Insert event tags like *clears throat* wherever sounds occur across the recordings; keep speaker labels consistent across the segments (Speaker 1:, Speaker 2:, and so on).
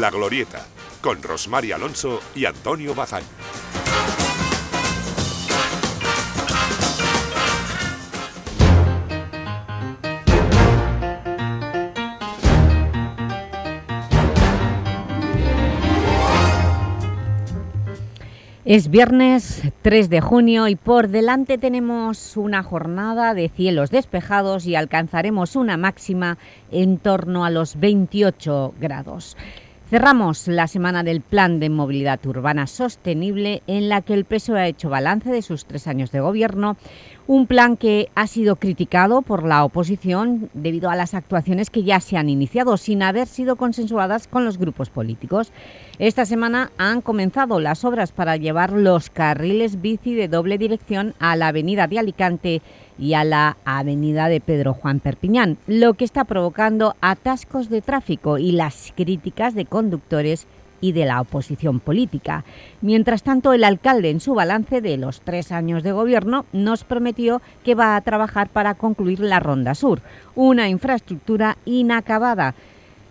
Speaker 1: La Glorieta, con Rosmar Alonso y Antonio Bazán.
Speaker 2: Es viernes 3 de junio y por delante tenemos una jornada de cielos despejados y alcanzaremos una máxima en torno a los 28 grados. Cerramos la semana del Plan de Movilidad Urbana Sostenible en la que el PSOE ha hecho balance de sus tres años de gobierno un plan que ha sido criticado por la oposición debido a las actuaciones que ya se han iniciado sin haber sido consensuadas con los grupos políticos. Esta semana han comenzado las obras para llevar los carriles bici de doble dirección a la avenida de Alicante y a la avenida de Pedro Juan Perpiñán, lo que está provocando atascos de tráfico y las críticas de conductores y de la oposición política. Mientras tanto, el alcalde, en su balance de los tres años de gobierno, nos prometió que va a trabajar para concluir la Ronda Sur, una infraestructura inacabada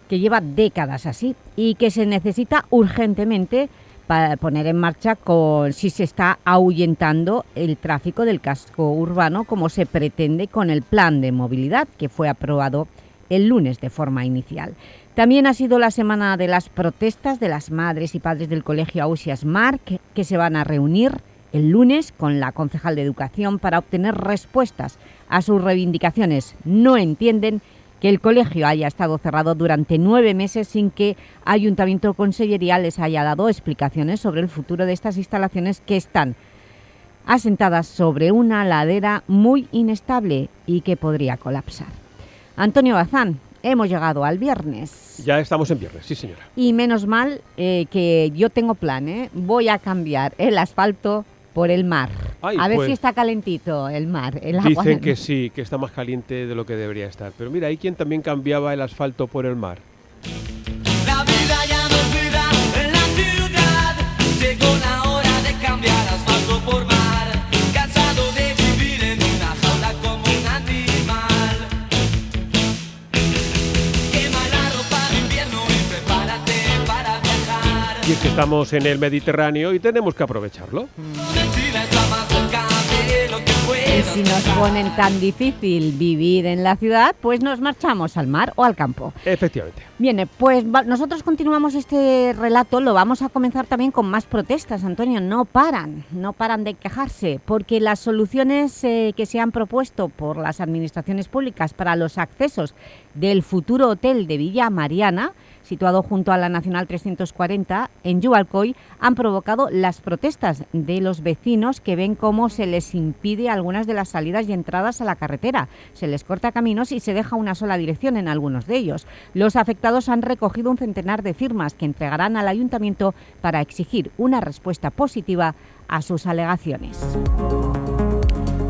Speaker 2: que lleva décadas así y que se necesita urgentemente para poner en marcha con, si se está ahuyentando el tráfico del casco urbano como se pretende con el plan de movilidad que fue aprobado el lunes de forma inicial. También ha sido la semana de las protestas de las madres y padres del Colegio Ausias Marc, que se van a reunir el lunes con la concejal de Educación para obtener respuestas a sus reivindicaciones. No entienden que el colegio haya estado cerrado durante nueve meses sin que Ayuntamiento o Consellería les haya dado explicaciones sobre el futuro de estas instalaciones que están asentadas sobre una ladera muy inestable y que podría colapsar. Antonio Bazán, hemos llegado al viernes.
Speaker 3: Ya estamos en viernes, sí señora.
Speaker 2: Y menos mal eh, que yo tengo plan, ¿eh? Voy a cambiar el asfalto por el mar. a ver
Speaker 3: pues
Speaker 2: si está calentito el mar, el
Speaker 3: agua.
Speaker 2: Dicen *laughs*
Speaker 3: que sí, que está más caliente de lo que debería estar. Pero mira, hay quien también cambiaba el asfalto por el mar. La vida ya no es vida en la ciudad. Llegó la hora de cambiar asfalto por mar. Es que estamos en el Mediterráneo y tenemos que aprovecharlo.
Speaker 2: Y si nos ponen tan difícil vivir en la ciudad, pues nos marchamos al mar o al campo.
Speaker 3: Efectivamente.
Speaker 2: Bien, pues nosotros continuamos este relato, lo vamos a comenzar también con más protestas, Antonio. No paran, no paran de quejarse, porque las soluciones eh, que se han propuesto por las administraciones públicas para los accesos del futuro hotel de Villa Mariana situado junto a la Nacional 340 en Yubalcoy, han provocado las protestas de los vecinos que ven cómo se les impide algunas de las salidas y entradas a la carretera. Se les corta caminos y se deja una sola dirección en algunos de ellos. Los afectados han recogido un centenar de firmas que entregarán al Ayuntamiento para exigir una respuesta positiva a sus alegaciones.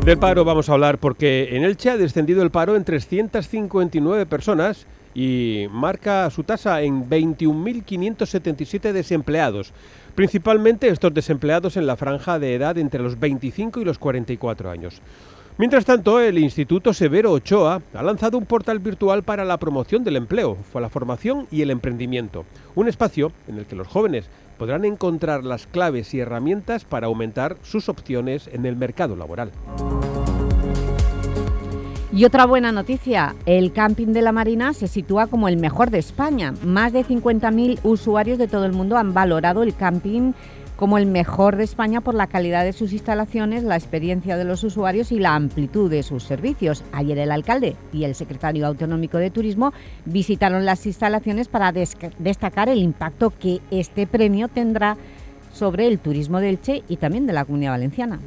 Speaker 3: Del paro vamos a hablar porque en Elche ha descendido el paro en 359 personas y marca su tasa en 21.577 desempleados, principalmente estos desempleados en la franja de edad entre los 25 y los 44 años. Mientras tanto, el Instituto Severo Ochoa ha lanzado un portal virtual para la promoción del empleo, la formación y el emprendimiento, un espacio en el que los jóvenes podrán encontrar las claves y herramientas para aumentar sus opciones en el mercado laboral.
Speaker 2: Y otra buena noticia, el camping de la Marina se sitúa como el mejor de España. Más de 50.000 usuarios de todo el mundo han valorado el camping como el mejor de España por la calidad de sus instalaciones, la experiencia de los usuarios y la amplitud de sus servicios. Ayer el alcalde y el secretario autonómico de Turismo visitaron las instalaciones para destacar el impacto que este premio tendrá sobre el turismo del Che y también de la Comunidad Valenciana.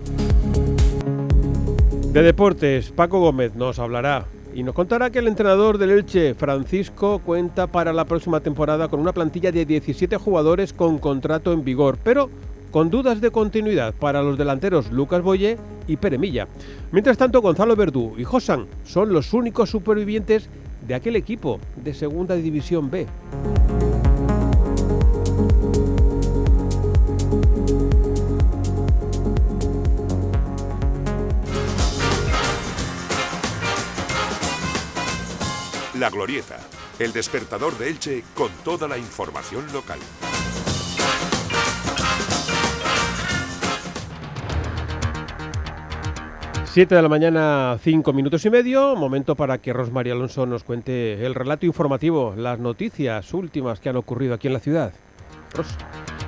Speaker 3: De deportes, Paco Gómez nos hablará y nos contará que el entrenador del Elche, Francisco, cuenta para la próxima temporada con una plantilla de 17 jugadores con contrato en vigor, pero con dudas de continuidad para los delanteros Lucas Boye y Pere Milla. Mientras tanto, Gonzalo Verdú y Josan son los únicos supervivientes de aquel equipo de Segunda División B.
Speaker 1: La Glorieta, El despertador de Elche con toda la información local.
Speaker 4: Siete de la mañana, cinco minutos y medio. Momento para que Rosmaría Alonso nos cuente el relato informativo, las noticias últimas que han ocurrido aquí en la ciudad.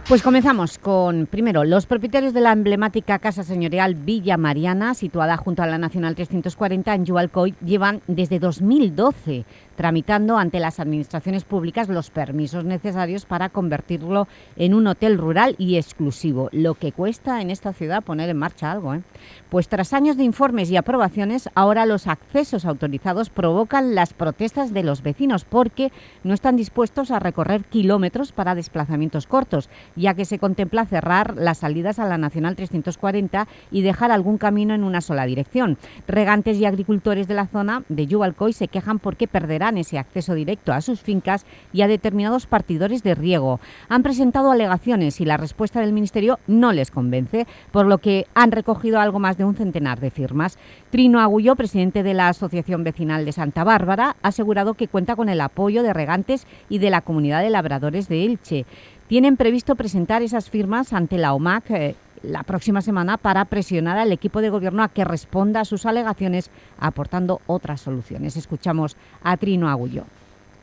Speaker 2: Pues comenzamos con, primero, los propietarios de la emblemática Casa Señorial Villa Mariana, situada junto a la Nacional 340 en Yualcoy, llevan desde 2012 tramitando ante las administraciones públicas los permisos necesarios para convertirlo en un hotel rural y exclusivo, lo que cuesta en esta ciudad poner en marcha algo. ¿eh? Pues tras años de informes y aprobaciones, ahora los accesos autorizados provocan las protestas de los vecinos porque no están dispuestos a recorrer kilómetros para desplazamientos cortos, ya que se contempla cerrar las salidas a la Nacional 340 y dejar algún camino en una sola dirección. Regantes y agricultores de la zona de Yubalcoy se quejan porque perderán ese acceso directo a sus fincas y a determinados partidores de riego. Han presentado alegaciones y la respuesta del Ministerio no les convence, por lo que han recogido algo más de un centenar de firmas. Trino Agulló, presidente de la Asociación Vecinal de Santa Bárbara, ha asegurado que cuenta con el apoyo de regantes y de la comunidad de labradores de Elche. Tienen previsto presentar esas firmas ante la OMAC eh, la próxima semana para presionar al equipo de gobierno a que responda a sus alegaciones aportando otras soluciones. Escuchamos a Trino Agullo.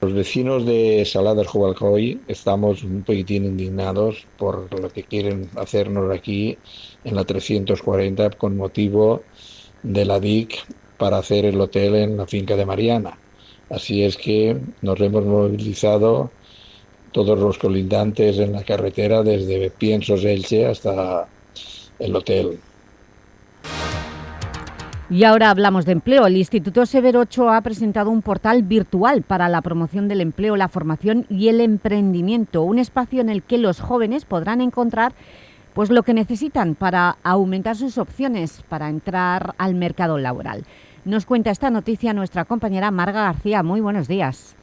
Speaker 5: Los vecinos de Saladas Jovalcoy estamos un poquitín indignados por lo que quieren hacernos aquí en la 340 con motivo de la DIC para hacer el hotel en la finca de Mariana. Así es que nos hemos movilizado todos los colindantes en la carretera desde Piensos Elche hasta el hotel.
Speaker 2: Y ahora hablamos de empleo. El Instituto Severo Ochoa ha presentado un portal virtual para la promoción del empleo, la formación y el emprendimiento, un espacio en el que los jóvenes podrán encontrar pues, lo que necesitan para aumentar sus opciones para entrar al mercado laboral. Nos cuenta esta noticia nuestra compañera Marga García. Muy buenos días.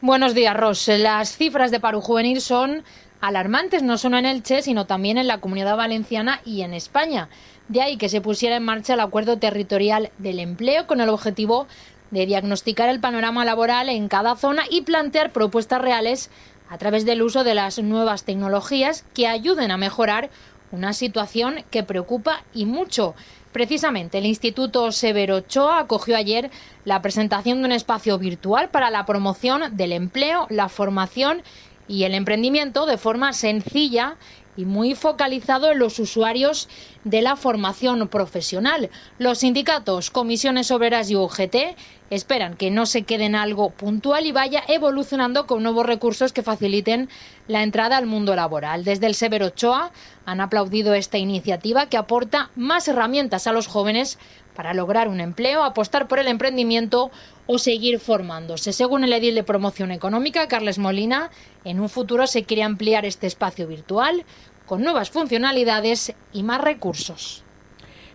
Speaker 6: Buenos días, Ros. Las cifras de paro juvenil son alarmantes no solo en Elche, sino también en la Comunidad Valenciana y en España. De ahí que se pusiera en marcha el Acuerdo Territorial del Empleo con el objetivo de diagnosticar el panorama laboral en cada zona y plantear propuestas reales a través del uso de las nuevas tecnologías que ayuden a mejorar una situación que preocupa y mucho. Precisamente, el Instituto Severo Ochoa acogió ayer la presentación de un espacio virtual para la promoción del empleo, la formación y el emprendimiento de forma sencilla y muy focalizado en los usuarios de la formación profesional. Los sindicatos, comisiones obreras y UGT esperan que no se quede en algo puntual y vaya evolucionando con nuevos recursos que faciliten la entrada al mundo laboral. Desde el Severo Ochoa han aplaudido esta iniciativa que aporta más herramientas a los jóvenes para lograr un empleo, apostar por el emprendimiento o seguir formándose. Según el edil de promoción económica, Carles Molina, en un futuro se quiere ampliar este espacio virtual con nuevas funcionalidades y más recursos.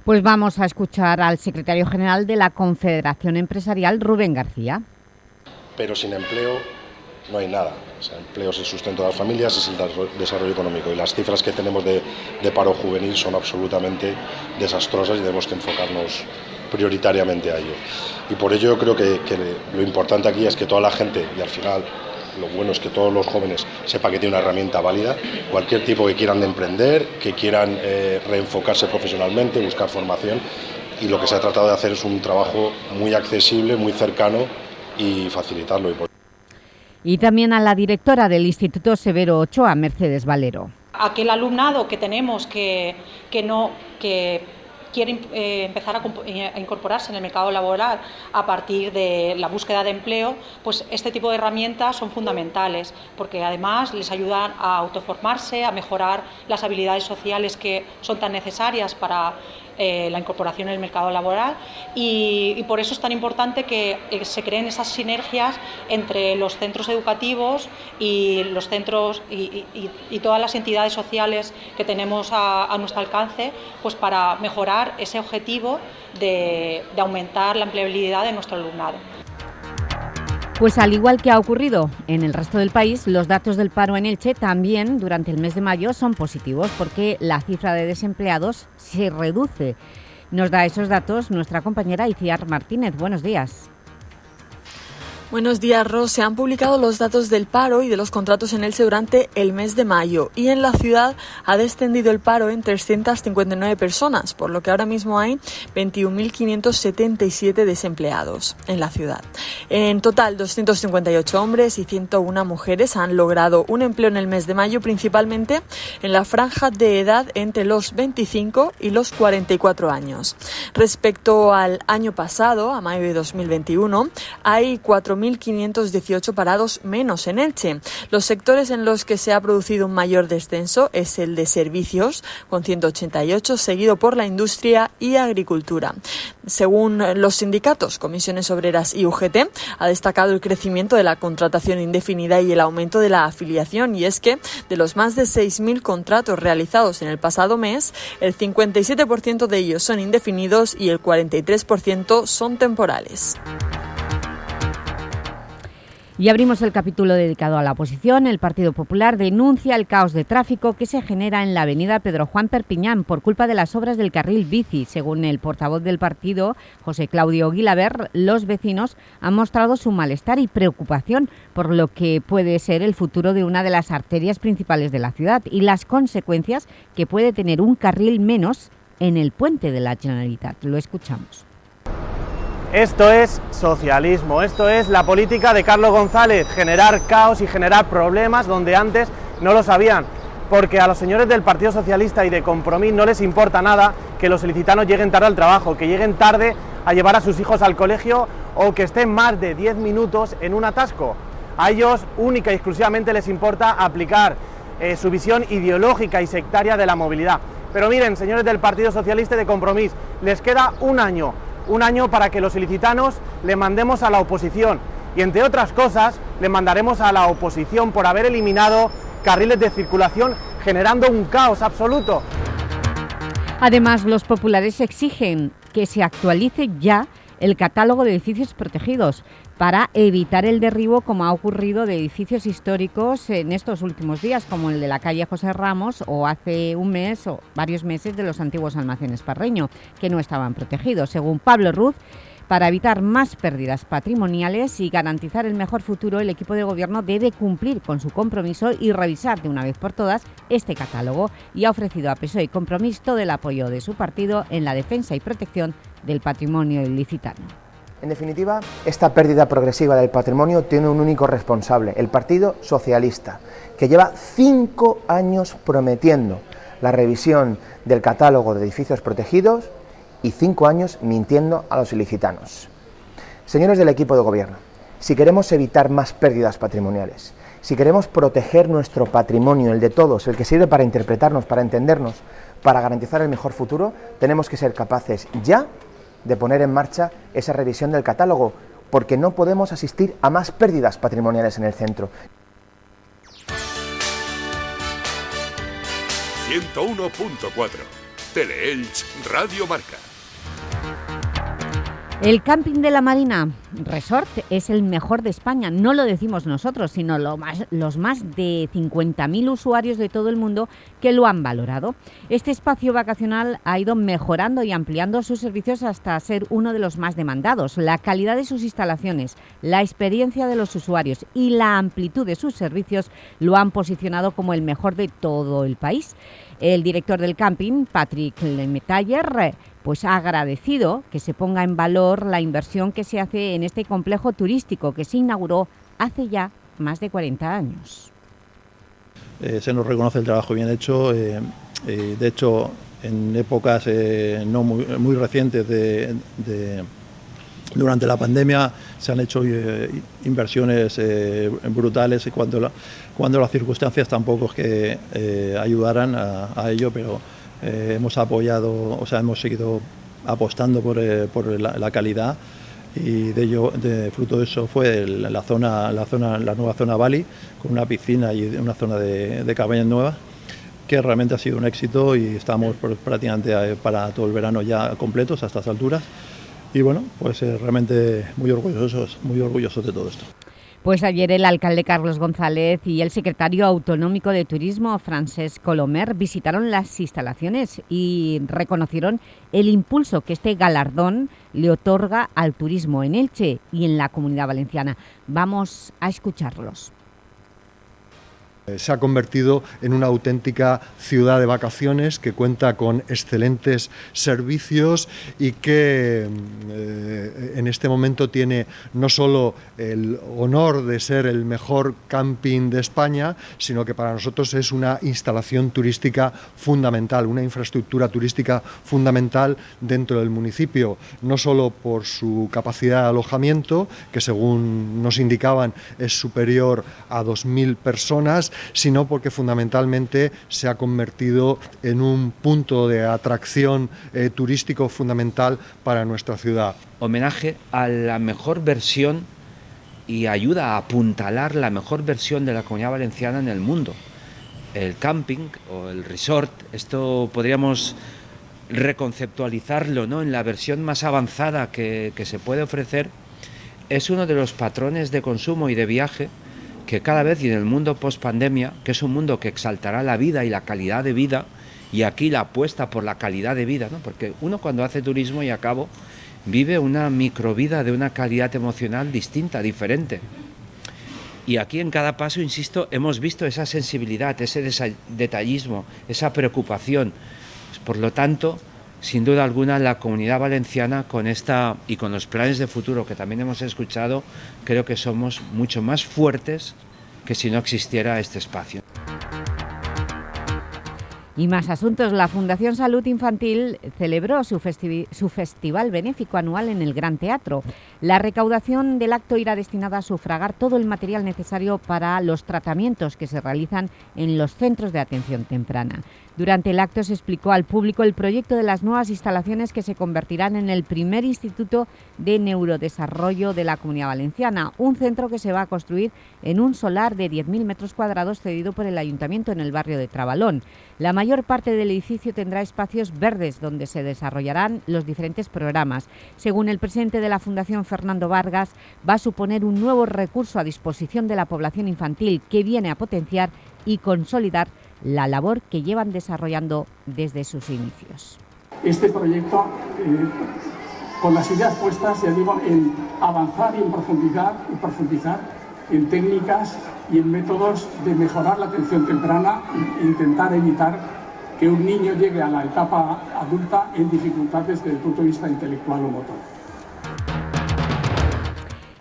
Speaker 2: Pues vamos a escuchar al secretario general de la Confederación Empresarial, Rubén García.
Speaker 7: Pero sin empleo no hay nada. O empleo es el sustento de las familias, es el desarrollo económico. Y las cifras que tenemos de, paro juvenil son absolutamente desastrosas y tenemos que enfocarnos prioritariamente a ello. Y por ello creo que, lo importante aquí es que toda la gente, y al final lo bueno es que todos los jóvenes sepan que tiene una herramienta válida, cualquier tipo que quieran emprender, que quieran eh, reenfocarse profesionalmente, buscar formación, y lo que se ha tratado de hacer es un trabajo muy accesible, muy cercano y facilitarlo.
Speaker 2: Y también a la directora del Instituto Severo Ochoa, Mercedes Valero.
Speaker 8: Aquel alumnado que tenemos que, que no... que quieren eh, empezar eh, a, incorporarse en el mercado laboral a partir de la búsqueda de empleo, pues este tipo de herramientas son fundamentales porque además les ayudan a autoformarse, a mejorar las habilidades sociales que son tan necesarias para eh, la incorporación en el mercado laboral y, por eso es tan importante que eh, se creen esas sinergias entre los centros educativos y los centros y, todas las entidades sociales que tenemos a, nuestro alcance pues para mejorar ese objetivo de aumentar la empleabilidad de nuestro alumnado.
Speaker 2: Pues al igual que ha ocurrido en el resto del país, los datos del paro en Elche también durante el mes de mayo son positivos porque la cifra de desempleados se reduce. Nos da esos datos nuestra compañera Iciar Martínez. Buenos días.
Speaker 9: Buenos días, Ros. Se han publicado los datos del paro y de los contratos en Elche durante el mes de mayo y en la ciudad ha descendido el paro en 359 personas, por lo que ahora mismo hay 21.577 desempleados en la ciudad. En total, 258 hombres y 101 mujeres han logrado un empleo en el mes de mayo, principalmente en la franja de edad entre los 25 y los 44 años. Respecto al año pasado, a mayo de 2021, hay 4 1.518 parados menos en Elche. Los sectores en los que se ha producido un mayor descenso es el de servicios, con 188, seguido por la industria y agricultura. Según los sindicatos, comisiones obreras y UGT, ha destacado el crecimiento de la contratación indefinida y el aumento de la afiliación. Y es que de los más de 6.000 contratos realizados en el pasado mes, el 57% de ellos son indefinidos y el 43% son temporales.
Speaker 2: Y abrimos el capítulo dedicado a la oposición. El Partido Popular denuncia el caos de tráfico que se genera en la avenida Pedro Juan Perpiñán por culpa de las obras del carril bici. Según el portavoz del partido, José Claudio Guilaber, los vecinos han mostrado su malestar y preocupación por lo que puede ser el futuro de una de las arterias principales de la ciudad y las consecuencias que puede tener un carril menos en el puente de la Generalitat. Lo escuchamos.
Speaker 10: Esto es socialismo, esto es la política de Carlos González, generar caos y generar problemas donde antes no lo sabían, porque a los señores del Partido Socialista y de Compromís no les importa nada que los ilicitanos lleguen tarde al trabajo, que lleguen tarde a llevar a sus hijos al colegio o que estén más de 10 minutos en un atasco. A ellos única y exclusivamente les importa aplicar eh, su visión ideológica y sectaria de la movilidad. Pero miren, señores del Partido Socialista y de Compromís, les queda un año un año para que los ilicitanos le mandemos a la oposición y entre otras cosas le mandaremos a la oposición por haber eliminado carriles de circulación generando un caos absoluto.
Speaker 2: Además, los populares exigen que se actualice ya el catálogo de edificios protegidos para evitar el derribo como ha ocurrido de edificios históricos en estos últimos días, como el de la calle José Ramos o hace un mes o varios meses de los antiguos almacenes Parreño, que no estaban protegidos. Según Pablo Ruz, para evitar más pérdidas patrimoniales y garantizar el mejor futuro, el equipo de gobierno debe cumplir con su compromiso y revisar de una vez por todas este catálogo y ha ofrecido a PSOE y Compromís todo el apoyo de su partido en la defensa y protección del patrimonio ilicitano.
Speaker 11: En definitiva, esta pérdida progresiva del patrimonio tiene un único responsable, el Partido Socialista, que lleva cinco años prometiendo la revisión del catálogo de edificios protegidos y cinco años mintiendo a los ilicitanos. Señores del equipo de gobierno, si queremos evitar más pérdidas patrimoniales, si queremos proteger nuestro patrimonio, el de todos, el que sirve para interpretarnos, para entendernos, para garantizar el mejor futuro, tenemos que ser capaces ya de poner en marcha esa revisión del catálogo, porque no podemos asistir a más pérdidas patrimoniales en el centro.
Speaker 1: 101.4 Teleelch Radio Marca
Speaker 2: el camping de la Marina Resort es el mejor de España, no lo decimos nosotros, sino los más de 50.000 usuarios de todo el mundo que lo han valorado. Este espacio vacacional ha ido mejorando y ampliando sus servicios hasta ser uno de los más demandados. La calidad de sus instalaciones, la experiencia de los usuarios y la amplitud de sus servicios lo han posicionado como el mejor de todo el país. El director del camping, Patrick Lemetayer, pues ha agradecido que se ponga en valor la inversión que se hace en este complejo turístico que se inauguró hace ya más de 40 años.
Speaker 12: Eh, se nos reconoce el trabajo bien hecho, eh, eh, de hecho en épocas no muy, recientes de, durante la pandemia se han hecho inversiones brutales cuando, cuando las circunstancias tampoco es que ayudaran a ello, pero eh, hemos apoyado, o sea, hemos seguido apostando por, eh, la, calidad y de ello, de fruto de eso fue la zona, la zona, la nueva zona Bali con una piscina y una zona de, de cabañas nuevas que realmente ha sido un éxito y estamos prácticamente eh, para todo el verano ya completos a estas alturas y bueno, pues realmente muy orgullosos, muy orgullosos de todo esto.
Speaker 2: Pues ayer el alcalde Carlos González y el secretario autonómico de Turismo, Francesc Colomer, visitaron las instalaciones y reconocieron el impulso que este galardón le otorga al turismo en Elche y en la Comunidad Valenciana. Vamos a escucharlos.
Speaker 13: Eh, se ha convertido en una auténtica ciudad de vacaciones que cuenta con excelentes servicios y que eh, en este momento tiene no solo el honor de ser el mejor camping de España, sino que para nosotros es una instalación turística fundamental, una infraestructura turística fundamental dentro del municipio, no solo por su capacidad de alojamiento, que según nos indicaban es superior a 2.000 personas, sino porque fundamentalmente se ha convertido en un punto de atracción eh, turístico fundamental para nuestra ciudad.
Speaker 14: Homenaje a la mejor versión y ayuda a apuntalar la mejor versión de la comunidad valenciana en el mundo. El camping o el resort, esto podríamos reconceptualizarlo ¿no? en la versión más avanzada que, que se puede ofrecer, es uno de los patrones de consumo y de viaje que cada vez y en el mundo post pandemia, que es un mundo que exaltará la vida y la calidad de vida, y aquí la apuesta por la calidad de vida, ¿no? porque uno cuando hace turismo y a cabo vive una microvida de una calidad emocional distinta, diferente. Y aquí en cada paso, insisto, hemos visto esa sensibilidad, ese detallismo, esa preocupación. Por lo tanto, sin duda alguna, la comunidad valenciana con esta y con los planes de futuro que también hemos escuchado, creo que somos mucho más fuertes que si no existiera este espacio.
Speaker 2: Y más asuntos. La Fundación Salud Infantil celebró su, su, festival benéfico anual en el Gran Teatro. La recaudación del acto irá destinada a sufragar todo el material necesario para los tratamientos que se realizan en los centros de atención temprana. Durante el acto se explicó al público el proyecto de las nuevas instalaciones que se convertirán en el primer instituto de neurodesarrollo de la Comunidad Valenciana, un centro que se va a construir en un solar de 10.000 metros cuadrados cedido por el Ayuntamiento en el barrio de Trabalón. La mayor parte del edificio tendrá espacios verdes donde se desarrollarán los diferentes programas. Según el presidente de la Fundación Fernando Vargas, va a suponer un nuevo recurso a disposición de la población infantil que viene a potenciar y consolidar la labor que llevan desarrollando desde sus inicios.
Speaker 15: Este proyecto, eh, con las ideas puestas, ya digo, en avanzar y en profundizar, y profundizar en técnicas y en métodos de mejorar la atención temprana e intentar evitar que un niño llegue a la etapa adulta en dificultades desde el punto de vista intelectual o motor.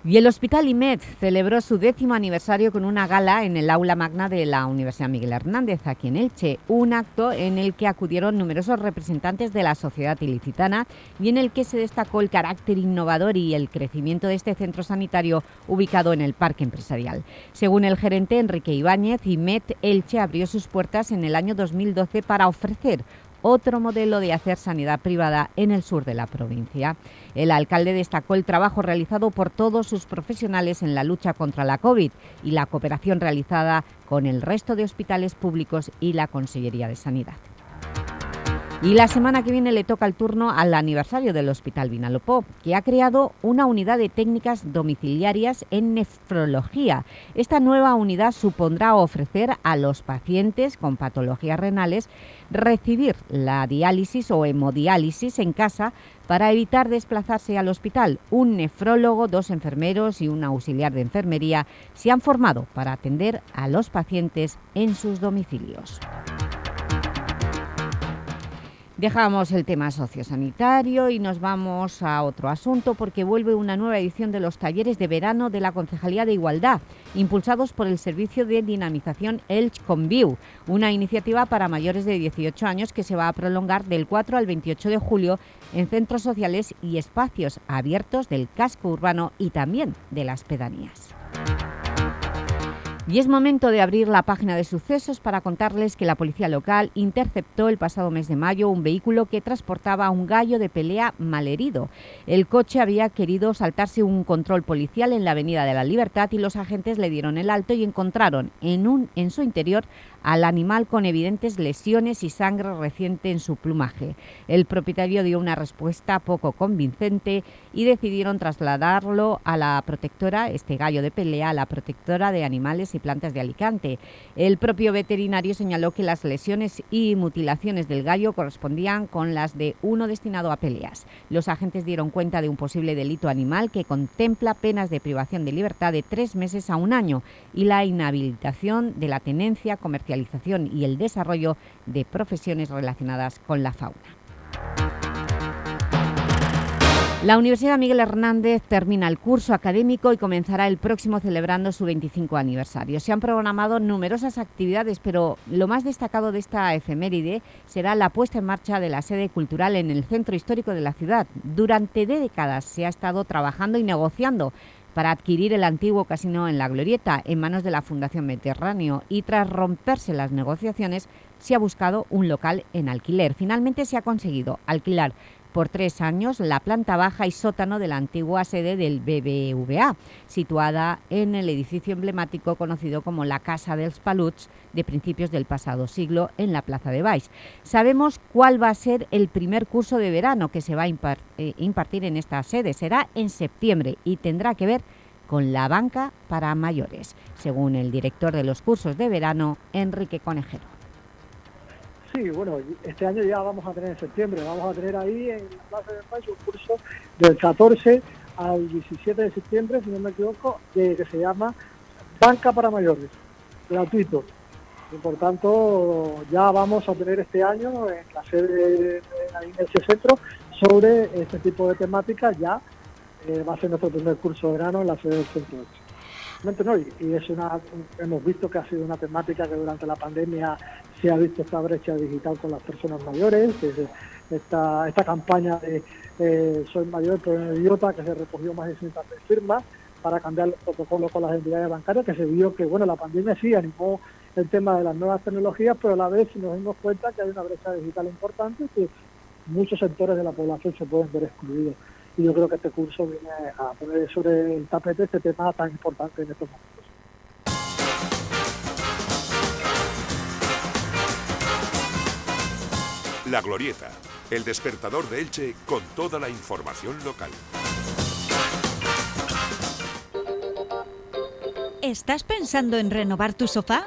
Speaker 2: Y el Hospital IMED celebró su décimo aniversario con una gala en el aula magna de la Universidad Miguel Hernández, aquí en Elche, un acto en el que acudieron numerosos representantes de la sociedad ilicitana y en el que se destacó el carácter innovador y el crecimiento de este centro sanitario ubicado en el parque empresarial. Según el gerente Enrique Ibáñez, IMED Elche abrió sus puertas en el año 2012 para ofrecer otro modelo de hacer sanidad privada en el sur de la provincia. El alcalde destacó el trabajo realizado por todos sus profesionales en la lucha contra la COVID y la cooperación realizada con el resto de hospitales públicos y la Consellería de Sanidad. Y la semana que viene le toca el turno al aniversario del Hospital Vinalopó, que ha creado una unidad de técnicas domiciliarias en nefrología. Esta nueva unidad supondrá ofrecer a los pacientes con patologías renales recibir la diálisis o hemodiálisis en casa para evitar desplazarse al hospital. Un nefrólogo, dos enfermeros y un auxiliar de enfermería se han formado para atender a los pacientes en sus domicilios. Dejamos el tema sociosanitario y nos vamos a otro asunto porque vuelve una nueva edición de los talleres de verano de la Concejalía de Igualdad, impulsados por el Servicio de Dinamización Elch Conviu, una iniciativa para mayores de 18 años que se va a prolongar del 4 al 28 de julio en centros sociales y espacios abiertos del casco urbano y también de las pedanías. Y es momento de abrir la página de sucesos para contarles que la policía local interceptó el pasado mes de mayo un vehículo que transportaba a un gallo de pelea malherido. El coche había querido saltarse un control policial en la Avenida de la Libertad y los agentes le dieron el alto y encontraron en, un, en su interior al animal con evidentes lesiones y sangre reciente en su plumaje. El propietario dio una respuesta poco convincente y decidieron trasladarlo a la protectora, este gallo de pelea, a la protectora de animales y plantas de Alicante. El propio veterinario señaló que las lesiones y mutilaciones del gallo correspondían con las de uno destinado a peleas. Los agentes dieron cuenta de un posible delito animal que contempla penas de privación de libertad de tres meses a un año y la inhabilitación de la tenencia, y el desarrollo de profesiones relacionadas con la fauna. La Universidad Miguel Hernández termina el curso académico y comenzará el próximo celebrando su 25 aniversario. Se han programado numerosas actividades, pero lo más destacado de esta efeméride será la puesta en marcha de la sede cultural en el centro histórico de la ciudad. Durante décadas se ha estado trabajando y negociando para adquirir el antiguo casino en La Glorieta en manos de la Fundación Mediterráneo y tras romperse las negociaciones se ha buscado un local en alquiler. Finalmente se ha conseguido alquilar por tres años la planta baja y sótano de la antigua sede del BBVA, situada en el edificio emblemático conocido como la Casa dels Paluts de principios del pasado siglo en la Plaza de Baix. Sabemos cuál va a ser el primer curso de verano que se va a eh, impartir en esta sede. Será en septiembre y tendrá que ver con la banca para mayores, según el director de los cursos de verano, Enrique Conejero.
Speaker 16: Sí, bueno, este año ya vamos a tener en septiembre, vamos a tener ahí en la Plaza de Mayo un curso del 14 al 17 de septiembre, si no me equivoco, que se llama Banca para Mayores, gratuito. Y por tanto, ya vamos a tener este año en la sede de ese centro sobre este tipo de temáticas, ya eh, va a ser nuestro primer curso de verano en la sede del centro. No, y es una, hemos visto que ha sido una temática que durante la pandemia se ha visto esta brecha digital con las personas mayores, esta, esta campaña de eh, Soy mayor pero no idiota, que se recogió más de 100 firmas para cambiar los protocolos con las entidades bancarias, que se vio que bueno la pandemia sí animó el tema de las nuevas tecnologías, pero a la vez nos dimos cuenta que hay una brecha digital importante y que muchos sectores de la población se pueden ver excluidos. Y yo creo que este curso viene a poner sobre el tapete este tema tan importante en estos momentos.
Speaker 1: La Glorieta, el despertador de Elche con toda la información local.
Speaker 17: ¿Estás pensando en renovar tu sofá?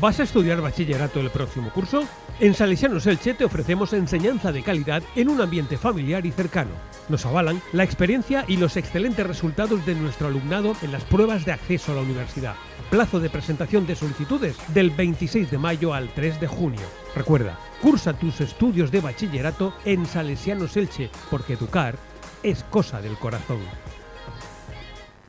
Speaker 3: ¿Vas a estudiar bachillerato el próximo curso? En Salesianos Elche te ofrecemos enseñanza de calidad en un ambiente familiar y cercano. Nos avalan la experiencia y los excelentes resultados de nuestro alumnado en las pruebas de acceso a la universidad. Plazo de presentación de solicitudes del 26 de mayo al 3 de junio. Recuerda, cursa tus estudios de bachillerato en Salesianos Elche, porque educar es cosa del corazón.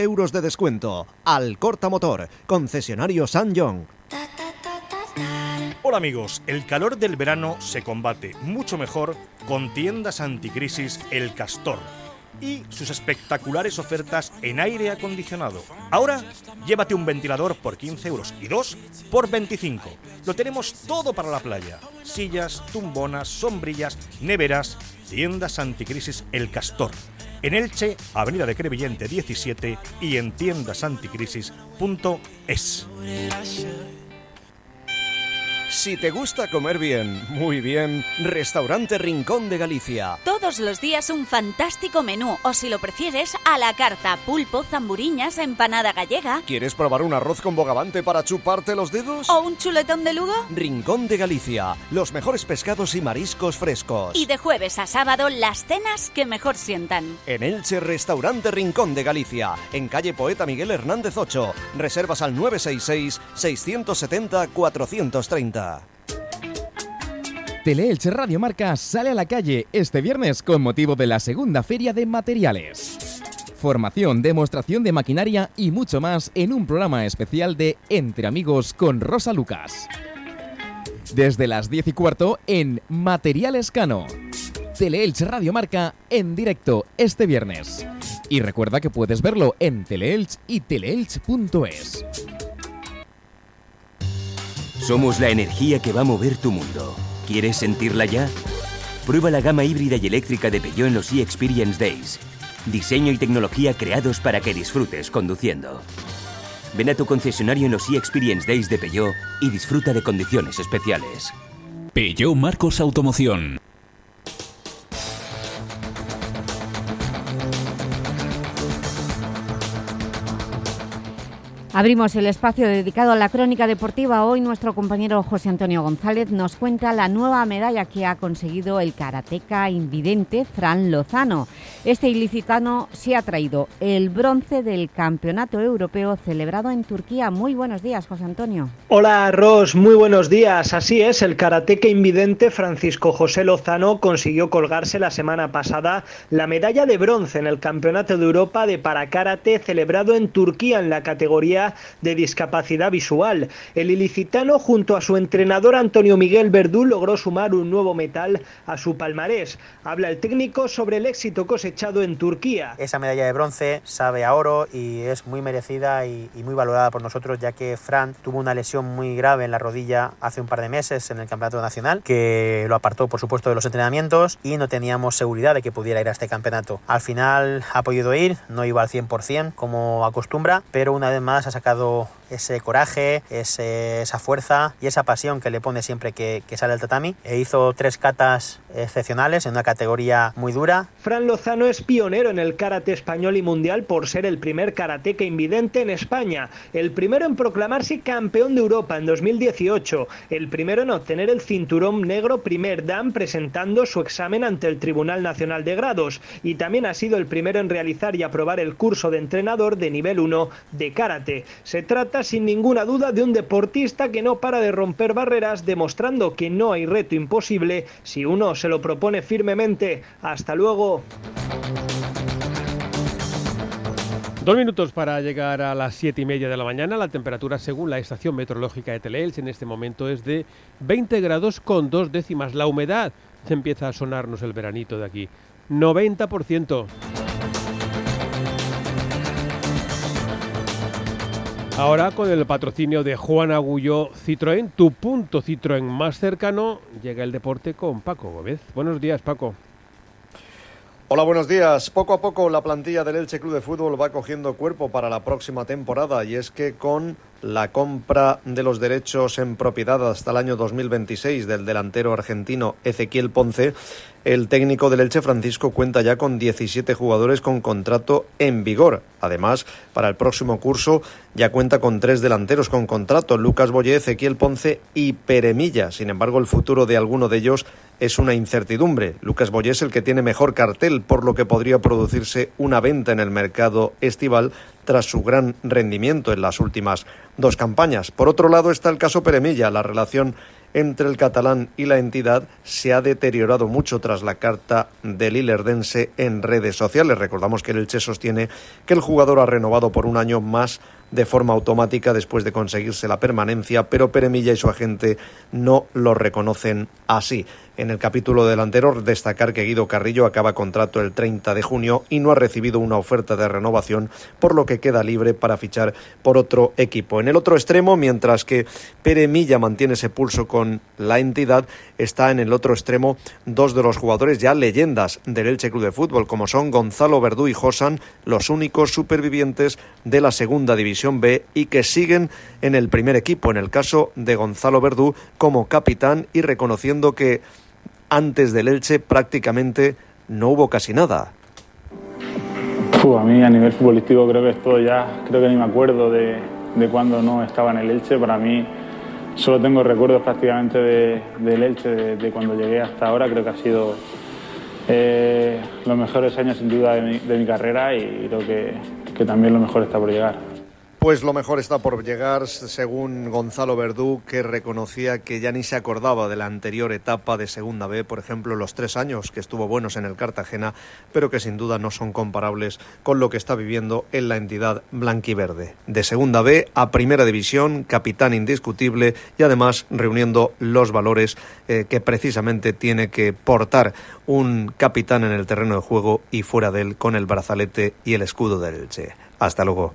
Speaker 18: euros de descuento. Al Corta Motor, concesionario San John.
Speaker 19: Hola amigos, el calor del verano se combate mucho mejor con tiendas anticrisis El Castor y sus espectaculares ofertas en aire acondicionado. Ahora, llévate un ventilador por 15 euros y dos por 25. Lo tenemos todo para la playa. Sillas, tumbonas, sombrillas, neveras, tiendas anticrisis El Castor en Elche, Avenida de Crevillente 17 y en tiendasanticrisis.es.
Speaker 20: Si te gusta comer bien, muy bien, Restaurante Rincón de Galicia.
Speaker 17: Todos los días un fantástico menú, o si lo prefieres, a la carta, pulpo, zamburiñas, empanada gallega.
Speaker 20: ¿Quieres probar un arroz con bogavante para chuparte los dedos?
Speaker 17: ¿O un chuletón de Lugo?
Speaker 20: Rincón de Galicia, los mejores pescados y mariscos frescos.
Speaker 17: Y de jueves a sábado, las cenas que mejor sientan.
Speaker 20: En Elche, Restaurante Rincón de Galicia, en calle Poeta Miguel Hernández 8. Reservas al 966-670-430.
Speaker 21: Teleelche Radio Marca sale a la calle este viernes con motivo de la segunda feria de materiales. Formación, demostración de maquinaria y mucho más en un programa especial de Entre Amigos con Rosa Lucas. Desde las 10 y cuarto en Materiales Cano. Teleelche Radio Marca en directo este viernes. Y recuerda que puedes verlo en Teleelch y teleelch.es.
Speaker 22: Somos la energía que va a mover tu mundo. ¿Quieres sentirla ya? Prueba la gama híbrida y eléctrica de Peugeot en los e-Experience Days. Diseño y tecnología creados para que disfrutes conduciendo. Ven a tu concesionario en los e-Experience Days de Peugeot y disfruta de condiciones especiales.
Speaker 23: Peugeot Marcos Automoción.
Speaker 2: Abrimos el espacio dedicado a la crónica deportiva. Hoy nuestro compañero José Antonio González nos cuenta la nueva medalla que ha conseguido el karateca invidente Fran Lozano. Este ilicitano se ha traído el bronce del Campeonato Europeo celebrado en Turquía. Muy buenos días, José Antonio.
Speaker 24: Hola, Ros. Muy buenos días. Así es, el karateca invidente Francisco José Lozano consiguió colgarse la semana pasada la medalla de bronce en el Campeonato de Europa de Parakarate celebrado en Turquía en la categoría de discapacidad visual. El ilicitano junto a su entrenador Antonio Miguel Verdú logró sumar un nuevo metal a su palmarés. Habla el técnico sobre el éxito cosechado en Turquía.
Speaker 25: Esa medalla de bronce sabe a oro y es muy merecida y, muy valorada por nosotros ya que Fran tuvo una lesión muy grave en la rodilla hace un par de meses en el Campeonato Nacional que lo apartó por supuesto de los entrenamientos y no teníamos seguridad de que pudiera ir a este campeonato. Al final ha podido ir, no iba al 100% como acostumbra, pero una vez más ha sacado ese coraje, ese, esa fuerza y esa pasión que le pone siempre que, que sale al tatami. E hizo tres catas excepcionales en una categoría muy dura.
Speaker 24: Fran Lozano es pionero en el karate español y mundial por ser el primer karateca invidente en España, el primero en proclamarse campeón de Europa en 2018, el primero en obtener el cinturón negro primer dan presentando su examen ante el Tribunal Nacional de Grados y también ha sido el primero en realizar y aprobar el curso de entrenador de nivel 1 de karate. Se trata sin ninguna duda de un deportista que no para de romper barreras demostrando que no hay reto imposible si uno se lo propone firmemente. Hasta luego.
Speaker 3: Dos minutos para llegar a las siete y media de la mañana. La temperatura, según la estación meteorológica de Teleelch, en este momento es de 20 grados con dos décimas. La humedad empieza a sonarnos el veranito de aquí. 90%. Ahora con el patrocinio de Juan Agulló Citroën, tu punto Citroën más cercano, llega el deporte con Paco Gómez. Buenos días, Paco.
Speaker 18: Hola, buenos días. Poco a poco la plantilla del Elche Club de Fútbol va cogiendo cuerpo para la próxima temporada y es que con la compra de los derechos en propiedad hasta el año 2026 del delantero argentino Ezequiel Ponce, el técnico del Elche Francisco cuenta ya con 17 jugadores con contrato en vigor. Además, para el próximo curso ya cuenta con tres delanteros con contrato, Lucas Boye, Ezequiel Ponce y Peremilla. Sin embargo, el futuro de alguno de ellos es una incertidumbre. Lucas Boye es el que tiene mejor cartel, por lo que podría producirse una venta en el mercado estival tras su gran rendimiento en las últimas dos campañas. Por otro lado está el caso Peremilla. La relación entre el catalán y la entidad se ha deteriorado mucho tras la carta del Ilerdense en redes sociales. Recordamos que el Elche sostiene que el jugador ha renovado por un año más de forma automática después de conseguirse la permanencia, pero Peremilla y su agente no lo reconocen así. En el capítulo delantero, destacar que Guido Carrillo acaba contrato el 30 de junio y no ha recibido una oferta de renovación, por lo que queda libre para fichar por otro equipo. En el otro extremo, mientras que Peremilla mantiene ese pulso con la entidad, está en el otro extremo dos de los jugadores ya leyendas del Elche Club de Fútbol, como son Gonzalo Verdú y Josan, los únicos supervivientes de la Segunda División B y que siguen en el primer equipo, en el caso de Gonzalo Verdú como capitán y reconociendo que antes del Elche prácticamente no hubo casi nada.
Speaker 26: a mí a nivel futbolístico creo que esto ya, creo que ni me acuerdo de, de cuando no estaba en el Elche. Para mí solo tengo recuerdos prácticamente de, del Elche, de, cuando llegué hasta ahora. Creo que ha sido eh, los mejores años sin duda de mi, carrera y creo que también lo mejor está por llegar.
Speaker 18: Pues lo mejor está por llegar, según Gonzalo Verdú, que reconocía que ya ni se acordaba de la anterior etapa de Segunda B, por ejemplo, los tres años que estuvo buenos en el Cartagena, pero que sin duda no son comparables con lo que está viviendo en la entidad blanquiverde. De Segunda B a Primera División, capitán indiscutible y además reuniendo los valores eh, que precisamente tiene que portar un capitán en el terreno de juego y fuera de él con el brazalete y el escudo del Elche. Hasta luego.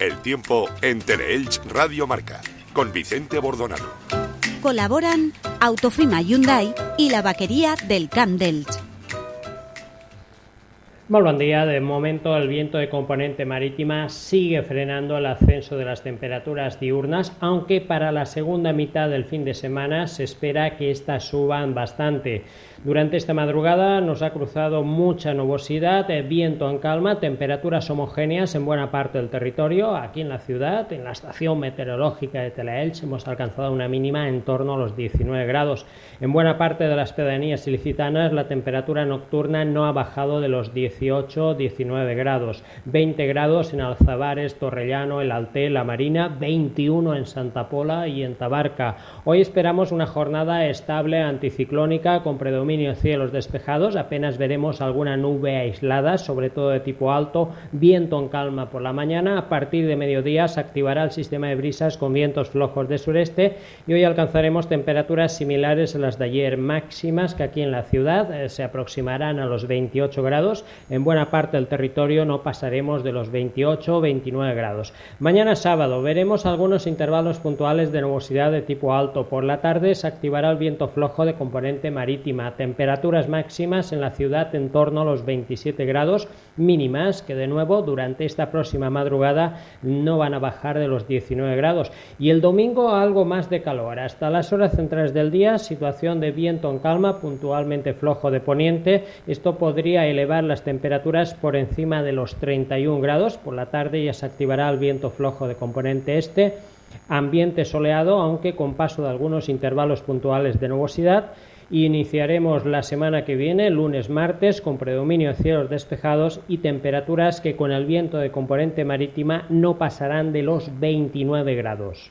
Speaker 1: El tiempo en Teleelch Radio Marca con Vicente Bordonado.
Speaker 17: Colaboran Autofima Hyundai y la vaquería del Camp d'Elch.
Speaker 27: Muy buen día. De momento, el viento de componente marítima sigue frenando el ascenso de las temperaturas diurnas, aunque para la segunda mitad del fin de semana se espera que éstas suban bastante. Durante esta madrugada nos ha cruzado mucha nubosidad, eh, viento en calma, temperaturas homogéneas en buena parte del territorio. Aquí en la ciudad, en la estación meteorológica de Telaelch, hemos alcanzado una mínima en torno a los 19 grados. En buena parte de las pedanías ilicitanas, la temperatura nocturna no ha bajado de los 18-19 grados. 20 grados en Alzabares, Torrellano, El Alté, La Marina, 21 en Santa Pola y en Tabarca. Hoy esperamos una jornada estable anticiclónica con predominio cielos despejados, apenas veremos alguna nube aislada, sobre todo de tipo alto, viento en calma por la mañana, a partir de mediodía se activará el sistema de brisas con vientos flojos de sureste y hoy alcanzaremos temperaturas similares a las de ayer máximas que aquí en la ciudad eh, se aproximarán a los 28 grados, en buena parte del territorio no pasaremos de los 28 o 29 grados. Mañana sábado veremos algunos intervalos puntuales de nubosidad de tipo alto, por la tarde. Se activará el viento flojo de componente marítima, temperaturas máximas en la ciudad en torno a los 27 grados mínimas, que de nuevo durante esta próxima madrugada no van a bajar de los 19 grados. Y el domingo algo más de calor. Hasta las horas centrales del día, situación de viento en calma, puntualmente flojo de poniente. Esto podría elevar las temperaturas por encima de los 31 grados. Por la tarde ya se activará el viento flojo de componente este ambiente soleado, aunque con paso de algunos intervalos puntuales de nubosidad Iniciaremos la semana que viene, lunes, martes, con predominio de cielos despejados y temperaturas que con el viento de componente marítima no pasarán de los 29 grados.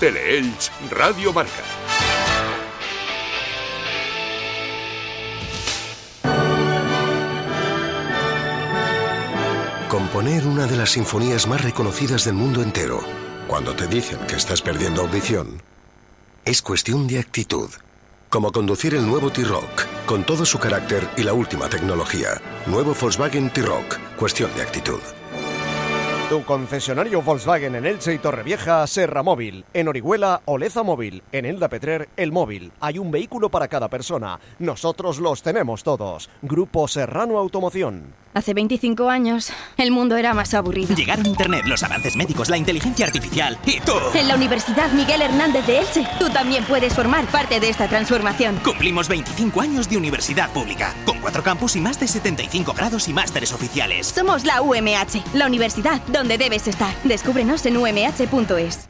Speaker 1: Teleelch Radio Marca.
Speaker 28: Componer una de las sinfonías más reconocidas del mundo entero, cuando te dicen que estás perdiendo audición, es cuestión de actitud. Como conducir el nuevo T-Rock, con todo su carácter y la última tecnología. Nuevo Volkswagen T-Rock, cuestión de actitud.
Speaker 29: Tu concesionario Volkswagen en Elche y Torrevieja, Serra Móvil. En Orihuela, Oleza Móvil. En Elda Petrer, El Móvil. Hay un vehículo para cada persona. Nosotros los tenemos todos. Grupo Serrano Automoción.
Speaker 30: Hace 25 años, el mundo era más aburrido.
Speaker 31: Llegaron Internet, los avances médicos, la inteligencia artificial y tú.
Speaker 30: En la Universidad Miguel Hernández de Elche, tú también puedes formar parte de esta transformación.
Speaker 31: Cumplimos 25 años de universidad pública, con cuatro campus y más de 75 grados y másteres oficiales.
Speaker 30: Somos la UMH, la universidad donde debes estar. Descúbrenos en umh.es.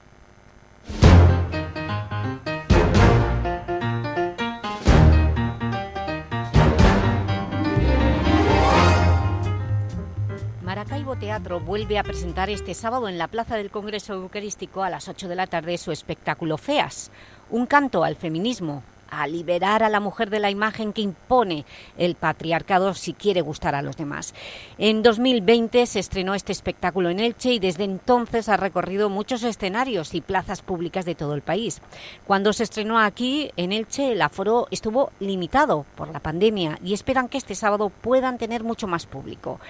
Speaker 2: Maracaibo Teatro vuelve a presentar este sábado en la Plaza del Congreso Eucarístico a las 8 de la tarde su espectáculo FEAS, un canto al feminismo, a liberar a la mujer de la imagen que impone el patriarcado si quiere gustar a los demás. En 2020 se estrenó este espectáculo en Elche y desde entonces ha recorrido muchos escenarios y plazas públicas de todo el país. Cuando se estrenó aquí, en Elche, el aforo estuvo limitado por la pandemia y esperan que este sábado puedan tener mucho más público.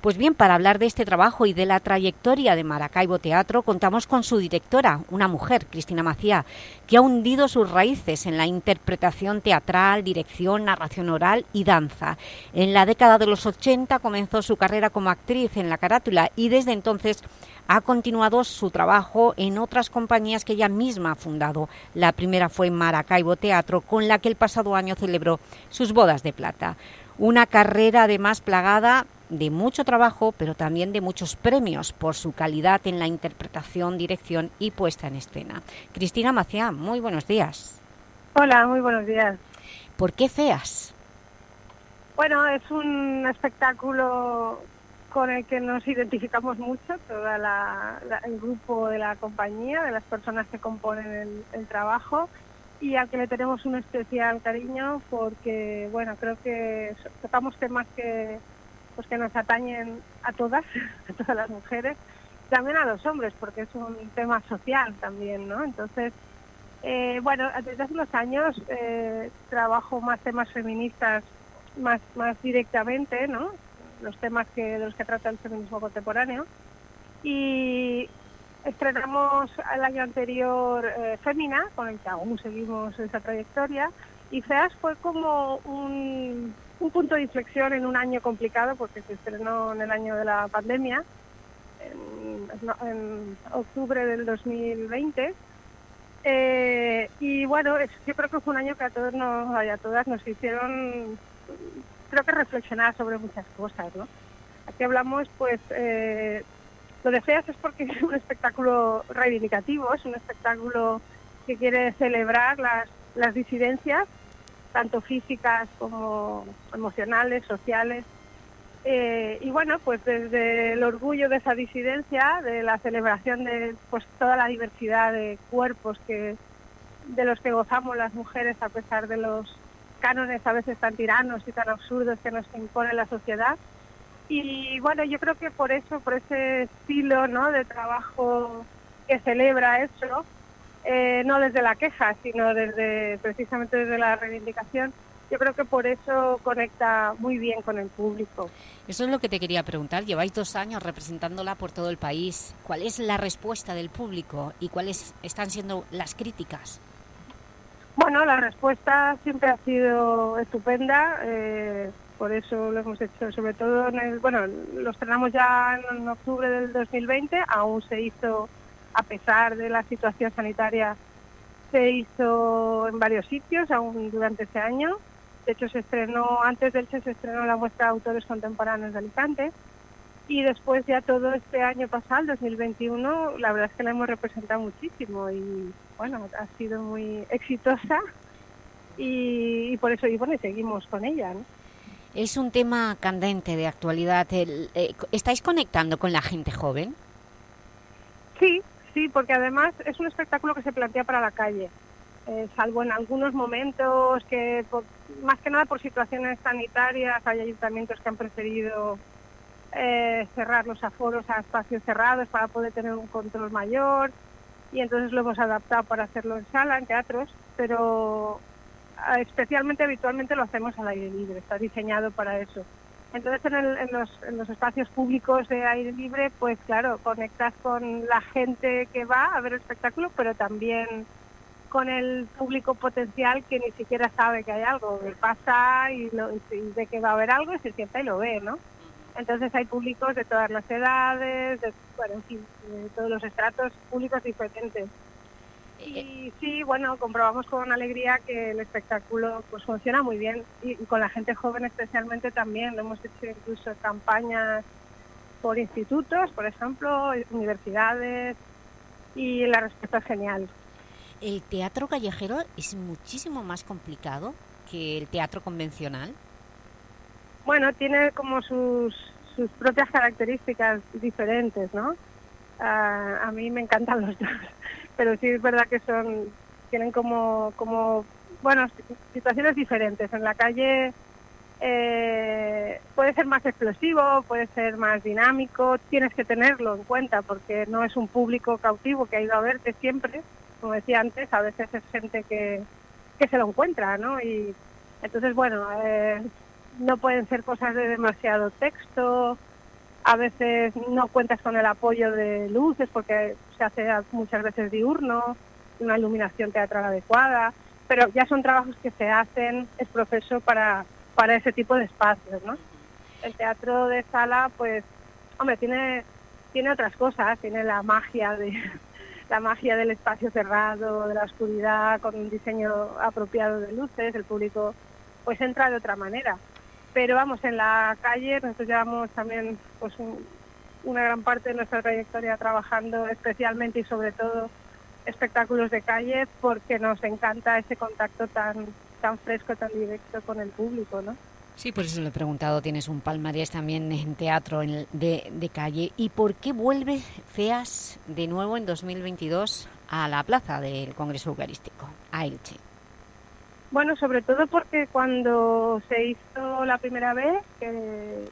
Speaker 2: Pues bien, para hablar de este trabajo y de la trayectoria de Maracaibo Teatro, contamos con su directora, una mujer, Cristina Macía, que ha hundido sus raíces en la interpretación teatral, dirección, narración oral y danza. En la década de los 80 comenzó su carrera como actriz en la carátula y desde entonces ha continuado su trabajo en otras compañías que ella misma ha fundado. La primera fue Maracaibo Teatro, con la que el pasado año celebró sus bodas de plata. Una carrera además plagada de mucho trabajo, pero también de muchos premios por su calidad en la interpretación, dirección y puesta en escena. Cristina Maciá, muy buenos días.
Speaker 32: Hola, muy buenos días.
Speaker 2: ¿Por qué feas?
Speaker 32: Bueno, es un espectáculo con el que nos identificamos mucho, todo el grupo de la compañía, de las personas que componen el, el trabajo y al que le tenemos un especial cariño porque, bueno, creo que tocamos temas que pues que nos atañen a todas, *laughs* a todas las mujeres, también a los hombres, porque es un tema social también, ¿no? Entonces, eh, bueno, desde hace unos años eh, trabajo más temas feministas más, más directamente, ¿no? Los temas que, los que trata el feminismo contemporáneo. Y estrenamos el año anterior eh, Femina, con el que aún seguimos esa trayectoria, y FEAS fue como un, un punto de inflexión en un año complicado porque se estrenó en el año de la pandemia, en, octubre del 2020. Eh, y bueno, yo creo que fue un año que a todos nos, a todas nos hicieron, creo que reflexionar sobre muchas cosas, ¿no? Aquí hablamos, pues, eh, lo de FEAS es porque es un espectáculo reivindicativo, es un espectáculo que quiere celebrar las, las disidencias tanto físicas como emocionales, sociales. Eh, y bueno, pues desde el orgullo de esa disidencia, de la celebración de pues toda la diversidad de cuerpos que de los que gozamos las mujeres a pesar de los cánones a veces tan tiranos y tan absurdos que nos impone la sociedad. Y bueno, yo creo que por eso, por ese estilo ¿no? de trabajo que celebra eso, eh, no desde la queja, sino desde precisamente desde la reivindicación. Yo creo que por eso conecta muy bien con el público.
Speaker 2: Eso es lo que te quería preguntar. Lleváis dos años representándola por todo el país. ¿Cuál es la respuesta del público y cuáles están siendo las críticas?
Speaker 32: Bueno, la respuesta siempre ha sido estupenda. Eh, por eso lo hemos hecho, sobre todo, en el, bueno, lo estrenamos ya en octubre del 2020, aún se hizo a pesar de la situación sanitaria, se hizo en varios sitios, aún durante ese año. De hecho, se estrenó, antes del se estrenó la muestra de autores contemporáneos de Alicante. Y después ya todo este año pasado, el 2021, la verdad es que la hemos representado muchísimo y bueno, ha sido muy exitosa y, por eso y bueno, seguimos con ella.
Speaker 2: Es un tema candente de actualidad. Eh, ¿Estáis conectando con la gente joven?
Speaker 32: Sí, Sí, porque además es un espectáculo que se plantea para la calle, eh, salvo en algunos momentos que, más que nada por situaciones sanitarias, hay ayuntamientos que han preferido eh, cerrar los aforos a espacios cerrados para poder tener un control mayor y entonces lo hemos adaptado para hacerlo en sala, en teatros, pero ah, especialmente habitualmente lo hacemos al aire libre, está diseñado para eso. Entonces en, en, los, en los espacios públicos de aire libre, pues claro, conectas con la gente que va a ver el espectáculo, pero también con el público potencial que ni siquiera sabe que hay algo, que pasa y, lo, ve que va a haber algo y se sienta y lo ve, ¿no? Entonces hay públicos de todas las edades, de, bueno, en fin, de todos los estratos públicos diferentes. Y sí, bueno, comprobamos con alegría que el espectáculo pues funciona muy bien y, y con la gente joven especialmente también. Hemos hecho incluso campañas por institutos, por ejemplo, universidades y la respuesta es genial.
Speaker 2: ¿El teatro callejero es muchísimo más complicado que el teatro convencional?
Speaker 32: Bueno, tiene como sus, sus propias características diferentes, ¿no? Uh, a mí me encantan los dos, pero sí es verdad que son tienen como, como bueno, situaciones diferentes. En la calle eh, puede ser más explosivo, puede ser más dinámico, tienes que tenerlo en cuenta porque no es un público cautivo que ha ido a verte siempre, como decía antes, a veces es gente que, que se lo encuentra, ¿no? Y entonces, bueno, eh, no pueden ser cosas de demasiado texto, a veces no cuentas con el apoyo de luces porque se hace muchas veces diurno, una iluminación teatral adecuada, pero ya son trabajos que se hacen, es proceso para, para ese tipo de espacios, ¿no? El teatro de sala, pues, hombre, tiene, tiene otras cosas, tiene la magia de *laughs* la magia del espacio cerrado, de la oscuridad, con un diseño apropiado de luces, el público pues entra de otra manera pero vamos, en la calle nosotros llevamos también pues un, una gran parte de nuestra trayectoria trabajando especialmente y sobre todo espectáculos de calle porque nos encanta ese contacto tan tan fresco, tan directo con el público, ¿no?
Speaker 2: Sí, por eso le he preguntado, tienes un palmarés también en teatro en, de, de calle. ¿Y por qué vuelve FEAS de nuevo en 2022 a la plaza del Congreso Eucarístico, a Elche?
Speaker 32: Bueno, sobre todo porque cuando se hizo la primera vez, que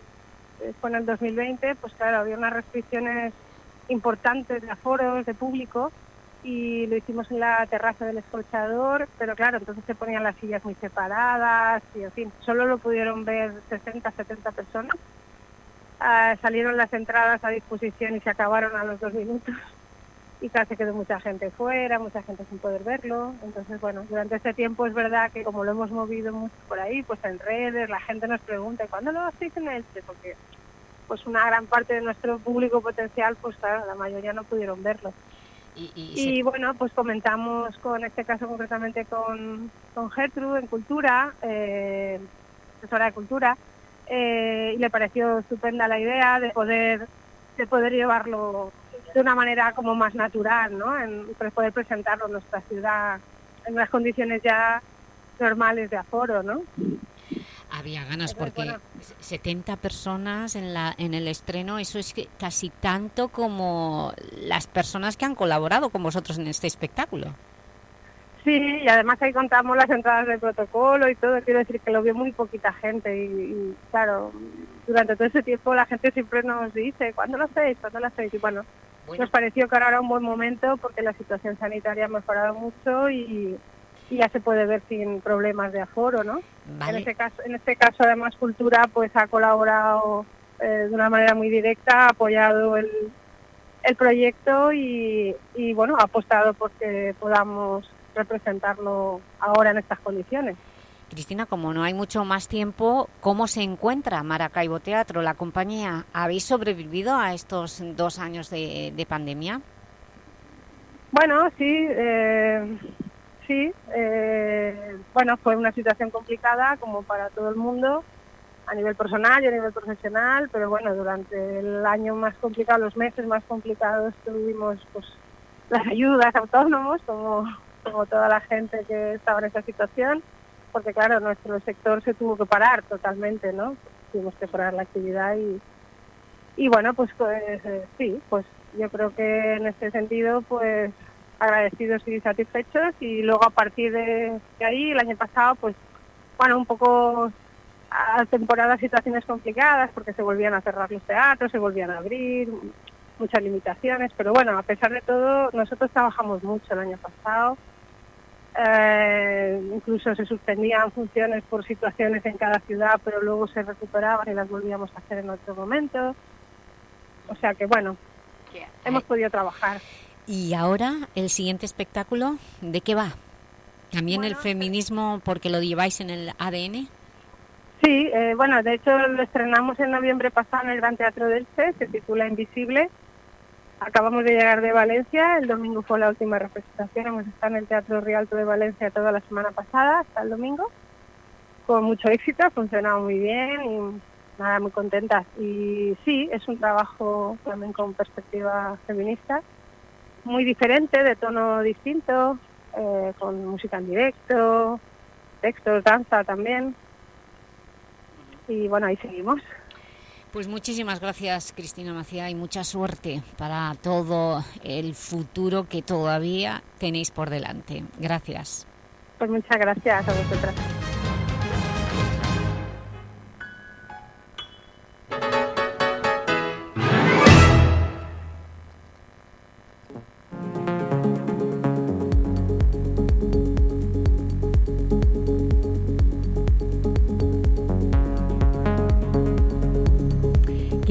Speaker 32: fue en el 2020, pues claro, había unas restricciones importantes de aforos, de público, y lo hicimos en la terraza del escolchador, pero claro, entonces se ponían las sillas muy separadas, y en fin, solo lo pudieron ver 60, 70 personas. Uh, salieron las entradas a disposición y se acabaron a los dos minutos y casi quedó mucha gente fuera, mucha gente sin poder verlo. Entonces, bueno, durante este tiempo es verdad que como lo hemos movido mucho por ahí, pues en redes, la gente nos pregunta, ¿cuándo lo hacéis en Elche? Porque pues una gran parte de nuestro público potencial, pues claro, la mayoría no pudieron verlo.
Speaker 2: Y, y,
Speaker 32: y
Speaker 2: se...
Speaker 32: bueno, pues comentamos con este caso concretamente con, con Gertrude en Cultura, eh, asesora de Cultura, eh, y le pareció estupenda la idea de poder de poder llevarlo de una manera como más natural, ¿no? En, poder presentarlo en nuestra ciudad en unas condiciones ya normales de aforo, ¿no?
Speaker 2: Había ganas porque bueno. 70 personas en, la, en el estreno, eso es que casi tanto como las personas que han colaborado con vosotros en este espectáculo.
Speaker 32: Sí, y además ahí contamos las entradas del protocolo y todo, quiero decir que lo vio muy poquita gente y, y claro, durante todo ese tiempo la gente siempre nos dice, ¿cuándo lo hacéis? ¿Cuándo lo hacéis? Y bueno, bueno. nos pareció que ahora era un buen momento porque la situación sanitaria ha mejorado mucho y, y ya se puede ver sin problemas de aforo, ¿no?
Speaker 2: Vale.
Speaker 32: En, este caso, en este caso, además, Cultura pues ha colaborado eh, de una manera muy directa, ha apoyado el, el proyecto y, y, bueno, ha apostado porque podamos representarlo ahora en estas condiciones.
Speaker 2: Cristina, como no hay mucho más tiempo, ¿cómo se encuentra Maracaibo Teatro, la compañía? ¿Habéis sobrevivido a estos dos años de, de pandemia?
Speaker 32: Bueno, sí, eh, sí. Eh, bueno, fue una situación complicada como para todo el mundo, a nivel personal y a nivel profesional, pero bueno, durante el año más complicado, los meses más complicados, tuvimos pues las ayudas autónomos, como, como toda la gente que estaba en esa situación porque claro, nuestro sector se tuvo que parar totalmente, ¿no? Tuvimos que parar la actividad y, y bueno, pues, pues eh, sí, pues yo creo que en este sentido, pues agradecidos y satisfechos y luego a partir de, ahí, el año pasado, pues bueno, un poco a temporadas situaciones complicadas porque se volvían a cerrar los teatros, se volvían a abrir, muchas limitaciones, pero bueno, a pesar de todo, nosotros trabajamos mucho el año pasado, Eh, incluso se suspendían funciones por situaciones en cada ciudad, pero luego se recuperaban y las volvíamos a hacer en otro momento. O sea que bueno, hemos podido trabajar.
Speaker 2: Y ahora, el siguiente espectáculo, ¿de qué va? ¿También el feminismo porque lo lleváis en el ADN?
Speaker 32: Sí, eh, bueno, de hecho lo estrenamos en noviembre pasado en el Gran Teatro del C, se titula Invisible. Acabamos de llegar de Valencia, el domingo fue la última representación, hemos estado en el Teatro Rialto de Valencia toda la semana pasada, hasta el domingo, con mucho éxito, ha funcionado muy bien y nada, muy contentas. Y sí, es un trabajo también con perspectiva feminista, muy diferente, de tono distinto, eh, con música en directo, textos, danza también. Y bueno, ahí seguimos.
Speaker 2: Pues muchísimas gracias Cristina Macía y mucha suerte para todo el futuro que todavía tenéis por delante. Gracias.
Speaker 32: Pues muchas gracias a vosotras.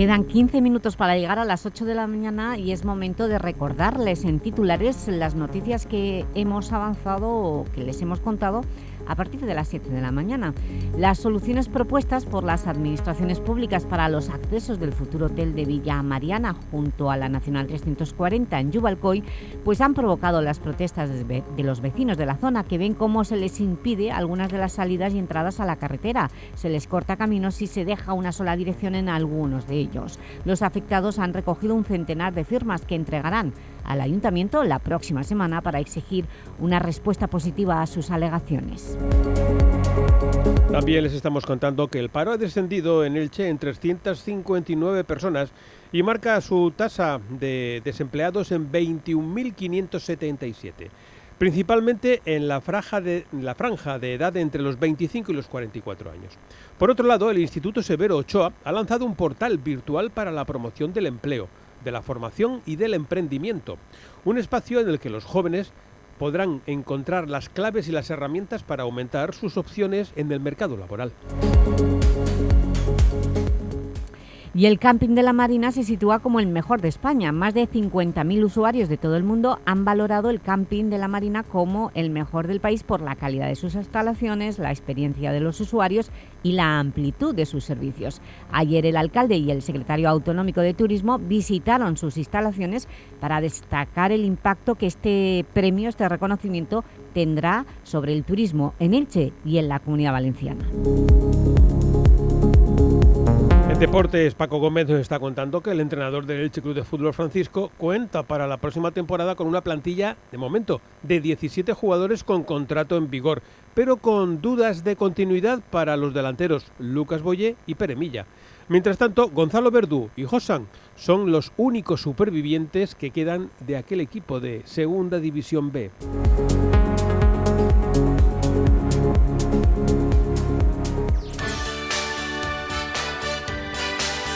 Speaker 2: Quedan 15 minutos para llegar a las 8 de la mañana y es momento de recordarles en titulares las noticias que hemos avanzado o que les hemos contado a partir de las 7 de la mañana. Las soluciones propuestas por las administraciones públicas para los accesos del futuro hotel de Villa Mariana junto a la Nacional 340 en Yubalcoy pues han provocado las protestas de los vecinos de la zona que ven cómo se les impide algunas de las salidas y entradas a la carretera. Se les corta caminos y se deja una sola dirección en algunos de ellos. Los afectados han recogido un centenar de firmas que entregarán al Ayuntamiento la próxima semana para exigir una respuesta positiva a sus alegaciones.
Speaker 3: También les estamos contando que el paro ha descendido en Elche en 359 personas y marca su tasa de desempleados en 21.577, principalmente en la franja, de, la franja de edad entre los 25 y los 44 años. Por otro lado, el Instituto Severo Ochoa ha lanzado un portal virtual para la promoción del empleo, de la formación y del emprendimiento, un espacio en el que los jóvenes podrán encontrar las claves y las herramientas para aumentar sus opciones en el mercado laboral.
Speaker 2: Y el camping de la Marina se sitúa como el mejor de España. Más de 50.000 usuarios de todo el mundo han valorado el camping de la Marina como el mejor del país por la calidad de sus instalaciones, la experiencia de los usuarios y la amplitud de sus servicios. Ayer el alcalde y el secretario autonómico de Turismo visitaron sus instalaciones para destacar el impacto que este premio, este reconocimiento, tendrá sobre el turismo en Elche y en la Comunidad Valenciana.
Speaker 3: Deportes, Paco Gómez nos está contando que el entrenador del Elche Club de Fútbol Francisco cuenta para la próxima temporada con una plantilla, de momento, de 17 jugadores con contrato en vigor, pero con dudas de continuidad para los delanteros Lucas Boyé y Peremilla. Mientras tanto, Gonzalo Verdú y Josan son los únicos supervivientes que quedan de aquel equipo de Segunda División B.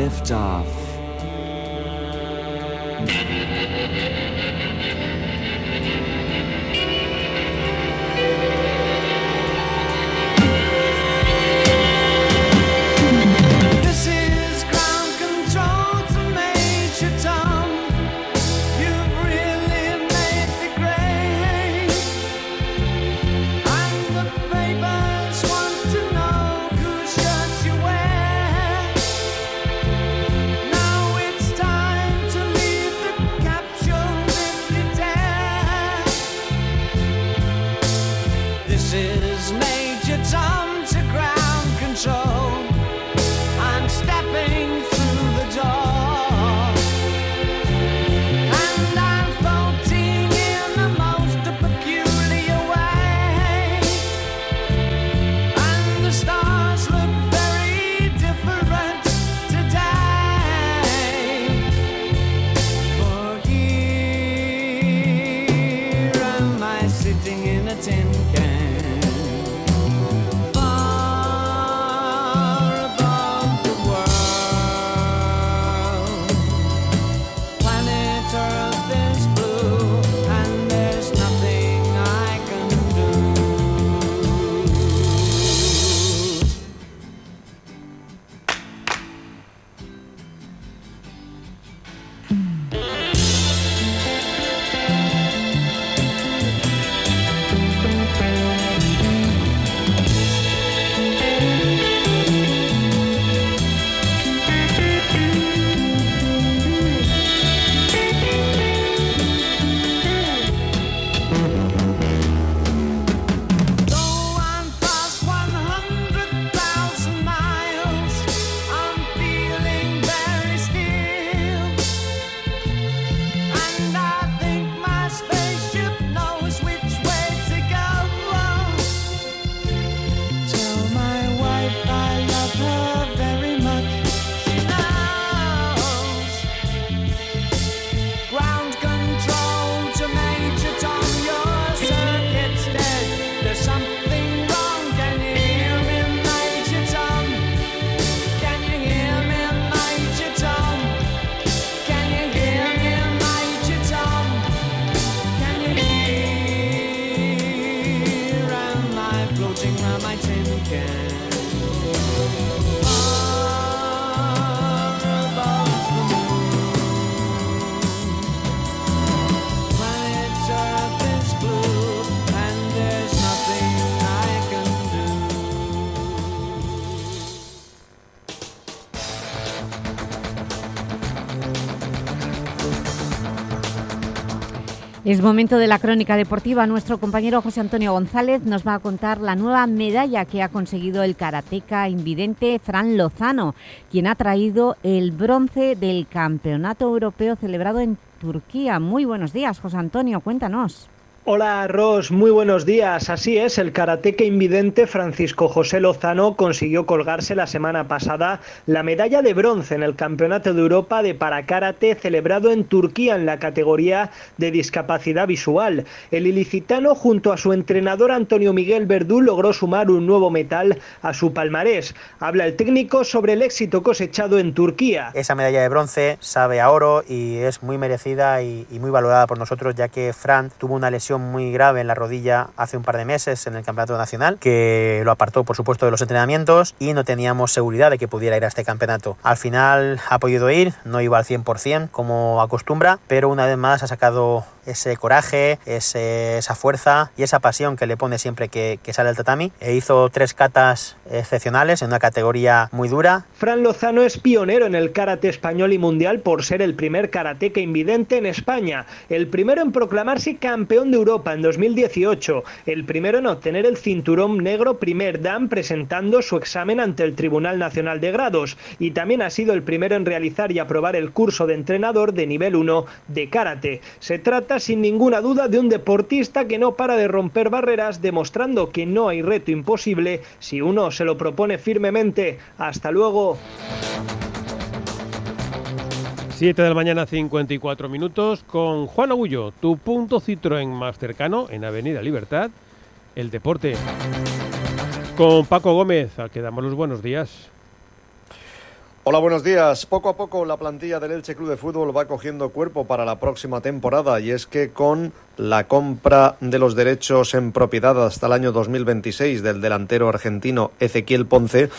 Speaker 33: Lift off.
Speaker 2: Es momento de la crónica deportiva. Nuestro compañero José Antonio González nos va a contar la nueva medalla que ha conseguido el karateca invidente Fran Lozano, quien ha traído el bronce del Campeonato Europeo celebrado en Turquía. Muy buenos días, José Antonio, cuéntanos.
Speaker 24: Hola Ros, muy buenos días. Así es, el karateca invidente Francisco José Lozano consiguió colgarse la semana pasada la medalla de bronce en el Campeonato de Europa de Parakarate celebrado en Turquía en la categoría de discapacidad visual. El ilicitano junto a su entrenador Antonio Miguel Verdú logró sumar un nuevo metal a su palmarés. Habla el técnico sobre el éxito cosechado en Turquía.
Speaker 25: Esa medalla de bronce sabe a oro y es muy merecida y, y muy valorada por nosotros ya que Fran tuvo una lesión muy grave en la rodilla hace un par de meses en el Campeonato Nacional que lo apartó por supuesto de los entrenamientos y no teníamos seguridad de que pudiera ir a este campeonato. Al final ha podido ir, no iba al 100% como acostumbra, pero una vez más ha sacado ese coraje, ese- esa fuerza y esa pasión que le pone siempre que, que sale al tatami. E hizo tres catas excepcionales en una categoría muy dura.
Speaker 24: Fran Lozano es pionero en el karate español y mundial por ser el primer karateca invidente en España, el primero en proclamarse campeón de Europa en 2018, el primero en obtener el cinturón negro primer dan presentando su examen ante el Tribunal Nacional de Grados y también ha sido el primero en realizar y aprobar el curso de entrenador de nivel 1 de karate. Se trata sin ninguna duda de un deportista que no para de romper barreras demostrando que no hay reto imposible si uno se lo propone firmemente. Hasta luego.
Speaker 4: 7 de la mañana, 54 minutos, con Juan Agullo, tu punto Citroën más cercano en Avenida Libertad, el deporte. Con Paco Gómez, al que damos los buenos días.
Speaker 18: Hola, buenos días. Poco a poco la plantilla del Elche Club de Fútbol va cogiendo cuerpo para la próxima temporada y es que con la compra de los derechos en propiedad hasta el año 2026 del delantero argentino Ezequiel Ponce,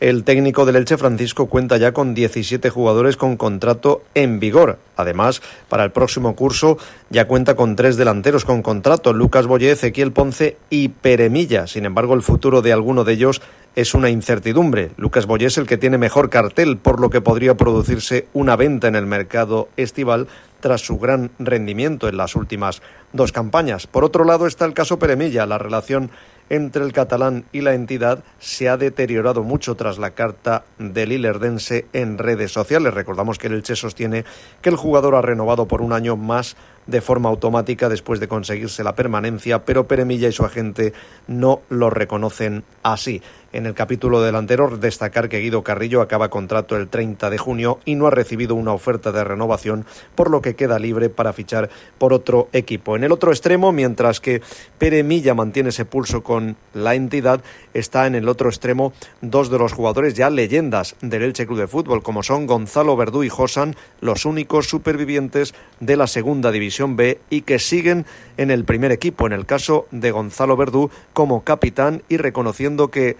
Speaker 18: el técnico del Elche Francisco cuenta ya con 17 jugadores con contrato en vigor. Además, para el próximo curso ya cuenta con tres delanteros con contrato, Lucas Boyé, Ezequiel Ponce y Peremilla. Sin embargo, el futuro de alguno de ellos es una incertidumbre. Lucas Boyé es el que tiene mejor cartel, por lo que podría producirse una venta en el mercado estival tras su gran rendimiento en las últimas dos campañas. Por otro lado está el caso Peremilla. La relación entre el catalán y la entidad se ha deteriorado mucho tras la carta del Ilerdense en redes sociales. Recordamos que el Elche sostiene que el jugador ha renovado por un año más de forma automática después de conseguirse la permanencia, pero Peremilla y su agente no lo reconocen así. En el capítulo delantero, destacar que Guido Carrillo acaba contrato el 30 de junio y no ha recibido una oferta de renovación, por lo que queda libre para fichar por otro equipo. En el otro extremo, mientras que Pere Milla mantiene ese pulso con la entidad, está en el otro extremo dos de los jugadores ya leyendas del Elche Club de Fútbol, como son Gonzalo Verdú y Josan, los únicos supervivientes de la segunda división B y que siguen en el primer equipo. En el caso de Gonzalo Verdú como capitán y reconociendo que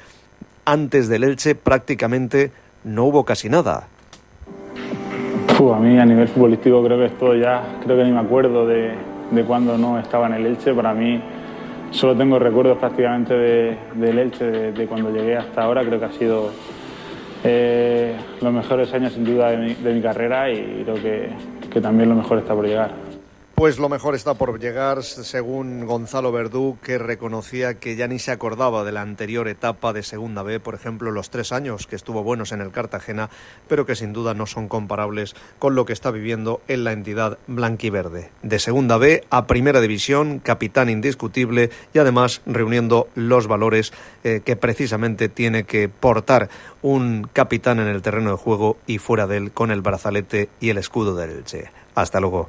Speaker 18: antes del Elche prácticamente no hubo casi nada.
Speaker 34: A mí a nivel futbolístico creo que esto ya, creo que ni me acuerdo de, de cuando no estaba en el Elche. Para mí solo tengo recuerdos prácticamente de, del Elche, de, de cuando llegué hasta ahora. Creo que ha sido eh, los mejores años sin duda de mi, de mi carrera y creo que, que también lo mejor está por llegar.
Speaker 18: Pues lo mejor está por llegar, según Gonzalo Verdú, que reconocía que ya ni se acordaba de la anterior etapa de Segunda B, por ejemplo, los tres años que estuvo buenos en el Cartagena, pero que sin duda no son comparables con lo que está viviendo en la entidad blanquiverde. De Segunda B a Primera División, capitán indiscutible y además reuniendo los valores eh, que precisamente tiene que portar un capitán en el terreno de juego y fuera de él con el brazalete y el escudo del Elche. Hasta luego.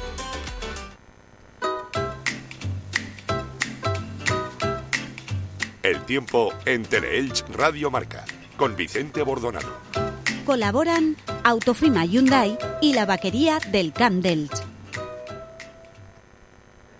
Speaker 1: El tiempo en Teleelch Radio Marca con Vicente Bordonado.
Speaker 17: Colaboran Autofima Hyundai y la vaquería del Camp d'Elx.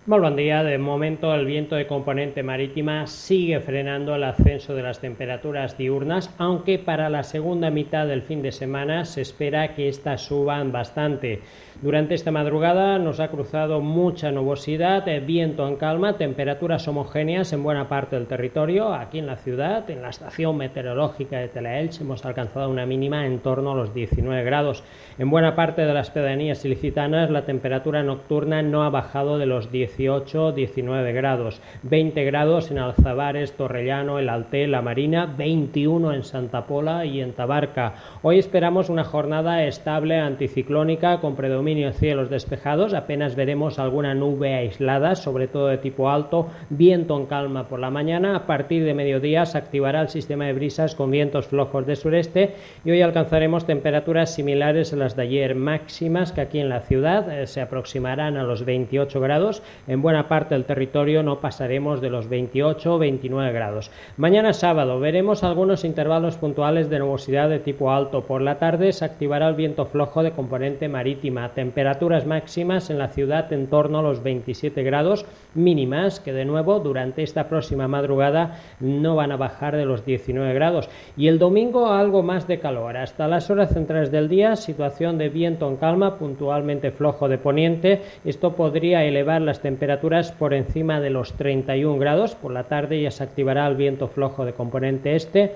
Speaker 27: Muy buen día. De momento, el viento de componente marítima sigue frenando el ascenso de las temperaturas diurnas, aunque para la segunda mitad del fin de semana se espera que éstas suban bastante. Durante esta madrugada nos ha cruzado mucha nubosidad, eh, viento en calma, temperaturas homogéneas en buena parte del territorio. Aquí en la ciudad, en la estación meteorológica de Telaelch, hemos alcanzado una mínima en torno a los 19 grados. En buena parte de las pedanías ilicitanas, la temperatura nocturna no ha bajado de los 18-19 grados. 20 grados en Alzabares, Torrellano, El Alté, La Marina, 21 en Santa Pola y en Tabarca. Hoy esperamos una jornada estable anticiclónica con predominio de cielos despejados, apenas veremos alguna nube aislada, sobre todo de tipo alto, viento en calma por la mañana, a partir de mediodía se activará el sistema de brisas con vientos flojos de sureste y hoy alcanzaremos temperaturas similares a las de ayer máximas que aquí en la ciudad eh, se aproximarán a los 28 grados, en buena parte del territorio no pasaremos de los 28 o 29 grados. Mañana sábado veremos algunos intervalos puntuales de nubosidad de tipo alto, por la tarde se activará el viento flojo de componente marítima, temperaturas máximas en la ciudad en torno a los 27 grados mínimas que de nuevo durante esta próxima madrugada no van a bajar de los 19 grados. Y el domingo algo más de calor. Hasta las horas centrales del día situación de viento en calma puntualmente flojo de poniente. Esto podría elevar las temperaturas por encima de los 31 grados. Por la tarde ya se activará el viento flojo de componente este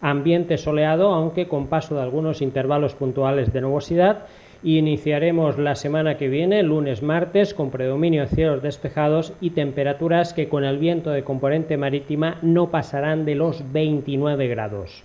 Speaker 27: ambiente soleado aunque con paso de algunos intervalos puntuales de nubosidad y iniciaremos la semana que viene, lunes, martes, con predominio de cielos despejados y temperaturas que con el viento de componente marítima no pasarán de los 29 grados.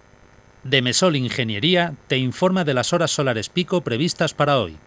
Speaker 35: Demesol Ingeniería te informa de las horas solares pico previstas para hoy.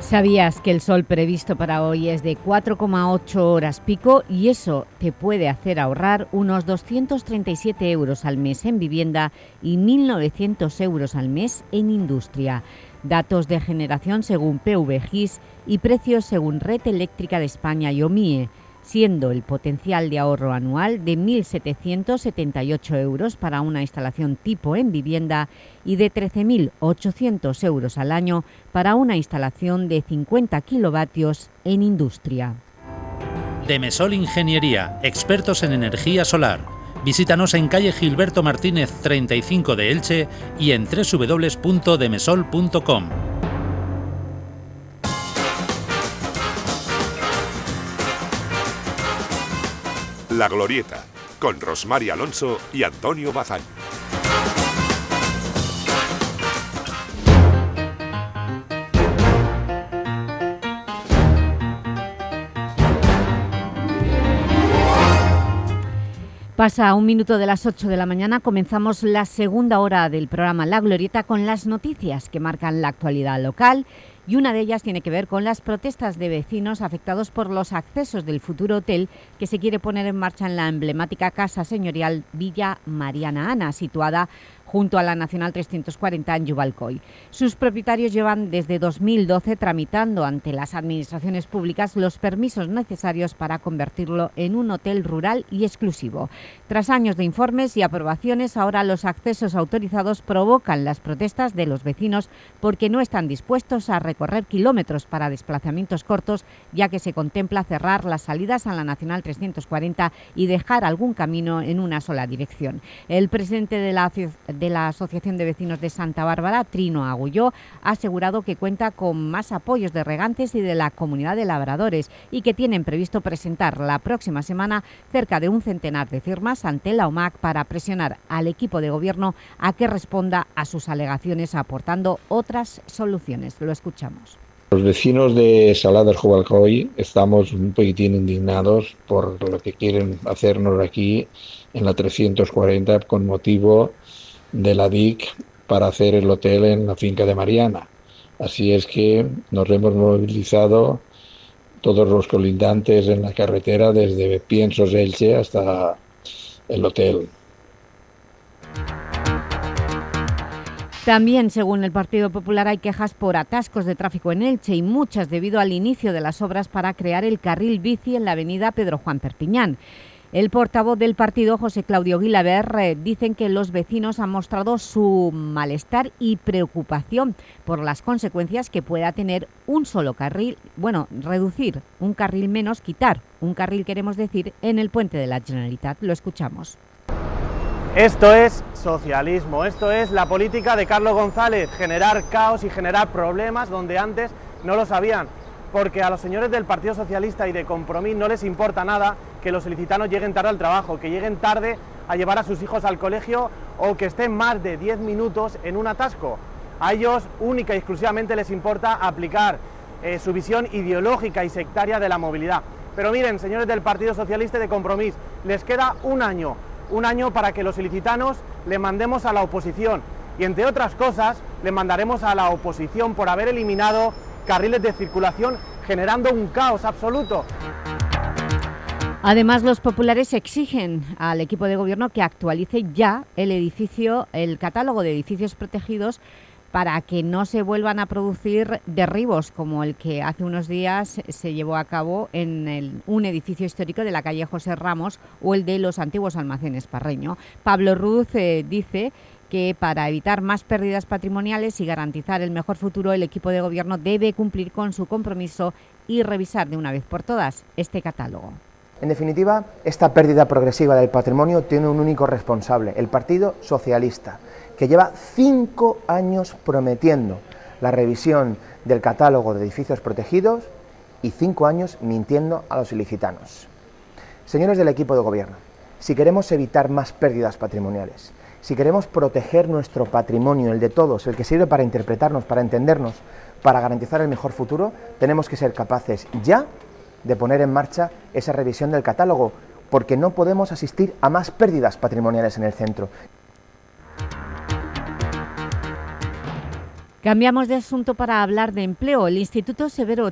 Speaker 2: ¿Sabías que el sol previsto para hoy es de 4,8 horas pico y eso te puede hacer ahorrar unos 237 euros al mes en vivienda y 1.900 euros al mes en industria? Datos de generación según PVGIS y precios según Red Eléctrica de España y OMIE siendo el potencial de ahorro anual de 1.778 euros para una instalación tipo en vivienda y de 13.800 euros al año para una instalación de 50 kilovatios en industria.
Speaker 35: Demesol Ingeniería, expertos en energía solar. Visítanos en calle Gilberto Martínez 35 de Elche y en www.demesol.com.
Speaker 1: La Glorieta, con Rosmar Alonso y Antonio Bazán.
Speaker 2: Pasa un minuto de las 8 de la mañana, comenzamos la segunda hora del programa La Glorieta con las noticias que marcan la actualidad local y una de ellas tiene que ver con las protestas de vecinos afectados por los accesos del futuro hotel que se quiere poner en marcha en la emblemática Casa Señorial Villa Mariana Ana, situada junto a la Nacional 340 en Yubalcoy. Sus propietarios llevan desde 2012 tramitando ante las administraciones públicas los permisos necesarios para convertirlo en un hotel rural y exclusivo. Tras años de informes y aprobaciones, ahora los accesos autorizados provocan las protestas de los vecinos porque no están dispuestos a recorrer kilómetros para desplazamientos cortos, ya que se contempla cerrar las salidas a la Nacional 340 y dejar algún camino en una sola dirección. El presidente de la de la Asociación de Vecinos de Santa Bárbara, Trino Agulló, ha asegurado que cuenta con más apoyos de regantes y de la comunidad de labradores y que tienen previsto presentar la próxima semana cerca de un centenar de firmas ante la OMAC para presionar al equipo de gobierno a que responda a sus alegaciones aportando otras soluciones. Lo escuchamos.
Speaker 36: Los vecinos de Saladas Jubalcoy estamos un poquitín indignados por lo que quieren hacernos aquí en la 340 con motivo de la DIC para hacer el hotel en la finca de Mariana. Así es que nos hemos movilizado todos los colindantes en la carretera desde Piensos Elche hasta el hotel.
Speaker 2: También, según el Partido Popular, hay quejas por atascos de tráfico en Elche y muchas debido al inicio de las obras para crear el carril bici en la avenida Pedro Juan Perpiñán. El portavoz del partido, José Claudio Guilaber, eh, dicen que los vecinos han mostrado su malestar y preocupación por las consecuencias que pueda tener un solo carril, bueno, reducir un carril menos, quitar un carril, queremos decir, en el puente de la Generalitat. Lo escuchamos.
Speaker 37: Esto es socialismo, esto es la política de Carlos González, generar caos y generar problemas donde antes no lo sabían porque a los señores del Partido Socialista y de Compromís no les importa nada que los ilicitanos lleguen tarde al trabajo, que lleguen tarde a llevar a sus hijos al colegio o que estén más de 10 minutos en un atasco. A ellos única y exclusivamente les importa aplicar eh, su visión ideológica y sectaria de la movilidad. Pero miren, señores del Partido Socialista de Compromís, les queda un año, un año para que los ilicitanos le mandemos a la oposición y entre otras cosas le mandaremos a la oposición por haber eliminado carriles de circulación generando un caos absoluto.
Speaker 2: Además, los populares exigen al equipo de gobierno que actualice ya el edificio, el catálogo de edificios protegidos para que no se vuelvan a producir derribos como el que hace unos días se llevó a cabo en un edificio histórico de la calle José Ramos o el de los antiguos almacenes Parreño. Pablo Ruz eh, dice que para evitar más pérdidas patrimoniales y garantizar el mejor futuro, el equipo de gobierno debe cumplir con su compromiso y revisar de una vez por todas este catálogo.
Speaker 38: En definitiva, esta pérdida progresiva del patrimonio tiene un único responsable, el Partido Socialista.
Speaker 11: que lleva cinco años prometiendo la revisión del catálogo de edificios protegidos y cinco años mintiendo a los ilicitanos. Señores del equipo de gobierno, si queremos evitar más pérdidas patrimoniales, si queremos proteger nuestro patrimonio, el de todos, el que sirve para interpretarnos, para entendernos, para garantizar el mejor futuro, tenemos que ser capaces ya de poner en marcha esa revisión del catálogo, porque no podemos asistir a más pérdidas patrimoniales en el centro.
Speaker 2: Cambiamos de asunto para hablar de empleo. El Instituto Severo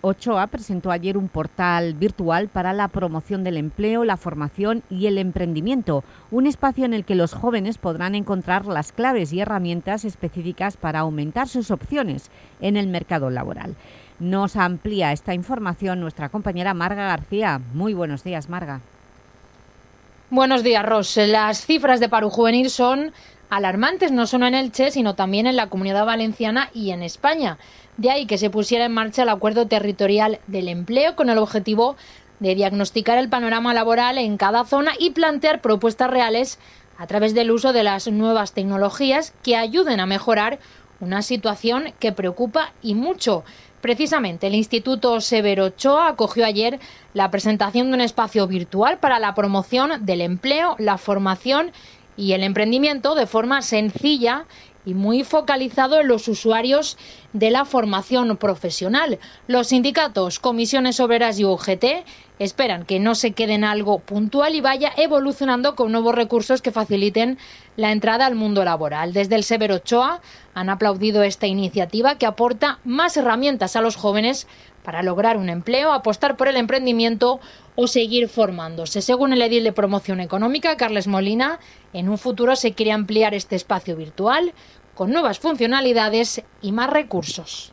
Speaker 2: Ochoa, presentó ayer un portal virtual para la promoción del empleo, la formación y el emprendimiento, un espacio en el que los jóvenes podrán encontrar las claves y herramientas específicas para aumentar sus opciones en el mercado laboral. Nos amplía esta información nuestra compañera Marga García. Muy buenos días, Marga.
Speaker 6: Buenos días, Ros. Las cifras de paro juvenil son alarmantes no solo en Elche, sino también en la Comunidad Valenciana y en España. De ahí que se pusiera en marcha el Acuerdo Territorial del Empleo con el objetivo de diagnosticar el panorama laboral en cada zona y plantear propuestas reales a través del uso de las nuevas tecnologías que ayuden a mejorar una situación que preocupa y mucho. Precisamente, el Instituto Severo Ochoa acogió ayer la presentación de un espacio virtual para la promoción del empleo, la formación y el emprendimiento de forma sencilla y muy focalizado en los usuarios de la formación profesional. Los sindicatos, comisiones obreras y UGT esperan que no se quede en algo puntual y vaya evolucionando con nuevos recursos que faciliten la entrada al mundo laboral. Desde el Severo Ochoa han aplaudido esta iniciativa que aporta más herramientas a los jóvenes para lograr un empleo, apostar por el emprendimiento o seguir formándose. Según el edil de promoción económica, Carles Molina, en un futuro se quiere ampliar este espacio virtual con nuevas funcionalidades y más recursos.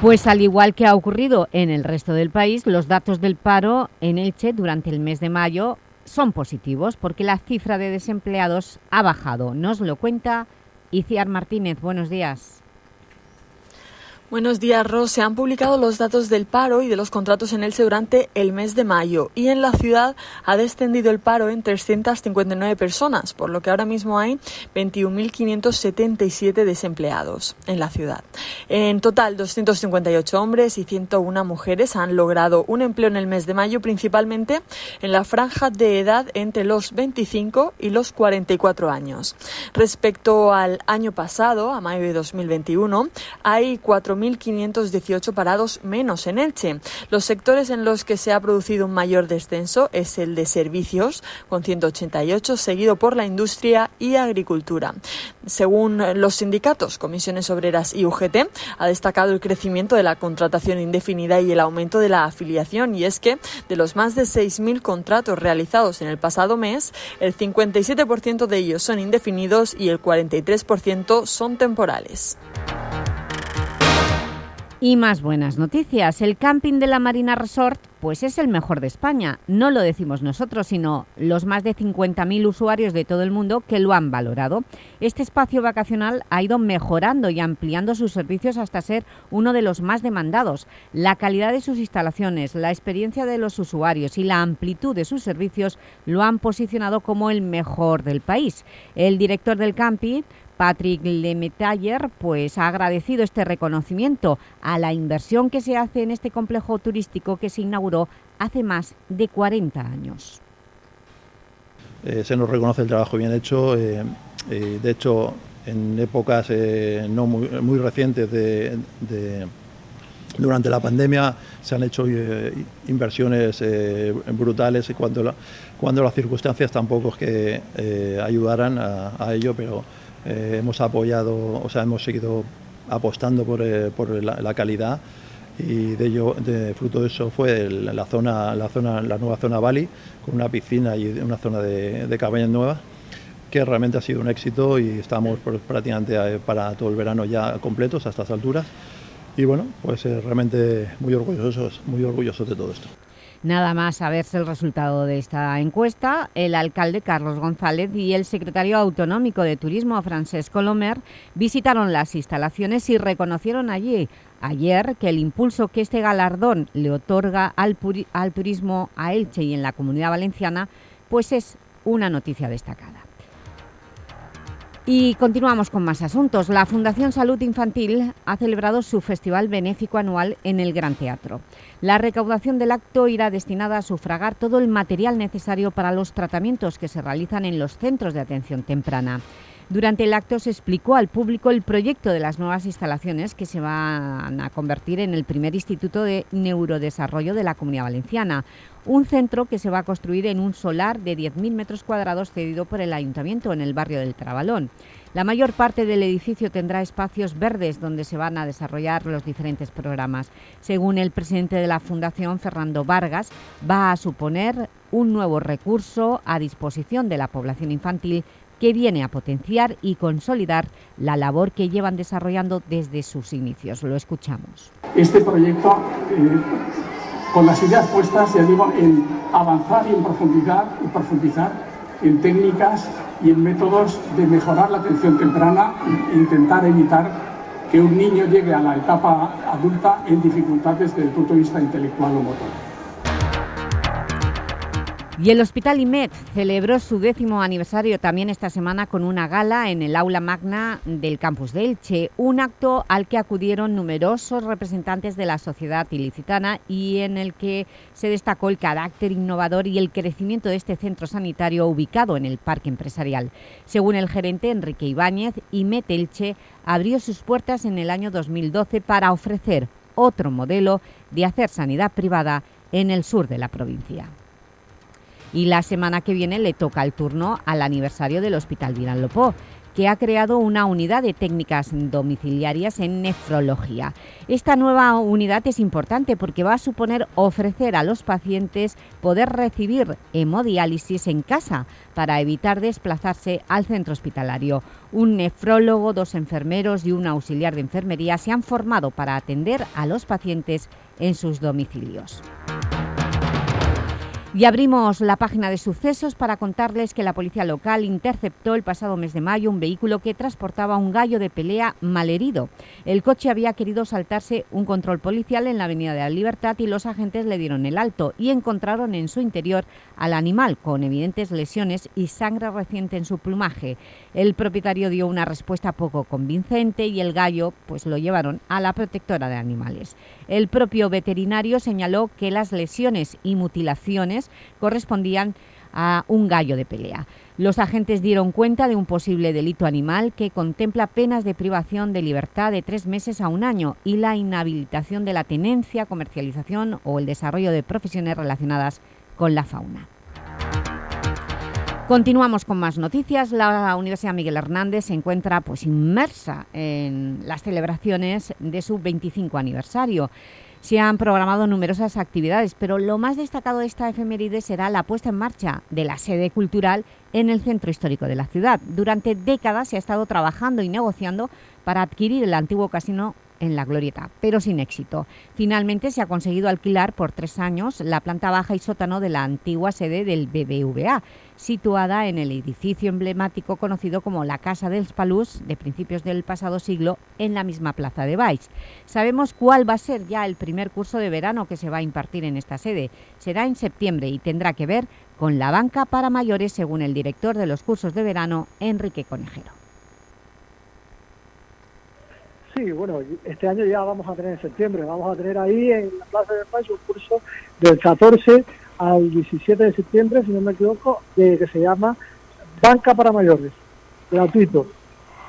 Speaker 2: Pues al igual que ha ocurrido en el resto del país, los datos del paro en Elche durante el mes de mayo son positivos porque la cifra de desempleados ha bajado. Nos lo cuenta Iciar Martínez. Buenos días.
Speaker 9: Buenos días, Ros. Se han publicado los datos del paro y de los contratos en Elche durante el mes de mayo y en la ciudad ha descendido el paro en 359 personas, por lo que ahora mismo hay 21.577 desempleados en la ciudad. En total, 258 hombres y 101 mujeres han logrado un empleo en el mes de mayo, principalmente en la franja de edad entre los 25 y los 44 años. Respecto al año pasado, a mayo de 2021, hay 4 1.518 parados menos en Elche. Los sectores en los que se ha producido un mayor descenso es el de servicios, con 188, seguido por la industria y agricultura. Según los sindicatos, comisiones obreras y UGT, ha destacado el crecimiento de la contratación indefinida y el aumento de la afiliación. Y es que de los más de 6.000 contratos realizados en el pasado mes, el 57% de ellos son indefinidos y el 43% son temporales.
Speaker 2: Y más buenas noticias. El camping de la Marina Resort pues es el mejor de España. No lo decimos nosotros, sino los más de 50.000 usuarios de todo el mundo que lo han valorado. Este espacio vacacional ha ido mejorando y ampliando sus servicios hasta ser uno de los más demandados. La calidad de sus instalaciones, la experiencia de los usuarios y la amplitud de sus servicios lo han posicionado como el mejor del país. El director del camping Patrick Lemetayer pues, ha agradecido este reconocimiento a la inversión que se hace en este complejo turístico que se inauguró hace más de 40 años.
Speaker 12: Eh, se nos reconoce el trabajo bien hecho, eh, eh, de hecho en épocas no muy, recientes de, durante la pandemia se han hecho inversiones brutales cuando, la- cuando las circunstancias tampoco que ayudaran a, a ello, pero eh, hemos apoyado, o sea, hemos seguido apostando por, eh, por la, calidad y de ello, de fruto de eso fue la zona, la nueva zona Bali con una piscina y una zona de, de cabañas nuevas que realmente ha sido un éxito y estamos pues, prácticamente eh, para todo el verano ya completos a estas alturas. Y bueno, pues realmente muy orgullosos, muy orgullosos de todo esto.
Speaker 2: Nada más saberse el resultado de esta encuesta, el alcalde Carlos González y el secretario autonómico de Turismo, Francesc Colomer, visitaron las instalaciones y reconocieron allí ayer que el impulso que este galardón le otorga al, al turismo a Elche y en la Comunidad Valenciana, pues es una noticia destacada. Y continuamos con más asuntos. La Fundación Salud Infantil ha celebrado su festival benéfico anual en el Gran Teatro. La recaudación del acto irá destinada a sufragar todo el material necesario para los tratamientos que se realizan en los centros de atención temprana. Durante el acto se explicó al público el proyecto de las nuevas instalaciones que se van a convertir en el primer instituto de neurodesarrollo de la Comunidad Valenciana, un centro que se va a construir en un solar de 10.000 metros cuadrados cedido por el Ayuntamiento en el barrio del Trabalón. La mayor parte del edificio tendrá espacios verdes donde se van a desarrollar los diferentes programas. Según el presidente de la Fundación, Fernando Vargas, va a suponer un nuevo recurso a disposición de la población infantil que viene a potenciar y consolidar la labor que llevan desarrollando desde sus inicios. Lo escuchamos.
Speaker 39: Este proyecto, eh, con las ideas puestas, ya digo, en avanzar y en profundizar, y profundizar en técnicas y en métodos de mejorar la atención temprana e intentar evitar que un niño llegue a la etapa adulta en dificultades desde el punto de vista intelectual o motor.
Speaker 2: Y el Hospital IMED celebró su décimo aniversario también esta semana con una gala en el aula magna del campus de Elche, un acto al que acudieron numerosos representantes de la sociedad ilicitana y en el que se destacó el carácter innovador y el crecimiento de este centro sanitario ubicado en el parque empresarial. Según el gerente Enrique Ibáñez, IMED Elche abrió sus puertas en el año 2012 para ofrecer otro modelo de hacer sanidad privada en el sur de la provincia y la semana que viene le toca el turno al aniversario del Hospital Lopó, que ha creado una unidad de técnicas domiciliarias en nefrología. Esta nueva unidad es importante porque va a suponer ofrecer a los pacientes poder recibir hemodiálisis en casa para evitar desplazarse al centro hospitalario. Un nefrólogo, dos enfermeros y un auxiliar de enfermería se han formado para atender a los pacientes en sus domicilios. Y abrimos la página de sucesos para contarles que la policía local interceptó el pasado mes de mayo un vehículo que transportaba un gallo de pelea malherido. El coche había querido saltarse un control policial en la Avenida de la Libertad y los agentes le dieron el alto y encontraron en su interior al animal con evidentes lesiones y sangre reciente en su plumaje. El propietario dio una respuesta poco convincente y el gallo pues lo llevaron a la protectora de animales. El propio veterinario señaló que las lesiones y mutilaciones correspondían a un gallo de pelea. Los agentes dieron cuenta de un posible delito animal que contempla penas de privación de libertad de tres meses a un año y la inhabilitación de la tenencia, comercialización o el desarrollo de profesiones relacionadas con la fauna. Continuamos con más noticias. La Universidad Miguel Hernández se encuentra pues, inmersa en las celebraciones de su 25 aniversario. Se han programado numerosas actividades, pero lo más destacado de esta efeméride será la puesta en marcha de la sede cultural en el centro histórico de la ciudad. Durante décadas se ha estado trabajando y negociando para adquirir el antiguo casino en la Glorieta, pero sin éxito. Finalmente se ha conseguido alquilar por tres años la planta baja y sótano de la antigua sede del BBVA, situada en el edificio emblemático conocido como la Casa del Spalús de principios del pasado siglo en la misma plaza de Baix. Sabemos cuál va a ser ya el primer curso de verano que se va a impartir en esta sede. Será en septiembre y tendrá que ver con la banca para mayores según el director de los cursos de verano, Enrique Conejero.
Speaker 16: Sí, bueno, este año ya vamos a tener en septiembre, vamos a tener ahí en la Plaza de Paz un curso del 14 al 17 de septiembre, si no me equivoco, de, que se llama Banca para Mayores, gratuito.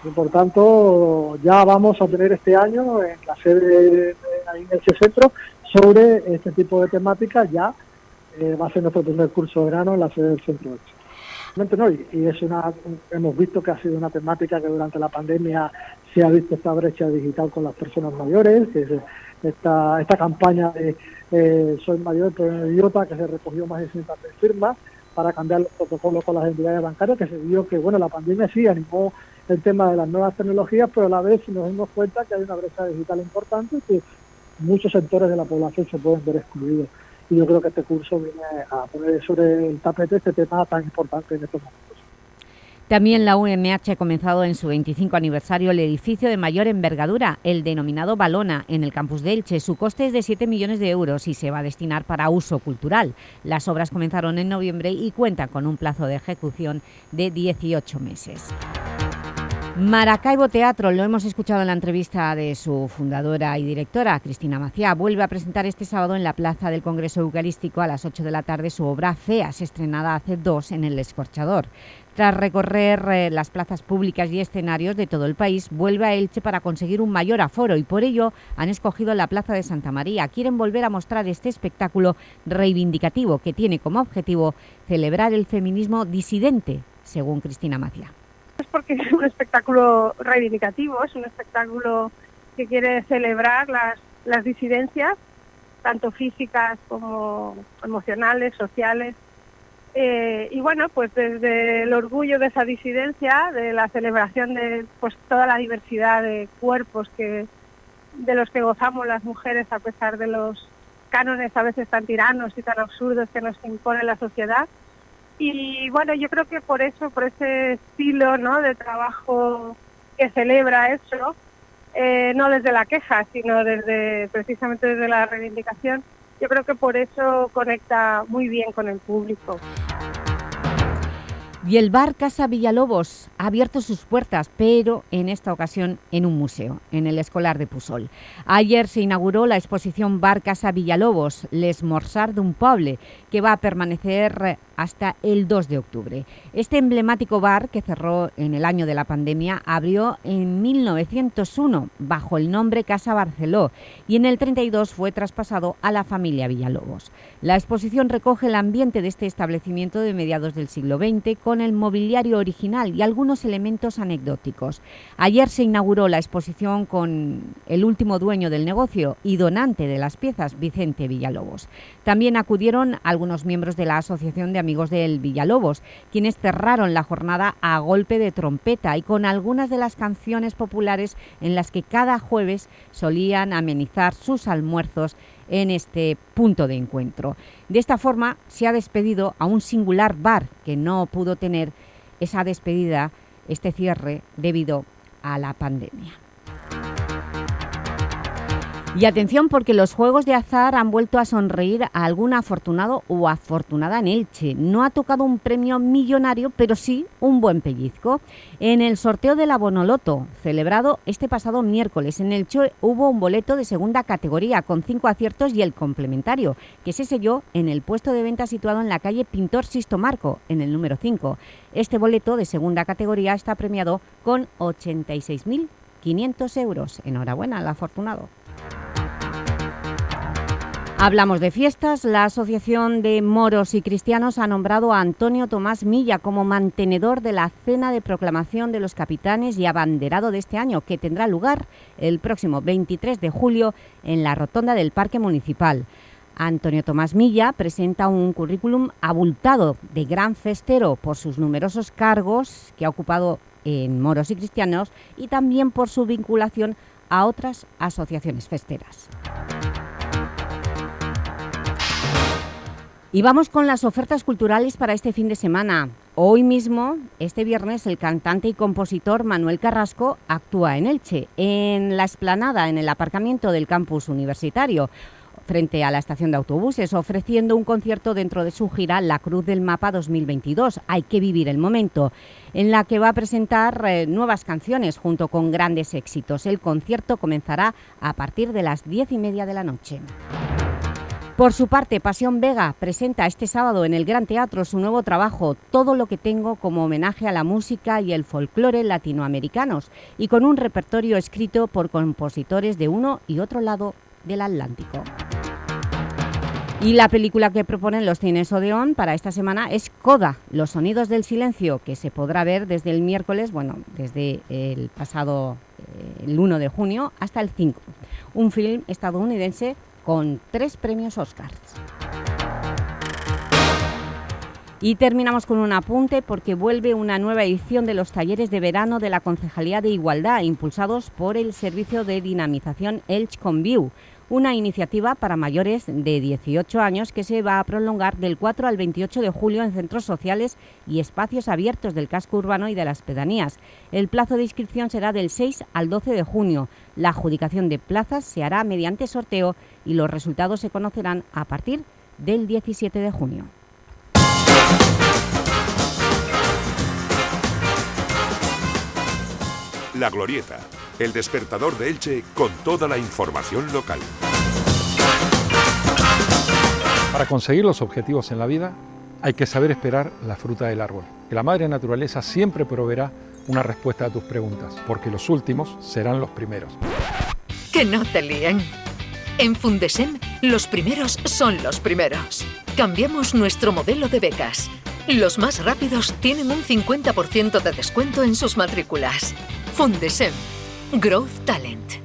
Speaker 16: Y por tanto, ya vamos a tener este año en la sede ahí en ese centro sobre este tipo de temáticas, ya eh, va a ser nuestro primer curso de verano en la sede del centro. No, y, es una, hemos visto que ha sido una temática que durante la pandemia se ha visto esta brecha digital con las personas mayores, que es esta, esta campaña de eh, Soy mayor pero no idiota, que se recogió más de 100 firmas para cambiar los protocolos con las entidades bancarias, que se vio que bueno la pandemia sí animó el tema de las nuevas tecnologías, pero a la vez nos dimos cuenta que hay una brecha digital importante y que muchos sectores de la población se pueden ver excluidos. Yo creo que este curso viene a poner sobre el tapete este tema tan importante en estos momentos.
Speaker 2: También la UMH ha comenzado en su 25 aniversario el edificio de mayor envergadura, el denominado Balona, en el campus de Elche. Su coste es de 7 millones de euros y se va a destinar para uso cultural. Las obras comenzaron en noviembre y cuentan con un plazo de ejecución de 18 meses. Maracaibo Teatro, lo hemos escuchado en la entrevista de su fundadora y directora, Cristina Maciá, vuelve a presentar este sábado en la Plaza del Congreso Eucarístico a las 8 de la tarde su obra Feas, estrenada hace dos en El Escorchador. Tras recorrer eh, las plazas públicas y escenarios de todo el país, vuelve a Elche para conseguir un mayor aforo y por ello han escogido la Plaza de Santa María. Quieren volver a mostrar este espectáculo reivindicativo que tiene como objetivo celebrar el feminismo disidente, según Cristina Maciá.
Speaker 40: Porque es un espectáculo reivindicativo, es un espectáculo que quiere celebrar las, las disidencias, tanto físicas como emocionales, sociales. Eh, y bueno, pues desde el orgullo de esa disidencia, de la celebración de pues toda la diversidad de cuerpos que de los que gozamos las mujeres a pesar de los cánones a veces tan tiranos y tan absurdos que nos impone la sociedad, y bueno, yo creo que por eso, por ese estilo ¿no? de trabajo que celebra eso, eh, no desde la queja, sino desde precisamente desde la reivindicación, yo creo que por eso conecta muy bien con el público.
Speaker 2: Y el bar Casa Villalobos ha abierto sus puertas, pero en esta ocasión en un museo, en el Escolar de Pusol. Ayer se inauguró la exposición Bar Casa Villalobos, Les Morsar d'un Poble, va a permanecer hasta el 2 de octubre. Este emblemático bar, que cerró en el año de la pandemia, abrió en 1901 bajo el nombre Casa Barceló y en el 32 fue traspasado a la familia Villalobos. La exposición recoge el ambiente de este establecimiento de mediados del siglo XX con el mobiliario original y algunos elementos anecdóticos. Ayer se inauguró la exposición con el último dueño del negocio y donante de las piezas, Vicente Villalobos. También acudieron algunos miembros de la Asociación de Amigos del Villalobos, quienes cerraron la jornada a golpe de trompeta y con algunas de las canciones populares en las que cada jueves solían amenizar sus almuerzos en este punto de encuentro. De esta forma se ha despedido a un singular bar que no pudo tener esa despedida, este cierre, debido a la pandemia. Y atención porque los juegos de azar han vuelto a sonreír a algún afortunado o afortunada en Elche. No ha tocado un premio millonario, pero sí un buen pellizco. En el sorteo de la Bonoloto, celebrado este pasado miércoles, en Elche hubo un boleto de segunda categoría con cinco aciertos y el complementario, que se selló en el puesto de venta situado en la calle Pintor Sisto Marco, en el número 5. Este boleto de segunda categoría está premiado con 86.500 euros. Enhorabuena al afortunado. Hablamos de fiestas. La Asociación de Moros y Cristianos ha nombrado a Antonio Tomás Milla como mantenedor de la cena de proclamación de los capitanes y abanderado de este año, que tendrá lugar el próximo 23 de julio en la rotonda del Parque Municipal. Antonio Tomás Milla presenta un currículum abultado de gran festero por sus numerosos cargos que ha ocupado en Moros y Cristianos y también por su vinculación otras asociaciones festeras. Y vamos con las ofertas culturales para este fin de semana. Hoy mismo, este viernes, el cantante y compositor Manuel Carrasco actúa en Elche, en la esplanada, en el aparcamiento del campus universitario, frente a la estación de autobuses, ofreciendo un concierto dentro de su gira La Cruz del Mapa 2022, Hay que vivir el momento, en la que va a presentar eh, nuevas canciones junto con grandes éxitos. El concierto comenzará a partir de las diez y media de la noche. Por su parte, Pasión Vega presenta este sábado en el Gran Teatro su nuevo trabajo, Todo lo que tengo como homenaje a la música y el folclore latinoamericanos y con un repertorio escrito por compositores de uno y otro lado del Atlántico. Y la película que proponen los cines Odeón para esta semana es Coda, Los sonidos del silencio, que se podrá ver desde el miércoles, bueno, desde el pasado eh, el 1 de junio hasta el 5. Un film estadounidense con tres premios Oscars. Y terminamos con un apunte porque vuelve una nueva edición de los talleres de verano de la Concejalía de Igualdad, impulsados por el Servicio de Dinamización Elch Conview, una iniciativa para mayores de 18 años que se va a prolongar del 4 al 28 de julio en centros sociales y espacios abiertos del casco urbano y de las pedanías. El plazo de inscripción será del 6 al 12 de junio. La adjudicación de plazas se hará mediante sorteo y los resultados se conocerán a partir del 17 de junio.
Speaker 1: La Glorieta, el despertador de Elche con toda la información local.
Speaker 41: Para conseguir los objetivos en la vida hay que saber esperar la fruta del árbol. Que la madre naturaleza siempre proveerá una respuesta a tus preguntas, porque los últimos serán los primeros.
Speaker 42: Que no te líen. En Fundesem, los primeros son los primeros. Cambiamos nuestro modelo de becas. Los más rápidos tienen un 50% de descuento en sus matrículas. Fundesem. Growth Talent.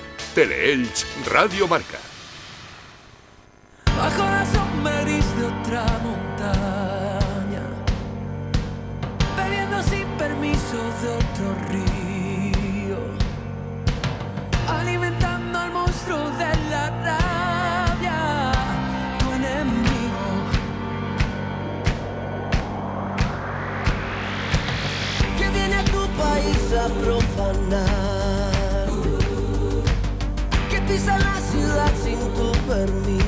Speaker 1: Teleelch Radio Marca.
Speaker 43: Bajo la sombra gris de otra montaña, bebiendo sin permiso de otro río, alimentando al monstruo de la rabia, tu enemigo. Que viene a tu país a profanar que pisa la ciudad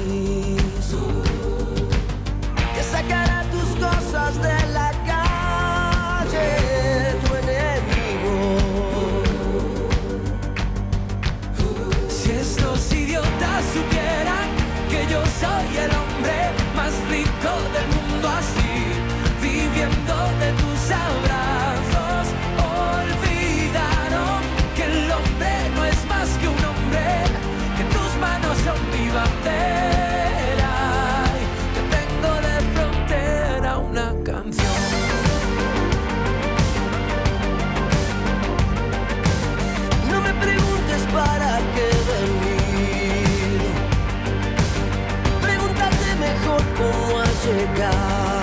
Speaker 43: has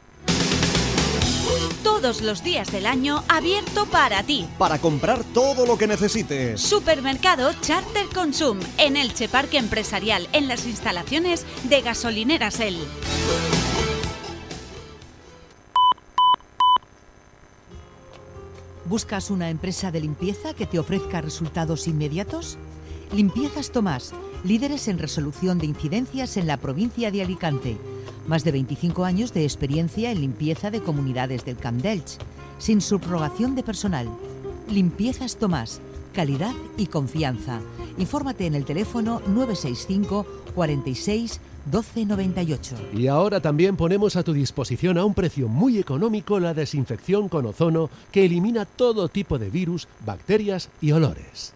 Speaker 17: Todos los días del año abierto para ti.
Speaker 44: Para comprar todo lo que necesites.
Speaker 17: Supermercado Charter Consum en Elche Parque Empresarial en las instalaciones de Gasolineras El.
Speaker 42: ¿Buscas una empresa de limpieza que te ofrezca resultados inmediatos? Limpiezas Tomás, líderes en resolución de incidencias en la provincia de Alicante. Más de 25 años de experiencia en limpieza de comunidades del Camp d'Elx, sin subrogación de personal. Limpiezas Tomás, calidad y confianza. Infórmate en el teléfono 965 46 1298.
Speaker 45: Y ahora también ponemos a tu disposición a un precio muy económico la desinfección con ozono que elimina todo tipo de virus, bacterias y olores.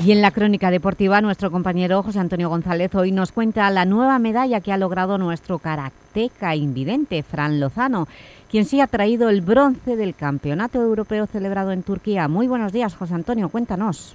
Speaker 2: Y en la crónica deportiva, nuestro compañero José Antonio González hoy nos cuenta la nueva medalla que ha logrado nuestro karateca invidente, Fran Lozano, quien sí ha traído el bronce del Campeonato Europeo celebrado en Turquía. Muy buenos días, José Antonio, cuéntanos.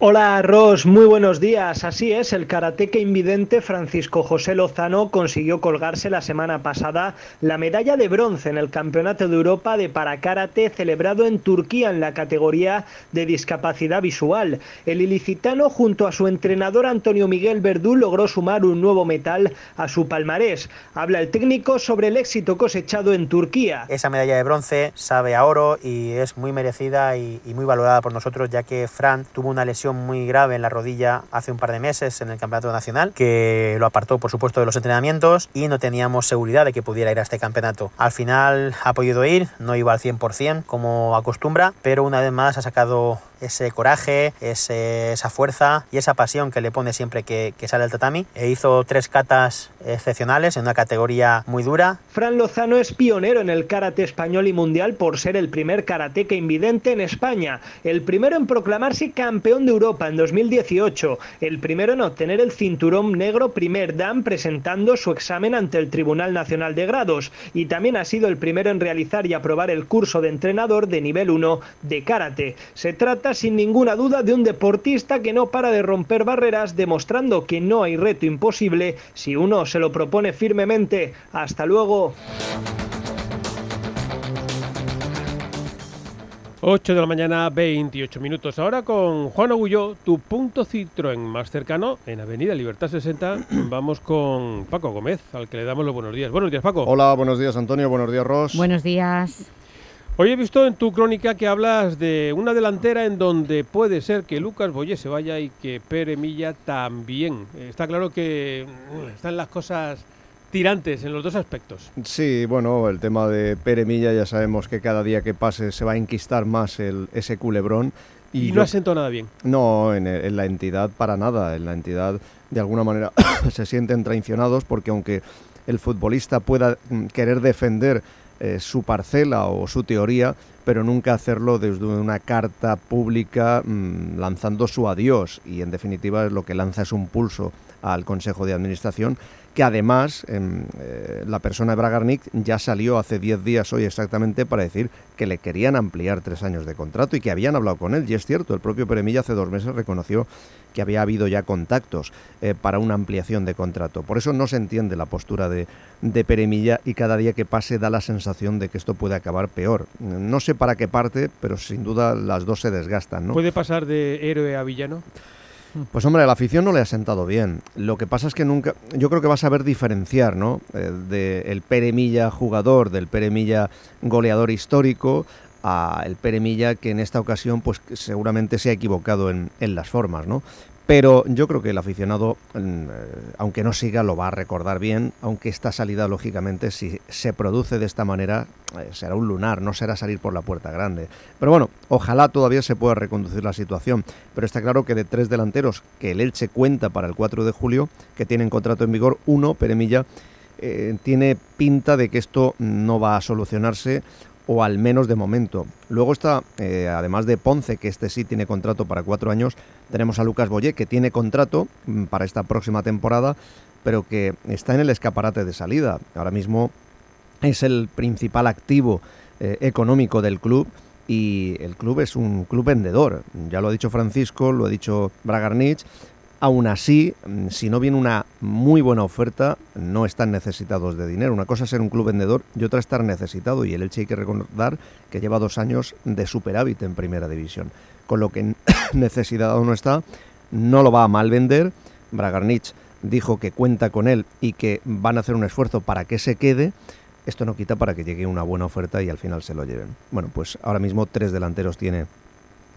Speaker 24: Hola Ros, muy buenos días. Así es, el karateca invidente Francisco José Lozano consiguió colgarse la semana pasada la medalla de bronce en el Campeonato de Europa de Parakarate celebrado en Turquía en la categoría de discapacidad visual. El ilicitano junto a su entrenador Antonio Miguel Verdú logró sumar un nuevo metal a su palmarés. Habla el técnico sobre el éxito cosechado en Turquía.
Speaker 25: Esa medalla de bronce sabe a oro y es muy merecida y muy valorada por nosotros ya que Fran tuvo una lesión muy grave en la rodilla hace un par de meses en el Campeonato Nacional, que lo apartó por supuesto de los entrenamientos y no teníamos seguridad de que pudiera ir a este campeonato. Al final ha podido ir, no iba al 100% como acostumbra, pero una vez más ha sacado ese coraje, ese, esa fuerza y esa pasión que le pone siempre que, que sale al tatami. E hizo tres catas excepcionales en una categoría muy dura.
Speaker 24: Fran Lozano es pionero en el karate español y mundial por ser el primer karateca invidente en España, el primero en proclamarse campeón de Europa en 2018, el primero en obtener el cinturón negro primer dan presentando su examen ante el Tribunal Nacional de Grados y también ha sido el primero en realizar y aprobar el curso de entrenador de nivel 1 de karate. Se trata sin ninguna duda de un deportista que no para de romper barreras demostrando que no hay reto imposible si uno se lo propone firmemente. Hasta luego.
Speaker 3: 8 de la mañana, 28 minutos. Ahora con Juan Agulló, tu punto Citroën más cercano, en Avenida Libertad 60. *clears throat* Vamos con Paco Gómez, al que le damos los buenos días. Buenos días, Paco.
Speaker 18: Hola, buenos días, Antonio. Buenos días, Ross.
Speaker 2: Buenos días.
Speaker 3: Hoy he visto en tu crónica que hablas de una delantera en donde puede ser que Lucas Boyé se vaya y que Pere Milla también. Está claro que están las cosas tirantes en los dos aspectos.
Speaker 18: Sí, bueno, el tema de Pere Milla ya sabemos que cada día que pase se va a enquistar más el, ese culebrón.
Speaker 3: Y, no ha sentado nada bien.
Speaker 18: No, en, en la entidad para nada. En la entidad, de alguna manera, *coughs* se sienten traicionados porque aunque el futbolista pueda mm, querer defender eh, su parcela o su teoría, pero nunca hacerlo desde una carta pública mm, lanzando su adiós. Y en definitiva lo que lanza es un pulso al Consejo de Administración que además em, eh, la persona de Bragarnik ya salió hace 10 días hoy exactamente para decir que le querían ampliar tres años de contrato y que habían hablado con él. Y es cierto, el propio Peremilla hace dos meses reconoció que había habido ya contactos eh, para una ampliación de contrato. Por eso no se entiende la postura de, de Peremilla y cada día que pase da la sensación de que esto puede acabar peor. No sé para qué parte, pero sin duda las dos se desgastan. ¿no?
Speaker 3: ¿Puede pasar de héroe a villano?
Speaker 18: Pues hombre, a la afición no le ha sentado bien. Lo que pasa es que nunca, yo creo que va a saber diferenciar, ¿no? Eh, de el Pere Milla jugador, del Pere Milla goleador histórico, a el Pere Milla que en esta ocasión, pues seguramente se ha equivocado en, en las formas, ¿no? Pero yo creo que el aficionado, mm, eh, aunque no siga, lo va a recordar bien, aunque esta salida, lógicamente, si se produce de esta manera, eh, será un lunar, no será salir por la puerta grande. Pero bueno, ojalá todavía se pueda reconducir la situación. Pero está claro que de tres delanteros que el Elche cuenta para el 4 de julio, que tienen contrato en vigor, uno, Peremilla, eh, tiene pinta de que esto no va a solucionarse o al menos de momento. Luego está, eh, además de Ponce, que este sí tiene contrato para cuatro años, tenemos a Lucas Boyé, que tiene contrato mm, para esta próxima temporada, pero que está en el escaparate de salida. Ahora mismo es el principal activo eh, económico del club y el club es un club vendedor. Ya lo ha dicho Francisco, lo ha dicho Bragarnich. Aún así, mm, si no viene una muy buena oferta, no están necesitados de dinero. Una cosa es ser un club vendedor y otra estar necesitado. Y el Elche hay que recordar que lleva dos años de superávit en primera división. Con lo que *coughs* necesidad no está, no lo va a mal vender. Bragarnich dijo que cuenta con él y que van a hacer un esfuerzo para que se quede. Esto no quita para que llegue una buena oferta y al final se lo lleven. Bueno, pues ahora mismo tres delanteros tiene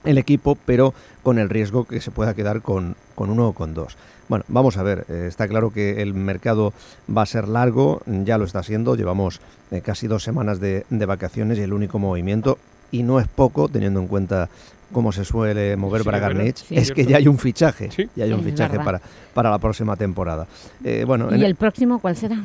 Speaker 18: el equipo, pero con el riesgo que se pueda quedar con, con uno o con dos. Bueno, vamos a ver, eh, está claro que el mercado va a ser largo, ya lo está siendo, llevamos eh, casi dos semanas de, de, vacaciones y el único movimiento, y no es poco teniendo en cuenta cómo se suele mover
Speaker 3: Sí,
Speaker 18: Bragarnich,
Speaker 3: sí,
Speaker 18: es que ya hay un fichaje,
Speaker 3: Sí.
Speaker 18: ya hay un
Speaker 2: Es
Speaker 18: fichaje para, para la próxima temporada. Eh, bueno, en-
Speaker 2: ¿Y el próximo cuál será?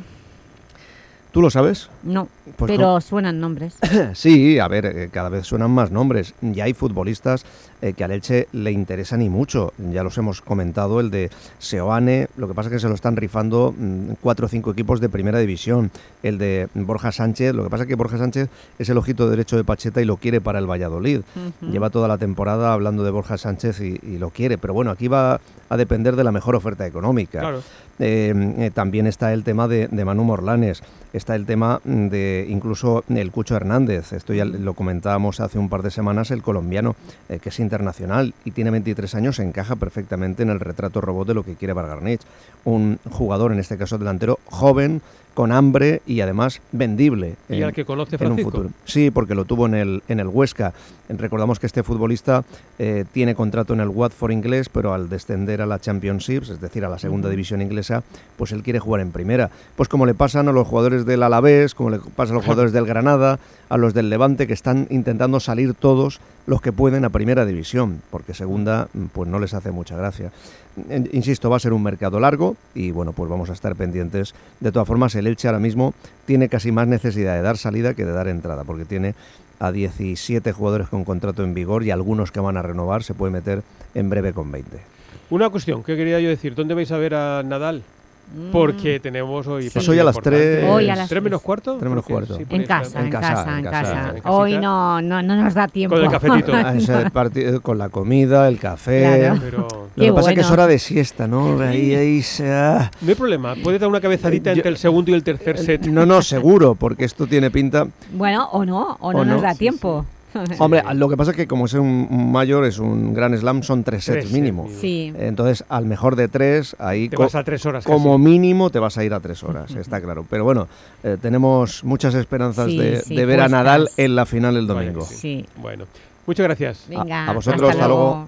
Speaker 18: ¿Tú lo sabes?
Speaker 2: No,
Speaker 18: Pues
Speaker 2: pero
Speaker 18: no.
Speaker 2: suenan nombres. *clears throat*
Speaker 18: Sí, a ver, eh, cada vez suenan más nombres. Ya hay futbolistas eh, que al Elche le interesan y mucho. Ya los hemos comentado, el de Seoane, lo que pasa es que se lo están rifando mm, cuatro o cinco equipos de primera división. El de Borja Sánchez, lo que pasa es que Borja Sánchez es el ojito derecho de Pacheta y lo quiere para el Valladolid. Lleva toda la temporada hablando de Borja Sánchez y, y lo quiere. Pero bueno, aquí va a depender de la mejor oferta económica.
Speaker 3: Claro.
Speaker 18: Eh, eh, también está el tema de, de Manu Morlanes, está el tema de incluso el Cucho Hernández, esto ya lo comentábamos hace un par de semanas, el colombiano, eh, que es internacional y tiene 23 años, encaja perfectamente en el retrato robot de lo que quiere Vargarnich. Un jugador, en este caso delantero, joven, con hambre y además vendible.
Speaker 3: Y al que conoce
Speaker 18: en un
Speaker 3: Francisco.
Speaker 18: futuro. Sí, porque lo tuvo en el, en el Huesca. Recordamos que este futbolista eh, tiene contrato en el Watford inglés, pero al descender a la Championships, es decir, a la segunda división inglesa, pues él quiere jugar en primera. Pues como le pasan a los jugadores del Alavés, como le pasa a los jugadores del Granada, a los del Levante, que están intentando salir todos los que pueden a primera división, porque segunda mm, pues no les hace mucha gracia. Insisto, va a ser un mercado largo y bueno, pues vamos a estar pendientes. De todas formas, el Elche ahora mismo tiene casi más necesidad de dar salida que de dar entrada, porque tiene a 17 jugadores con contrato en vigor y algunos que van a renovar, se puede meter en breve con 20.
Speaker 3: Una cuestión que quería yo decir, ¿dónde vais a ver a Nadal? Porque tenemos hoy...
Speaker 18: Sí.
Speaker 3: partido
Speaker 18: Hoy a las
Speaker 3: importante.
Speaker 18: tres- Hoy a
Speaker 2: las
Speaker 3: ¿Tres menos cuarto?
Speaker 18: Tres menos
Speaker 3: Creo que
Speaker 18: cuarto.
Speaker 3: sí,
Speaker 2: En casa, en
Speaker 18: En
Speaker 2: casa,
Speaker 18: casa,
Speaker 2: en
Speaker 18: en
Speaker 2: casa.
Speaker 18: casa, en
Speaker 2: Hoy
Speaker 3: casita.
Speaker 2: no, no, no nos da tiempo.
Speaker 3: Con el cafetito. *laughs*
Speaker 18: Partido con la comida, el café.
Speaker 2: Claro.
Speaker 3: Pero
Speaker 18: Lo que pasa es que es
Speaker 2: bueno.
Speaker 18: hora de siesta, ¿no? Ahí, ahí se
Speaker 3: no hay problema, puedes dar una cabezadita
Speaker 18: Eh, yo-
Speaker 3: entre el segundo y el tercer set.
Speaker 18: No, no, seguro, porque esto tiene pinta.
Speaker 2: Bueno, o no, o no
Speaker 18: O
Speaker 2: nos
Speaker 18: no,
Speaker 2: da
Speaker 18: sí,
Speaker 2: tiempo.
Speaker 18: Hombre, lo que pasa es que como es un mayor, es un gran slam, son tres sets mínimo.
Speaker 2: Sí.
Speaker 18: Entonces, al mejor de tres, ahí
Speaker 3: Te
Speaker 18: co-
Speaker 3: vas a tres horas
Speaker 18: como
Speaker 3: casi.
Speaker 18: mínimo te vas a ir a tres horas, *laughs* está claro. Pero bueno, eh, tenemos muchas esperanzas
Speaker 2: Sí,
Speaker 18: de,
Speaker 2: sí,
Speaker 18: de ver a. Nadal en la final el domingo.
Speaker 3: sí.
Speaker 2: Sí.
Speaker 3: Bueno, muchas gracias.
Speaker 2: Venga,
Speaker 18: a vosotros, hasta luego.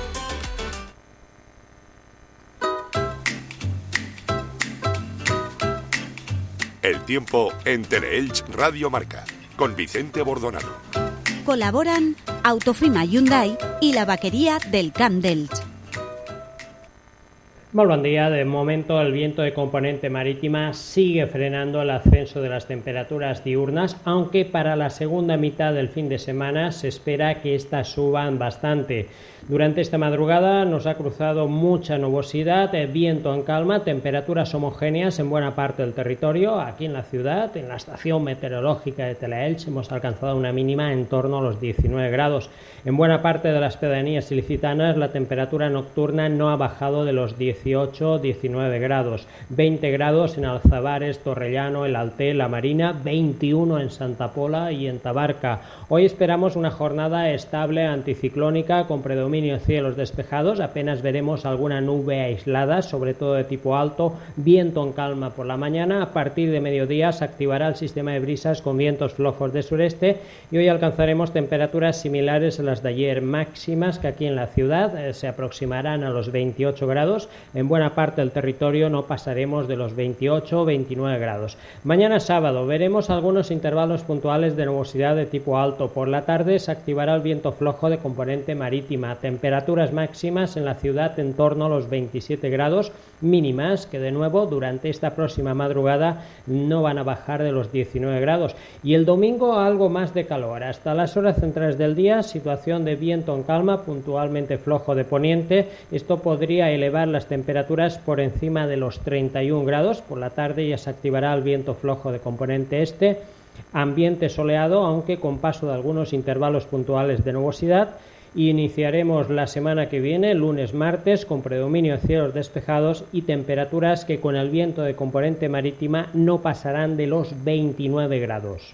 Speaker 1: El tiempo en Teleelch Radio Marca con Vicente Bordonano.
Speaker 17: Colaboran Autofima Hyundai y la vaquería del Camp d'Elx.
Speaker 27: Muy buen día. De momento, el viento de componente marítima sigue frenando el ascenso de las temperaturas diurnas, aunque para la segunda mitad del fin de semana se espera que éstas suban bastante. Durante esta madrugada nos ha cruzado mucha nubosidad, eh, viento en calma, temperaturas homogéneas en buena parte del territorio. Aquí en la ciudad, en la estación meteorológica de Telaelch, hemos alcanzado una mínima en torno a los 19 grados. En buena parte de las pedanías ilicitanas, la temperatura nocturna no ha bajado de los 18-19 grados. 20 grados en Alzabares, Torrellano, El Alté, La Marina, 21 en Santa Pola y en Tabarca. Hoy esperamos una jornada estable anticiclónica con predominio predominio cielos despejados, apenas veremos alguna nube aislada, sobre todo de tipo alto, viento en calma por la mañana, a partir de mediodía se activará el sistema de brisas con vientos flojos de sureste y hoy alcanzaremos temperaturas similares a las de ayer máximas que aquí en la ciudad eh, se aproximarán a los 28 grados, en buena parte del territorio no pasaremos de los 28 o 29 grados. Mañana sábado veremos algunos intervalos puntuales de nubosidad de tipo alto, por la tarde se activará el viento flojo de componente marítima, temperaturas máximas en la ciudad en torno a los 27 grados mínimas que de nuevo durante esta próxima madrugada no van a bajar de los 19 grados. Y el domingo algo más de calor. Hasta las horas centrales del día situación de viento en calma puntualmente flojo de poniente. Esto podría elevar las temperaturas por encima de los 31 grados. Por la tarde ya se activará el viento flojo de componente este. Ambiente soleado aunque con paso de algunos intervalos puntuales de nubosidad Iniciaremos la semana que viene, lunes, martes, con predominio de cielos despejados y temperaturas que con el viento de componente marítima no pasarán de los 29 grados.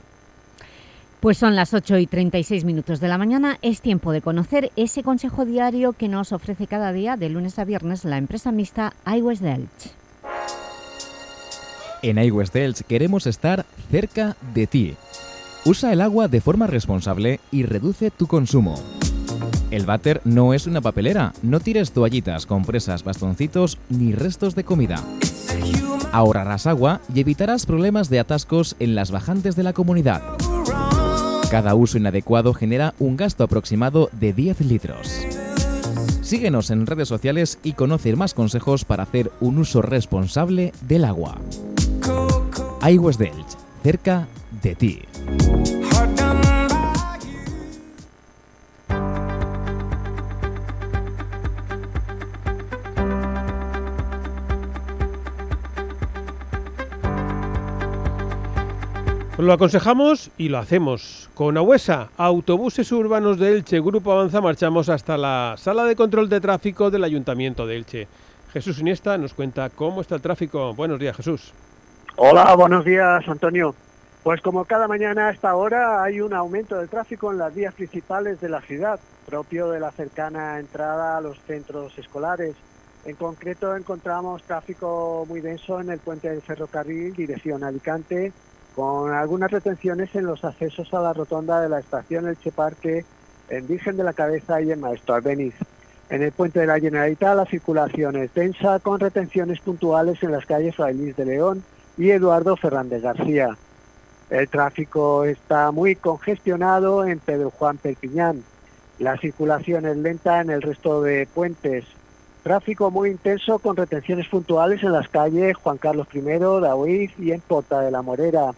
Speaker 2: Pues son las 8 y 36 minutos de la mañana. Es tiempo de conocer ese consejo diario que nos ofrece cada día, de lunes a viernes, la empresa mixta iWest Delch.
Speaker 46: En iWest Delch queremos estar cerca de ti. Usa el agua de forma responsable y reduce tu consumo. El váter no es una papelera. No tires toallitas, compresas, bastoncitos ni restos de comida. Ahorrarás agua y evitarás problemas de atascos en las bajantes de la comunidad. Cada uso inadecuado genera un gasto aproximado de 10 litros. Síguenos en redes sociales y conoce más consejos para hacer un uso responsable del agua. iWest Delch, cerca de ti.
Speaker 3: Lo aconsejamos y lo hacemos. Con Ahuesa, Autobuses Urbanos de Elche, Grupo Avanza, marchamos hasta la sala de control de tráfico del Ayuntamiento de Elche. Jesús Iniesta nos cuenta cómo está el tráfico. Buenos días, Jesús.
Speaker 47: Hola, buenos días, Antonio. Pues como cada mañana a esta hora hay un aumento del tráfico en las vías principales de la ciudad, propio de la cercana entrada a los centros escolares. En concreto encontramos tráfico muy denso en el puente del ferrocarril, dirección Alicante, con algunas retenciones en los accesos a la rotonda de la estación Elche Parque, en Virgen de la Cabeza y en Maestro Albeniz. En el puente de la Generalitat la circulación es densa, con retenciones puntuales en las calles Frailis de León y Eduardo Fernández García. El tráfico está muy congestionado en Pedro Juan Perpiñán. La circulación es lenta en el resto de puentes. Tráfico muy intenso con retenciones puntuales en las calles Juan Carlos I, Daoiz y en Porta de la Morera.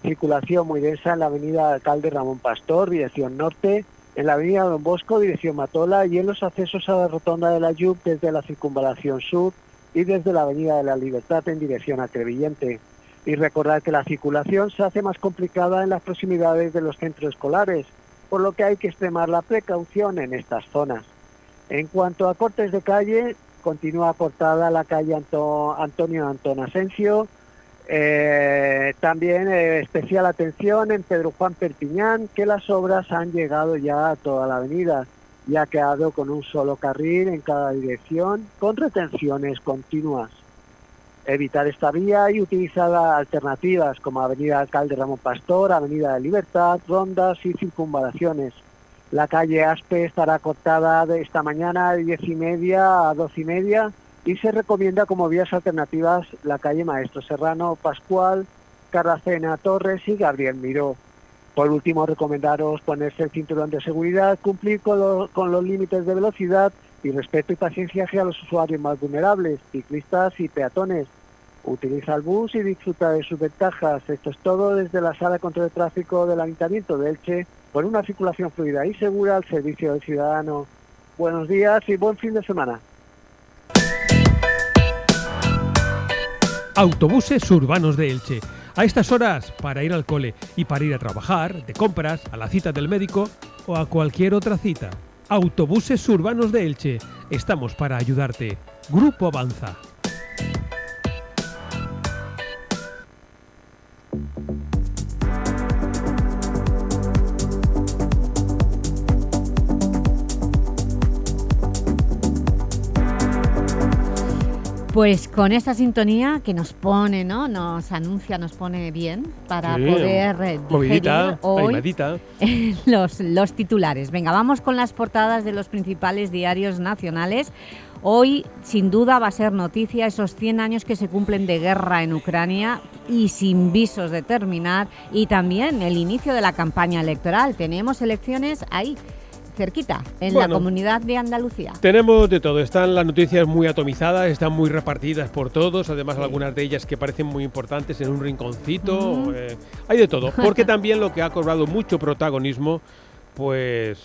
Speaker 47: Circulación muy densa en la avenida Alcalde Ramón Pastor, dirección norte, en la avenida Don Bosco, dirección Matola y en los accesos a la rotonda de la Yub desde la circunvalación sur y desde la avenida de la Libertad en dirección a Crevillente. Y recordar que la circulación se hace más complicada en las proximidades de los centros escolares, por lo que hay que extremar la precaución en estas zonas. En cuanto a cortes de calle, continúa cortada la calle Anto- Antonio Antón Asensio. Eh, también eh, especial atención en Pedro Juan Perpiñán, que las obras han llegado ya a toda la avenida y ha quedado con un solo carril en cada dirección, con retenciones continuas. Evitar esta vía y utilizar alternativas como Avenida Alcalde Ramón Pastor, Avenida de Libertad, rondas y circunvalaciones. La calle Aspe estará cortada de esta mañana de 10 y media a 12 y media y se recomienda como vías alternativas la calle Maestro Serrano, Pascual, Carracena Torres y Gabriel Miró. Por último, recomendaros ponerse el cinturón de seguridad, cumplir con, con los límites de velocidad y respeto y paciencia hacia los usuarios más vulnerables, ciclistas y peatones. Utiliza el bus y disfruta de sus ventajas. Esto es todo desde la Sala Control de Tráfico del Ayuntamiento de Elche, por una circulación fluida y segura al servicio del ciudadano. Buenos días y buen fin de semana.
Speaker 3: Autobuses urbanos de Elche. A estas horas, para ir al cole y para ir a trabajar, de compras, a la cita del médico o a cualquier otra cita. Autobuses urbanos de Elche. Estamos para ayudarte. Grupo Avanza.
Speaker 2: Pues con esta sintonía que nos pone, ¿no? Nos anuncia, nos pone bien para
Speaker 3: Sí,
Speaker 2: poder eh,
Speaker 3: movidita,
Speaker 2: hoy *laughs* los, los titulares. Venga, vamos con las portadas de los principales diarios nacionales. Hoy, sin duda, va a ser noticia esos 100 años que se cumplen de guerra en Ucrania y sin visos de terminar, y también el inicio de la campaña electoral. Tenemos elecciones ahí, cerquita, en la comunidad de Andalucía.
Speaker 3: Tenemos de todo, están las noticias muy atomizadas, están muy repartidas por todos, además algunas de ellas que parecen muy importantes en un rinconcito, eh, hay de todo, porque *laughs* también lo que ha cobrado mucho protagonismo, pues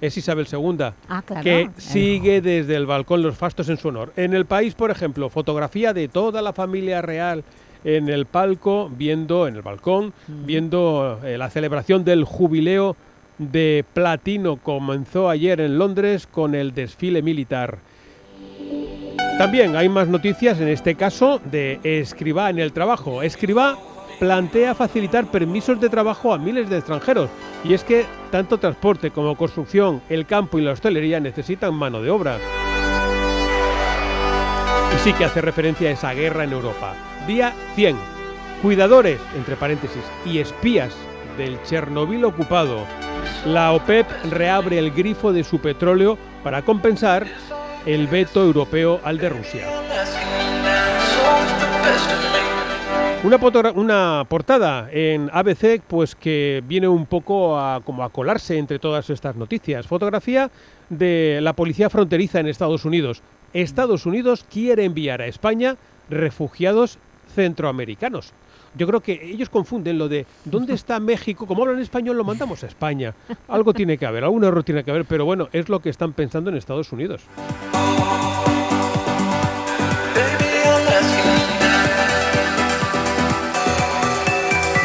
Speaker 3: es Isabel II,
Speaker 2: Ah, claro.
Speaker 3: que sigue desde el balcón los fastos en su honor. En el país, por ejemplo, fotografía de toda la familia real en el palco, viendo, en el balcón, viendo eh, la celebración del jubileo de platino comenzó ayer en Londres con el desfile militar. También hay más noticias, en este caso, de Escribá en el trabajo. Escribá plantea facilitar permisos de trabajo a miles de extranjeros. Y es que tanto transporte como construcción, el campo y la hostelería necesitan mano de obra. Y sí que hace referencia a esa guerra en Europa. Día 100. Cuidadores, entre paréntesis, y espías del Chernobyl ocupado. La OPEP reabre el grifo de su petróleo para compensar el veto europeo al de Rusia. Una, una portada en ABC pues que viene un poco a, como a colarse entre todas estas noticias. Fotografía de la policía fronteriza en Estados Unidos. Estados Unidos quiere enviar a España refugiados centroamericanos. Yo creo que ellos confunden lo de ¿dónde está México? Como hablan español lo mandamos a España. Algo tiene que haber, algún error tiene que haber, pero bueno, es lo que están pensando en Estados Unidos.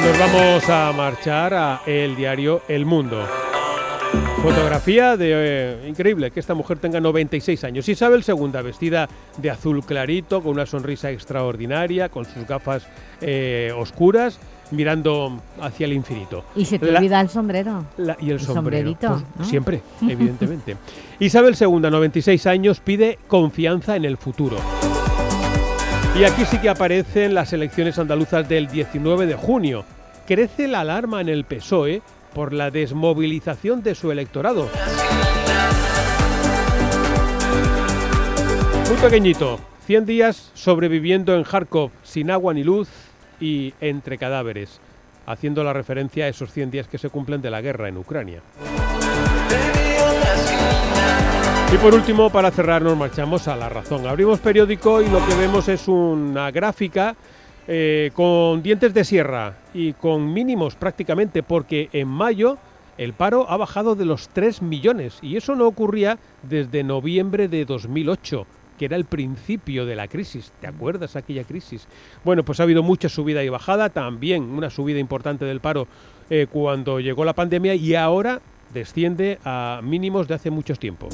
Speaker 3: Nos vamos a marchar a el diario El Mundo. Fotografía de eh, increíble que esta mujer tenga 96 años. Isabel II, vestida de azul clarito, con una sonrisa extraordinaria, con sus gafas eh, oscuras, mirando hacia el infinito.
Speaker 2: Y se te
Speaker 3: La-
Speaker 2: olvida el sombrero.
Speaker 3: la- y el, sombrero.
Speaker 2: sombrerito,
Speaker 3: Pues,
Speaker 2: ¿no?
Speaker 3: Siempre, *laughs* evidentemente. Isabel II, 96 años, pide confianza en el futuro. Y aquí sí que aparecen las elecciones andaluzas del 19 de junio. Crece la alarma en el PSOE por la desmovilización de su electorado. Muy pequeñito, 100 días sobreviviendo en Kharkov sin agua ni luz y entre cadáveres, haciendo la referencia a esos 100 días que se cumplen de la guerra en Ucrania. Y por último, para cerrar, nos marchamos a La Razón. Abrimos periódico y lo que vemos es una gráfica eh, con dientes de sierra y con mínimos prácticamente, porque en mayo el paro ha bajado de los 3 millones y eso no ocurría desde noviembre de 2008 que era el principio de la crisis. ¿Te acuerdas aquella crisis? Bueno, pues ha habido mucha subida y bajada, también una subida importante del paro eh, cuando llegó la pandemia y ahora desciende a mínimos de hace mucho tiempo.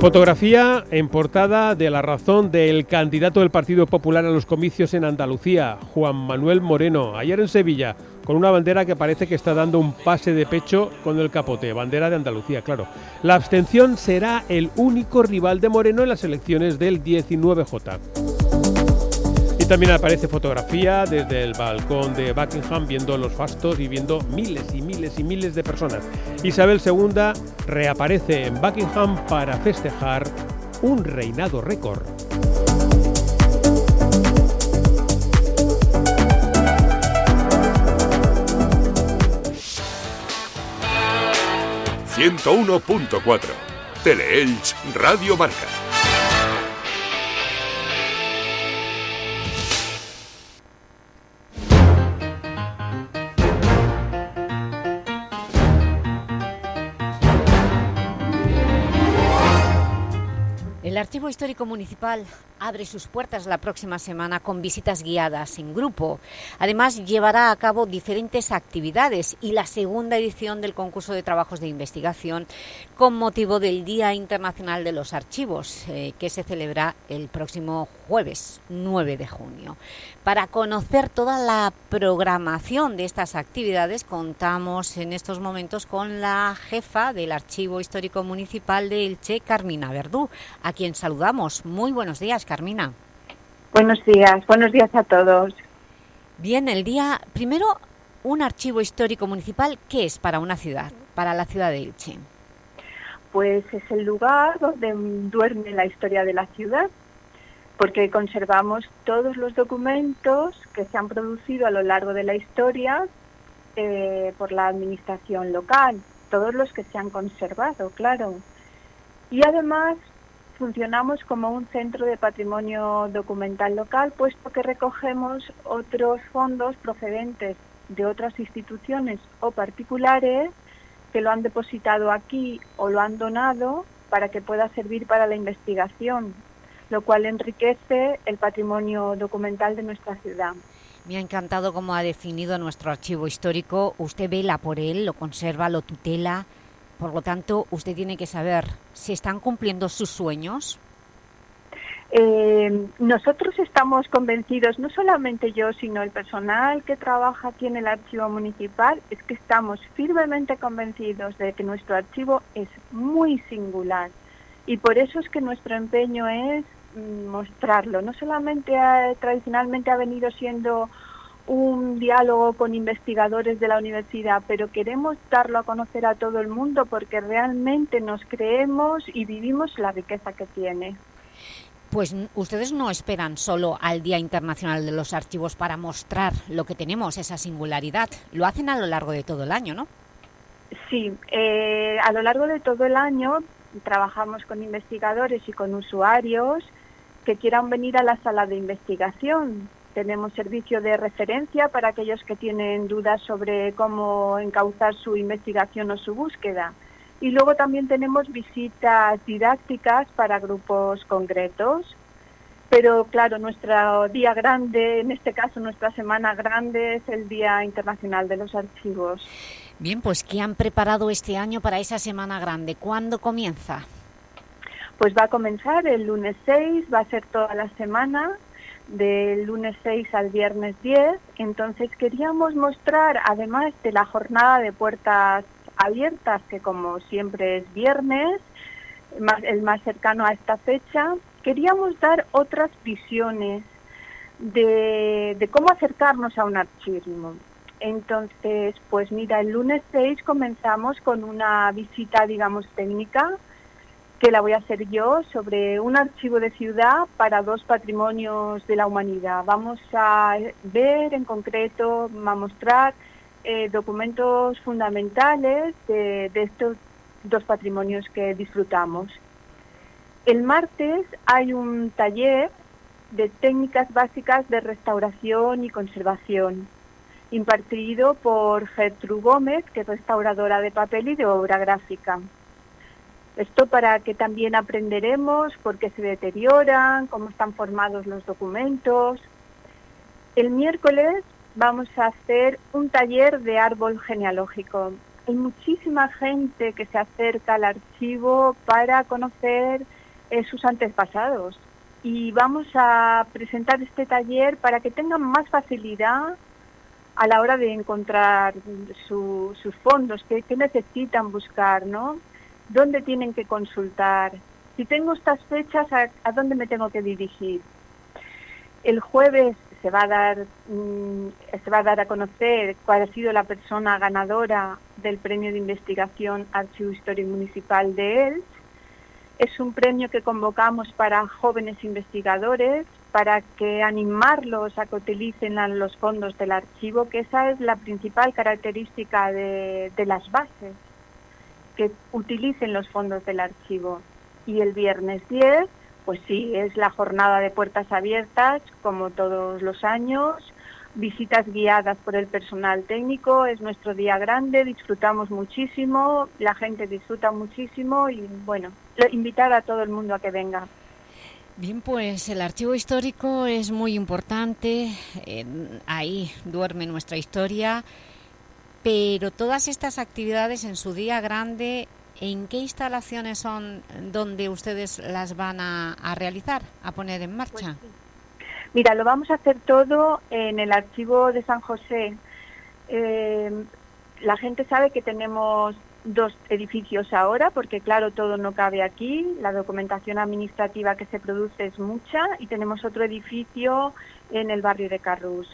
Speaker 3: Fotografía en portada de la razón del candidato del Partido Popular a los comicios en Andalucía, Juan Manuel Moreno, ayer en Sevilla, con una bandera que parece que está dando un pase de pecho con el capote, bandera de Andalucía, claro. La abstención será el único rival de Moreno en las elecciones del 19J. También aparece fotografía desde el balcón de Buckingham viendo los fastos y viendo miles y miles y miles de personas. Isabel II reaparece en Buckingham para festejar un reinado récord.
Speaker 1: ...101.4... Teleelch Radio Marca.
Speaker 2: El Archivo Histórico Municipal abre sus puertas la próxima semana con visitas guiadas en grupo. Además, llevará a cabo diferentes actividades y la segunda edición del concurso de trabajos de investigación con motivo del Día Internacional de los Archivos, eh, que se celebra el próximo jueves 9 de junio. Para conocer toda la programación de estas actividades, contamos en estos momentos con la jefa del Archivo Histórico Municipal de Elche, Carmina Verdú, a quien saludamos. Muy buenos días, Carmina.
Speaker 48: Buenos días, buenos días a todos.
Speaker 2: Bien, el día... Primero, un archivo histórico municipal, ¿qué es para una ciudad, para la ciudad de Elche?
Speaker 48: Pues es el lugar donde duerme la historia de la ciudad, porque conservamos todos los documentos que se han producido a lo largo de la historia eh, por la administración local, todos los que se han conservado, claro. Y además funcionamos como un centro de patrimonio documental local, puesto que recogemos otros fondos procedentes de otras instituciones o particulares que lo han depositado aquí o lo han donado para que pueda servir para la investigación, lo cual enriquece el patrimonio documental de nuestra ciudad.
Speaker 2: Me ha encantado cómo ha definido nuestro archivo histórico. Usted vela por él, lo conserva, lo tutela. Por lo tanto, usted tiene que saber si están cumpliendo sus sueños.
Speaker 48: Eh, nosotros estamos convencidos, no solamente yo, sino el personal que trabaja aquí en el archivo municipal, es que estamos firmemente convencidos de que nuestro archivo es muy singular y por eso es que nuestro empeño es mm, mostrarlo. No solamente tradicionalmente ha venido siendo un diálogo con investigadores de la universidad, pero queremos darlo a conocer a todo el mundo porque realmente nos creemos y vivimos la riqueza que tiene.
Speaker 2: Pues ustedes no esperan solo al Día Internacional de los Archivos para mostrar lo que tenemos, esa singularidad. Lo hacen a lo largo de todo el año, ¿no?
Speaker 48: Sí, eh, a lo largo de todo el año trabajamos con investigadores y con usuarios que quieran venir a la sala de investigación. Tenemos servicio de referencia para aquellos que tienen dudas sobre cómo encauzar su investigación o su búsqueda. Y luego también tenemos visitas didácticas para grupos concretos. Pero claro, nuestro día grande, en este caso nuestra semana grande, es el Día Internacional de los Archivos.
Speaker 2: Bien, pues ¿qué han preparado este año para esa Semana Grande? ¿Cuándo comienza?
Speaker 48: Pues va a comenzar el lunes 6, va a ser toda la semana, del lunes 6 al viernes 10. Entonces queríamos mostrar, además de la jornada de puertas abiertas, que como siempre es viernes, el más cercano a esta fecha, queríamos dar otras visiones de, de cómo acercarnos a un archivo. Entonces, pues mira, el lunes 6 comenzamos con una visita, digamos, técnica, que la voy a hacer yo, sobre un archivo de ciudad para dos patrimonios de la humanidad. Vamos a ver en concreto, a mostrar eh, documentos fundamentales de, de estos dos patrimonios que disfrutamos. El martes hay un taller de técnicas básicas de restauración y conservación, impartido por Gertrude Gómez, que es restauradora de papel y de obra gráfica. Esto para que también aprenderemos por qué se deterioran, cómo están formados los documentos. El miércoles vamos a hacer un taller de árbol genealógico. Hay muchísima gente que se acerca al archivo para conocer eh, sus antepasados y vamos a presentar este taller para que tengan más facilidad a la hora de encontrar su- sus fondos, qué, necesitan buscar, ¿no? ¿Dónde tienen que consultar? Si tengo estas fechas, ¿a, a dónde me tengo que dirigir? El jueves se va a dar mm, se va a dar a conocer cuál ha sido la persona ganadora del premio de investigación Archivo Histórico Municipal de Elche. Es un premio que convocamos para jóvenes investigadores para que animarlos a que utilicen los fondos del archivo, que esa es la principal característica de, de las bases, que utilicen los fondos del archivo. Y el viernes 10, pues sí, es la jornada de puertas abiertas, como todos los años, visitas guiadas por el personal técnico, es nuestro día grande, disfrutamos muchísimo, la gente disfruta muchísimo y bueno, invitar a todo el mundo a que venga.
Speaker 2: Bien, pues el archivo histórico es muy importante, eh, ahí duerme nuestra historia, pero todas estas actividades en su día grande, ¿en qué instalaciones son donde ustedes las van a, realizar, a poner en marcha?
Speaker 48: Mira, lo vamos a hacer todo en el archivo de San José. Eh, la gente sabe que tenemos dos edificios ahora, porque claro, todo no cabe aquí, la documentación administrativa que se produce es mucha y tenemos otro edificio en el barrio de Carrús.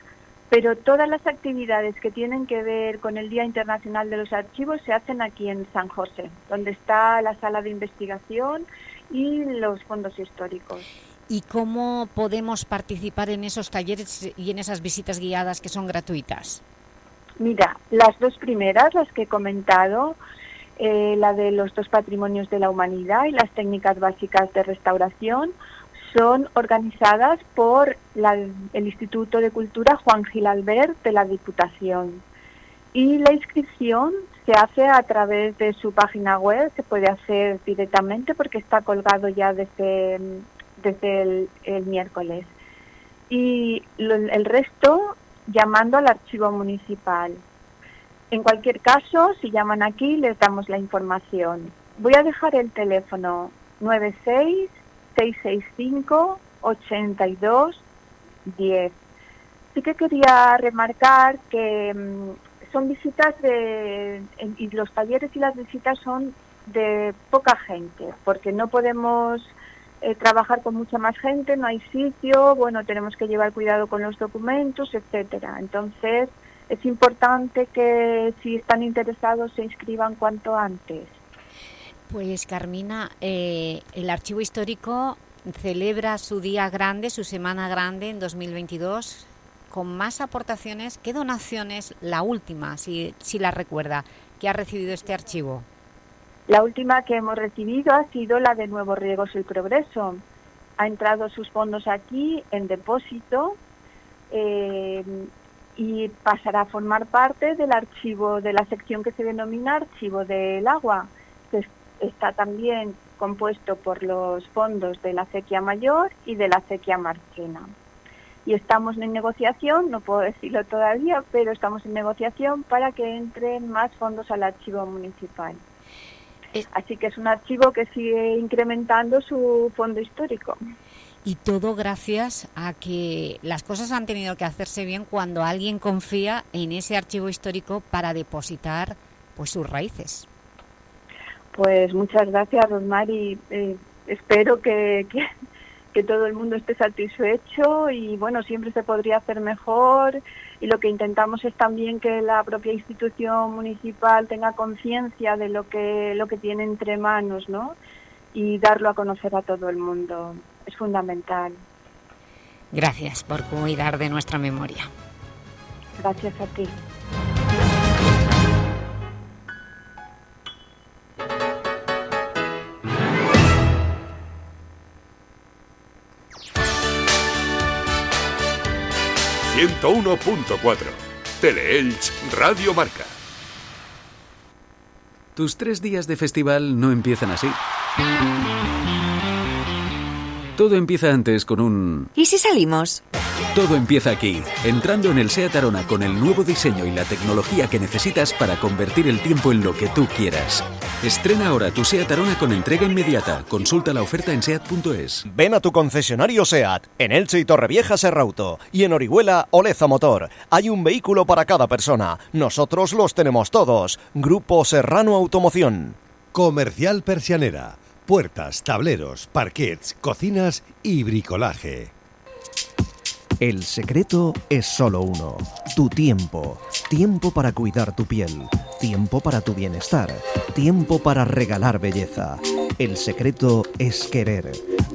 Speaker 48: Pero todas las actividades que tienen que ver con el Día Internacional de los Archivos se hacen aquí en San José, donde está la sala de investigación y los fondos históricos.
Speaker 2: ¿Y cómo podemos participar en esos talleres y en esas visitas guiadas que son gratuitas?
Speaker 48: Mira, las dos primeras, las que he comentado, eh, la de los dos patrimonios de la humanidad y las técnicas básicas de restauración, son organizadas por el Instituto de Cultura Juan Gil Albert de la Diputación. Y la inscripción se hace a través de su página web, se puede hacer directamente porque está colgado ya desde, desde el, miércoles. Y el resto llamando al archivo municipal. En cualquier caso, si llaman aquí, les damos la información. Voy a dejar el teléfono 96-665-82-10. Sí que quería remarcar que mm, son visitas de, y los talleres y las visitas son de poca gente, porque no podemos eh, trabajar con mucha más gente, no hay sitio, bueno, tenemos que llevar cuidado con los documentos, etcétera. Entonces, es importante que si están interesados se inscriban cuanto antes.
Speaker 2: Pues Carmina, eh, el Archivo Histórico celebra su día grande, su semana grande en 2022 con más aportaciones. ¿Qué donaciones, la última, si, si la recuerda, que ha recibido este archivo?
Speaker 48: La última que hemos recibido ha sido la de Nuevos Riegos El Progreso. Ha entrado sus fondos aquí en depósito eh, y pasará a formar parte del archivo de la sección que se denomina Archivo del Agua, que está también compuesto por los fondos de la acequia mayor y de la acequia marchena. Y estamos en negociación, no puedo decirlo todavía, pero estamos en negociación para que entren más fondos al archivo municipal. Así que es un archivo que sigue incrementando su fondo histórico.
Speaker 2: Y todo gracias a que las cosas han tenido que hacerse bien cuando alguien confía en ese archivo histórico para depositar pues, sus raíces.
Speaker 48: Pues muchas gracias, Rosmar, y eh, espero que, que, que todo el mundo esté satisfecho y bueno, siempre se podría hacer mejor y lo que intentamos es también que la propia institución municipal tenga conciencia de lo que, lo que tiene entre manos, ¿no? Y darlo a conocer a todo el mundo. Es fundamental.
Speaker 2: Gracias por cuidar de nuestra memoria.
Speaker 48: Gracias a ti.
Speaker 1: ...101.4... Teleelch Radio Marca.
Speaker 49: Tus tres días de festival no empiezan así. Todo empieza antes con un...
Speaker 50: ¿Y si salimos?
Speaker 49: Todo empieza aquí, entrando en el SEAT Arona con el nuevo diseño y la tecnología que necesitas para convertir el tiempo en lo que tú quieras. Estrena ahora tu SEAT Arona con entrega inmediata. Consulta la oferta en SEAT.es.
Speaker 18: Ven a tu concesionario SEAT, en Elche y Torrevieja Serrauto, y en Orihuela Oleza Motor. Hay un vehículo para cada persona. Nosotros los tenemos todos. Grupo Serrano Automoción.
Speaker 51: Comercial Persianera. Puertas, tableros, parquets, cocinas y bricolaje.
Speaker 18: El secreto es solo uno, tu tiempo. Tiempo para cuidar tu piel, tiempo para tu bienestar, tiempo para regalar belleza. El secreto es querer.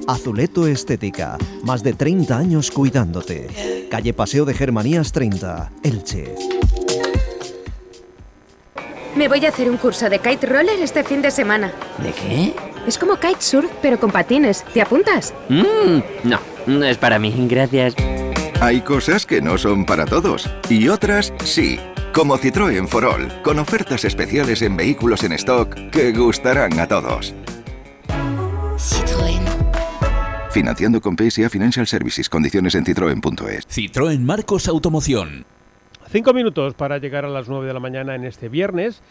Speaker 18: Azuleto Estética, más de 30 años cuidándote. Calle Paseo de Germanías 30, Elche.
Speaker 52: Me voy a hacer un curso de kite roller este fin de semana.
Speaker 53: ¿De qué?
Speaker 52: Es como kitesurf, pero con patines. ¿Te apuntas?
Speaker 53: Mm, no, no es para mí, gracias.
Speaker 54: Hay cosas que no son para todos y otras sí. Como Citroën Forol, con ofertas especiales en vehículos en stock que gustarán a todos.
Speaker 53: Citroën.
Speaker 49: Financiando con PSA Financial Services. Condiciones en citroen.es.
Speaker 55: Citroën Marcos Automoción.
Speaker 3: Cinco minutos para llegar a las 9 de la mañana en este viernes.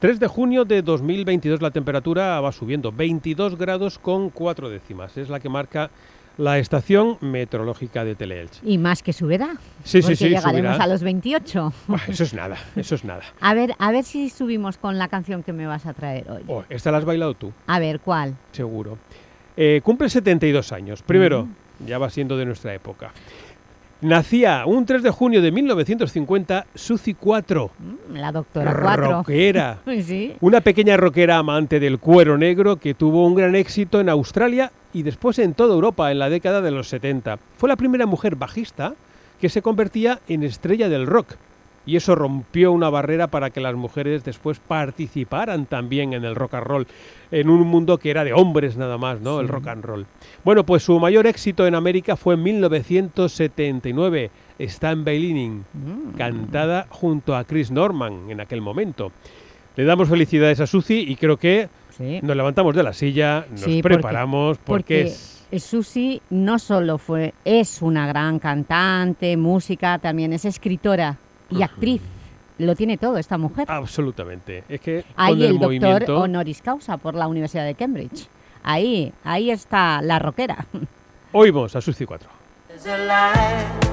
Speaker 3: 3 de junio de 2022 la temperatura va subiendo 22 grados con 4 décimas. Es la que marca la estación meteorológica de Teleelch.
Speaker 2: Y más que subirá.
Speaker 3: Sí, sí, sí,
Speaker 2: llegaremos
Speaker 3: subirá.
Speaker 2: a los 28.
Speaker 3: Ah, Eso es nada, eso es nada.
Speaker 2: A ver, a ver si subimos con la canción que me vas a traer hoy.
Speaker 3: Oh, esta la has bailado tú,
Speaker 2: A ver, ¿cuál?
Speaker 3: seguro. Eh, cumple 72 años. Primero,
Speaker 2: Mm.
Speaker 3: ya va siendo de nuestra época. Nacía un 3 de junio de 1950 Suzy 4.
Speaker 2: La doctora 4.
Speaker 3: Rockera. *laughs*
Speaker 2: sí.
Speaker 3: Una pequeña rockera amante del cuero negro que tuvo un gran éxito en Australia y después en toda Europa en la década de los 70. Fue la primera mujer bajista que se convertía en estrella del rock. Y eso rompió una barrera para que las mujeres después participaran también en el rock and roll, en un mundo que era de hombres nada más, ¿no? El rock and roll. Bueno, pues su mayor éxito en América fue en 1979, Stand By Leaning, cantada junto a Chris Norman en aquel momento. Le damos felicidades a Suzy y creo que nos levantamos de la silla, nos
Speaker 2: Sí, porque-
Speaker 3: preparamos porque, es...
Speaker 2: Susi no solo fue, es una gran cantante, música, también es escritora y actriz. Lo tiene todo esta mujer.
Speaker 3: Absolutamente. Es que
Speaker 2: Ahí
Speaker 3: con
Speaker 2: el,
Speaker 3: el,
Speaker 2: doctor
Speaker 3: movimiento...
Speaker 2: honoris causa por la Universidad de Cambridge. Ahí, ahí está la rockera. *laughs*
Speaker 3: Oímos a Suzy 4.
Speaker 56: There's a lie,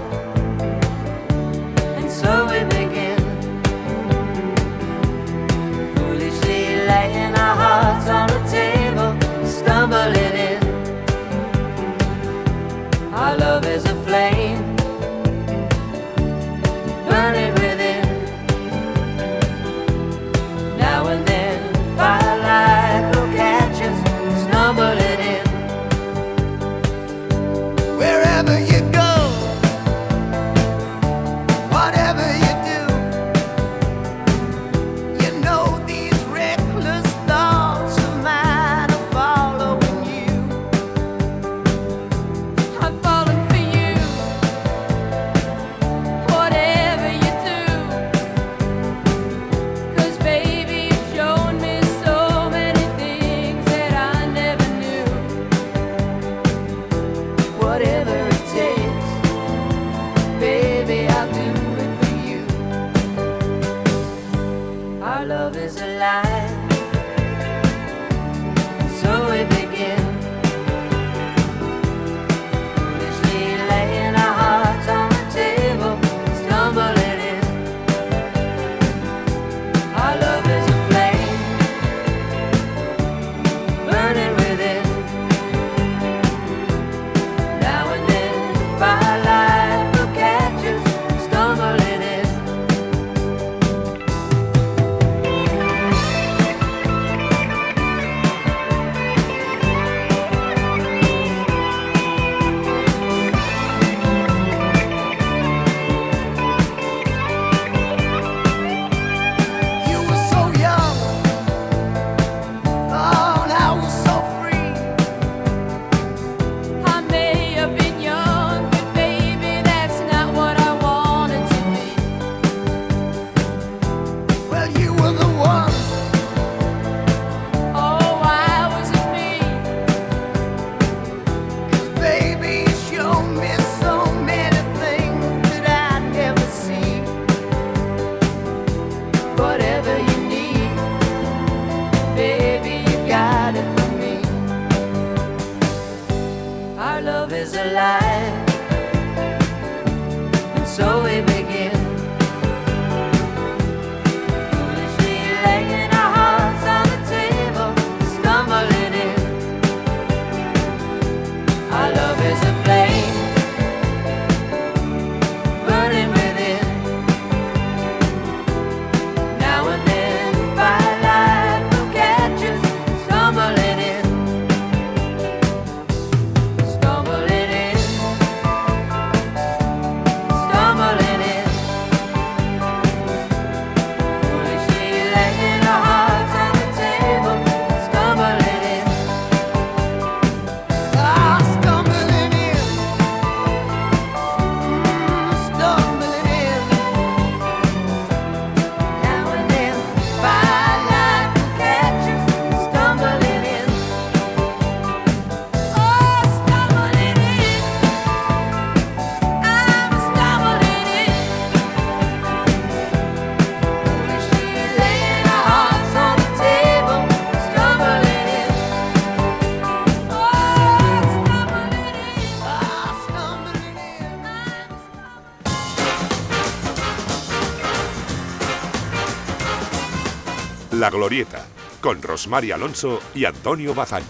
Speaker 1: La Glorieta, con Rosmar Alonso y Antonio Bazán.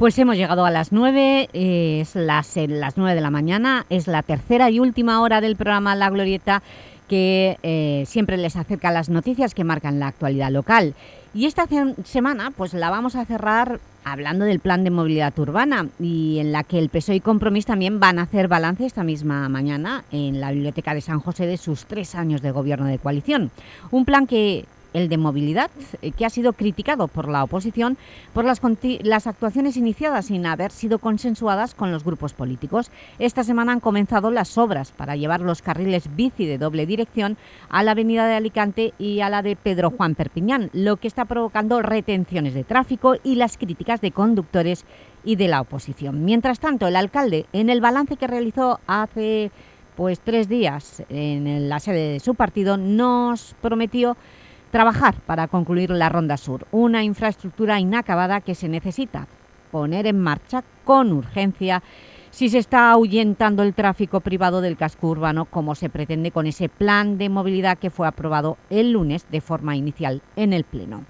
Speaker 2: Pues hemos llegado a las 9, eh, es las, eh, las 9 de la mañana, es la tercera y última hora del programa La Glorieta que eh, siempre les acerca las noticias que marcan la actualidad local. Y esta semana pues la vamos a cerrar hablando del plan de movilidad urbana y en la que el PSOE y Compromís también van a hacer balance esta misma mañana en la Biblioteca de San José de sus tres años de gobierno de coalición. Un plan que el de movilidad, eh, que ha sido criticado por la oposición por las, las, actuaciones iniciadas sin haber sido consensuadas con los grupos políticos. Esta semana han comenzado las obras para llevar los carriles bici de doble dirección a la avenida de Alicante y a la de Pedro Juan Perpiñán, lo que está provocando retenciones de tráfico y las críticas de conductores y de la oposición. Mientras tanto, el alcalde, en el balance que realizó hace pues tres días en la sede de su partido, nos prometió Trabajar para concluir la Ronda Sur, una infraestructura inacabada que se necesita poner en marcha con urgencia si se está ahuyentando el tráfico privado del casco urbano como se pretende con ese plan de movilidad que fue aprobado el lunes de forma inicial en el Pleno.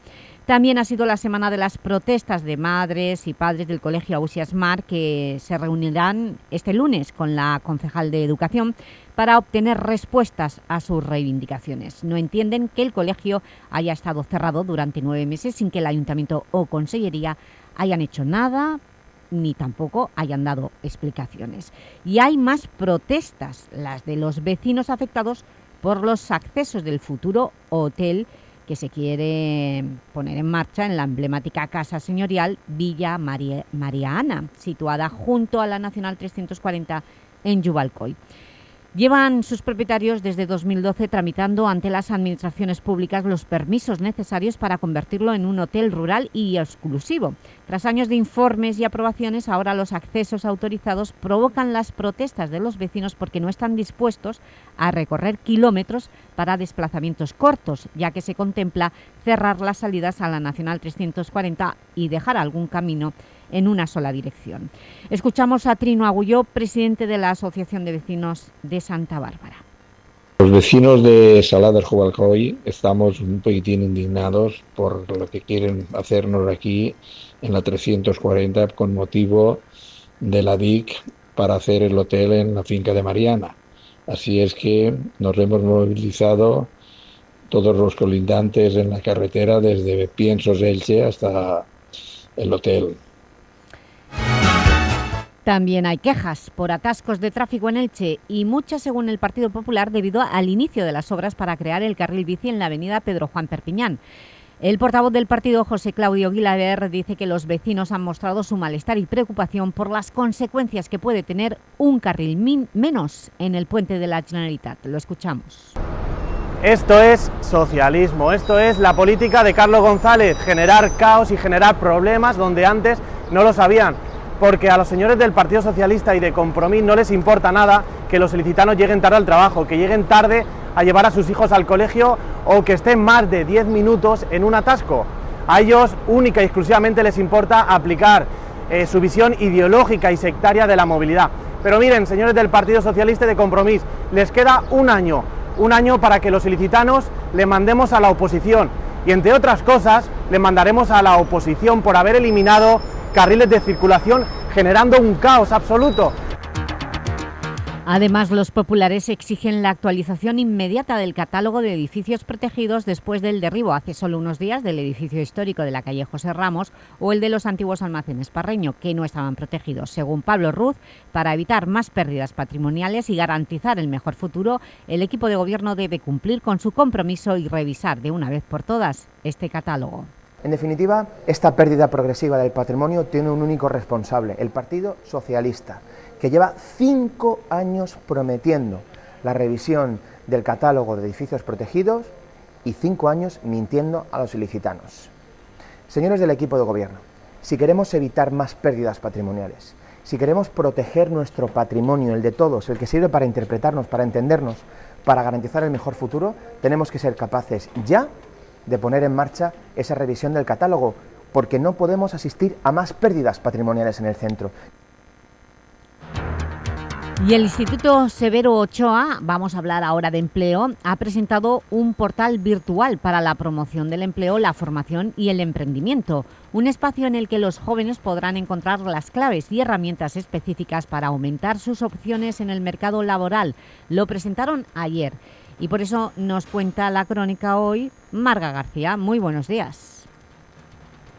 Speaker 2: También ha sido la semana de las protestas de madres y padres del Colegio Ausias Mar que se reunirán este lunes con la concejal de Educación para obtener respuestas a sus reivindicaciones. No entienden que el colegio haya estado cerrado durante nueve meses sin que el Ayuntamiento o Consellería hayan hecho nada ni tampoco hayan dado explicaciones. Y hay más protestas, las de los vecinos afectados por los accesos del futuro hotel que se quiere poner en marcha en la emblemática Casa Señorial Villa María, Ana, situada junto a la Nacional 340 en Yubalcoy. Llevan sus propietarios desde 2012 tramitando ante las administraciones públicas los permisos necesarios para convertirlo en un hotel rural y exclusivo. Tras años de informes y aprobaciones, ahora los accesos autorizados provocan las protestas de los vecinos porque no están dispuestos a recorrer kilómetros para desplazamientos cortos, ya que se contempla cerrar las salidas a la Nacional 340 y dejar algún camino en una sola dirección. Escuchamos a Trino Agulló, presidente de la Asociación de Vecinos de Santa Bárbara.
Speaker 5: Los vecinos de Saladas Jubalcoy estamos un poquitín indignados por lo que quieren hacernos aquí en la 340 con motivo de la DIC para hacer el hotel en la finca de Mariana. Así es que nos hemos movilizado todos los colindantes en la carretera desde Piensos Elche hasta el hotel.
Speaker 2: También hay quejas por atascos de tráfico en Elche y muchas según el Partido Popular debido al inicio de las obras para crear el carril bici en la avenida Pedro Juan Perpiñán. El portavoz del partido, José Claudio Guilaber, dice que los vecinos han mostrado su malestar y preocupación por las consecuencias que puede tener un carril menos en el puente de la Generalitat. Lo escuchamos.
Speaker 37: Esto es socialismo, esto es la política de Carlos González, generar caos y generar problemas donde antes no lo sabían porque a los señores del Partido Socialista y de Compromís no les importa nada que los ilicitanos lleguen tarde al trabajo, que lleguen tarde a llevar a sus hijos al colegio o que estén más de 10 minutos en un atasco. A ellos única y exclusivamente les importa aplicar eh, su visión ideológica y sectaria de la movilidad. Pero miren, señores del Partido Socialista y de Compromís, les queda un año, un año para que los ilicitanos le mandemos a la oposición y entre otras cosas le mandaremos a la oposición por haber eliminado carriles de circulación generando un caos absoluto.
Speaker 2: Además, los populares exigen la actualización inmediata del catálogo de edificios protegidos después del derribo hace solo unos días del edificio histórico de la calle José Ramos o el de los antiguos almacenes Parreño, que no estaban protegidos. Según Pablo Ruz, para evitar más pérdidas patrimoniales y garantizar el mejor futuro, el equipo de gobierno debe cumplir con su compromiso y revisar de una vez por todas este catálogo.
Speaker 11: En definitiva, esta pérdida progresiva del patrimonio tiene un único responsable, el Partido Socialista, que lleva cinco años prometiendo la revisión del catálogo de edificios protegidos y cinco años mintiendo a los ilicitanos. Señores del equipo de gobierno, si queremos evitar más pérdidas patrimoniales, si queremos proteger nuestro patrimonio, el de todos, el que sirve para interpretarnos, para entendernos, para garantizar el mejor futuro, tenemos que ser capaces ya de poner en marcha esa revisión del catálogo, porque no podemos asistir a más pérdidas patrimoniales en el centro.
Speaker 2: Y el Instituto Severo Ochoa, vamos a hablar ahora de empleo, ha presentado un portal virtual para la promoción del empleo, la formación y el emprendimiento. Un espacio en el que los jóvenes podrán encontrar las claves y herramientas específicas para aumentar sus opciones en el mercado laboral. Lo presentaron ayer y por eso nos cuenta la crónica hoy Marga García. Muy buenos días.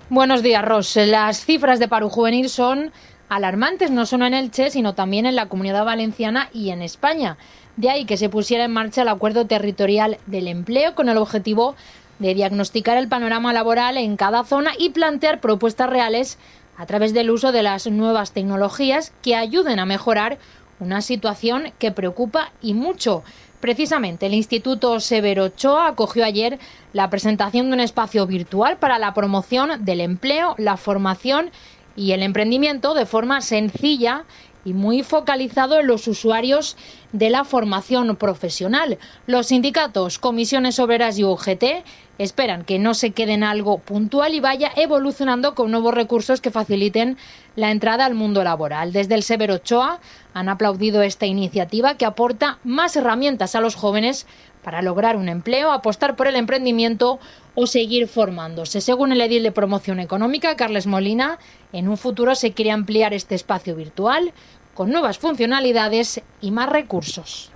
Speaker 6: Buenos días, Ros. Las cifras de paro juvenil son alarmantes no solo en Elche, sino también en la Comunidad Valenciana y en España. De ahí que se pusiera en marcha el Acuerdo Territorial del Empleo con el objetivo de diagnosticar el panorama laboral en cada zona y plantear propuestas reales a través del uso de las nuevas tecnologías que ayuden a mejorar una situación que preocupa y mucho. Precisamente, el Instituto Severo Ochoa acogió ayer la presentación de un espacio virtual para la promoción del empleo, la formación y el emprendimiento de forma sencilla y muy focalizado en los usuarios de la formación profesional. Los sindicatos, comisiones obreras y UGT esperan que no se quede en algo puntual y vaya evolucionando con nuevos recursos que faciliten la entrada al mundo laboral. Desde el Severo Ochoa han aplaudido esta iniciativa que aporta más herramientas a los jóvenes para lograr un empleo, apostar por el emprendimiento o seguir formándose. Según el edil de promoción económica, Carles Molina, en un futuro se quiere ampliar este espacio virtual con nuevas funcionalidades y más recursos.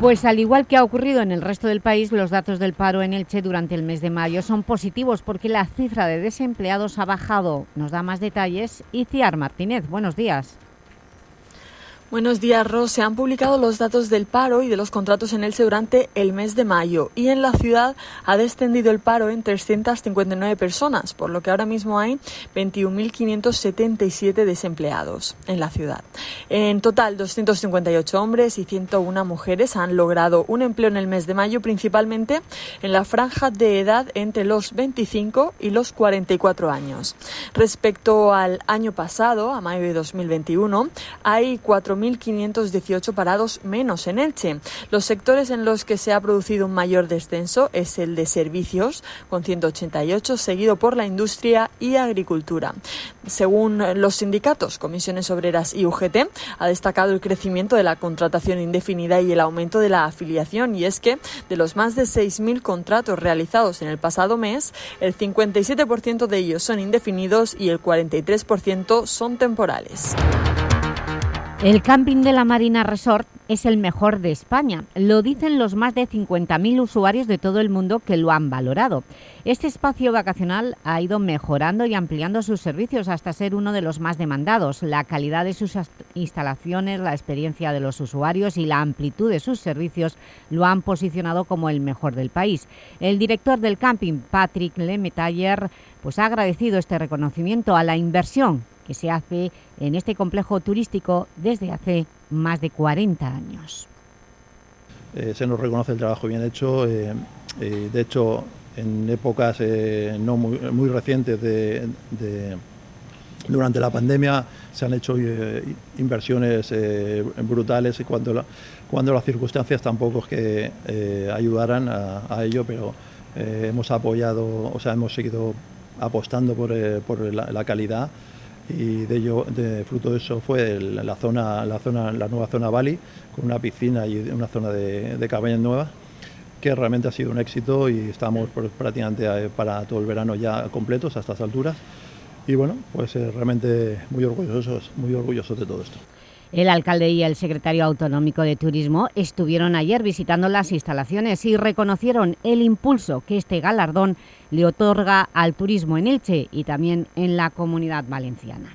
Speaker 2: Pues al igual que ha ocurrido en el resto del país, los datos del paro en Elche durante el mes de mayo son positivos porque la cifra de desempleados ha bajado. Nos da más detalles Iciar Martínez. Buenos días.
Speaker 9: Buenos días, Ros. Se han publicado los datos del paro y de los contratos en Elche durante el mes de mayo y en la ciudad ha descendido el paro en 359 personas, por lo que ahora mismo hay 21.577 desempleados en la ciudad. En total, 258 hombres y 101 mujeres han logrado un empleo en el mes de mayo, principalmente en la franja de edad entre los 25 y los 44 años. Respecto al año pasado, a mayo de 2021, hay 4 1.518 parados menos en Elche. Los sectores en los que se ha producido un mayor descenso es el de servicios, con 188, seguido por la industria y agricultura. Según los sindicatos, comisiones obreras y UGT, ha destacado el crecimiento de la contratación indefinida y el aumento de la afiliación. Y es que de los más de 6.000 contratos realizados en el pasado mes, el 57% de ellos son indefinidos y el 43% son temporales.
Speaker 2: El camping de la Marina Resort es el mejor de España. Lo dicen los más de 50.000 usuarios de todo el mundo que lo han valorado. Este espacio vacacional ha ido mejorando y ampliando sus servicios hasta ser uno de los más demandados. La calidad de sus instalaciones, la experiencia de los usuarios y la amplitud de sus servicios lo han posicionado como el mejor del país. El director del camping, Patrick Lemetayer, pues ha agradecido este reconocimiento a la inversión que se hace en este complejo turístico desde hace más de 40 años.
Speaker 12: Eh, se nos reconoce el trabajo bien hecho, eh, eh, de hecho en épocas no muy, recientes de, durante la pandemia se han hecho inversiones brutales y cuando, cuando las circunstancias tampoco es que ayudaran a, ello, pero hemos apoyado, o sea, hemos seguido apostando por, por la calidad y de ello, de fruto de eso fue la zona, la zona, la nueva zona Bali con una piscina y una zona de, de cabañas nuevas que realmente ha sido un éxito y estamos prácticamente eh, para todo el verano ya completos a estas alturas y bueno, pues eh, realmente muy orgullosos, muy orgullosos de todo esto.
Speaker 2: El alcalde y el secretario autonómico de Turismo estuvieron ayer visitando las instalaciones y reconocieron el impulso que este galardón le otorga al turismo en Elche y también en la Comunidad Valenciana.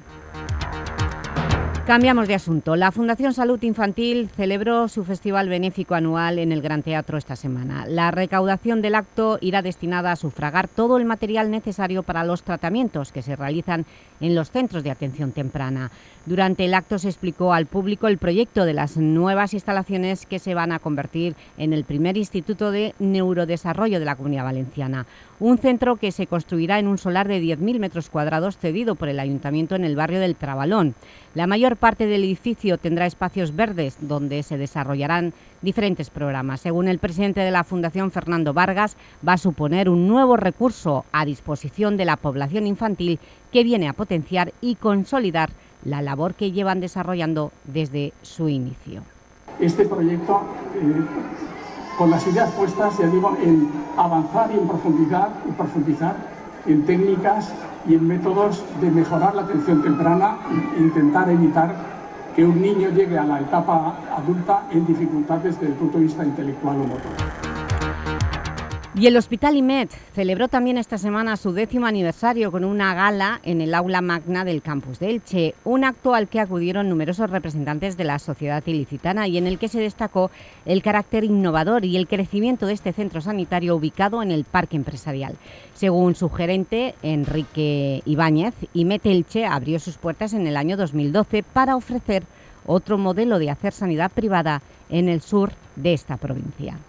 Speaker 2: Cambiamos de asunto. La Fundación Salud Infantil celebró su festival benéfico anual en el Gran Teatro esta semana. La recaudación del acto irá destinada a sufragar todo el material necesario para los tratamientos que se realizan en los centros de atención temprana. Durante el acto se explicó al público el proyecto de las nuevas instalaciones que se van a convertir en el primer Instituto de Neurodesarrollo de la Comunidad Valenciana. un centro que se construirá en un solar de 10.000 metros cuadrados cedido por el Ayuntamiento en el barrio del Trabalón. La mayor parte del edificio tendrá espacios verdes donde se desarrollarán diferentes programas. Según el presidente de la Fundación, Fernando Vargas, va a suponer un nuevo recurso a disposición de la población infantil que viene a potenciar y consolidar la labor que llevan desarrollando desde su inicio.
Speaker 39: Este proyecto, eh, con las ideas puestas, ya digo, en avanzar y en profundizar, en profundizar en técnicas y en métodos de mejorar la atención temprana e intentar evitar que un niño llegue a la etapa adulta en dificultades desde el punto de vista intelectual o motor.
Speaker 2: Y el Hospital IMED celebró también esta semana su décimo aniversario con una gala en el aula magna del campus de Elche, un acto al que acudieron numerosos representantes de la sociedad ilicitana y en el que se destacó el carácter innovador y el crecimiento de este centro sanitario ubicado en el parque empresarial. Según su gerente, Enrique Ibáñez, IMED Elche abrió sus puertas en el año 2012 para ofrecer otro modelo de hacer sanidad privada en el sur de esta provincia.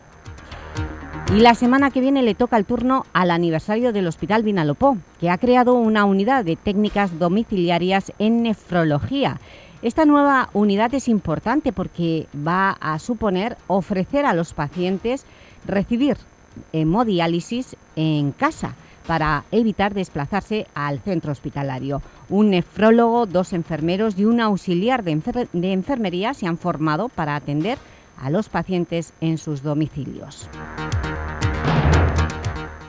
Speaker 2: Y la semana que viene le toca el turno al aniversario del Hospital Vinalopó, que ha creado una unidad de técnicas domiciliarias en nefrología. Esta nueva unidad es importante porque va a suponer ofrecer a los pacientes recibir hemodiálisis en casa para evitar desplazarse al centro hospitalario. Un nefrólogo, dos enfermeros y un auxiliar de, de enfermería se han formado para atender a los pacientes en sus domicilios.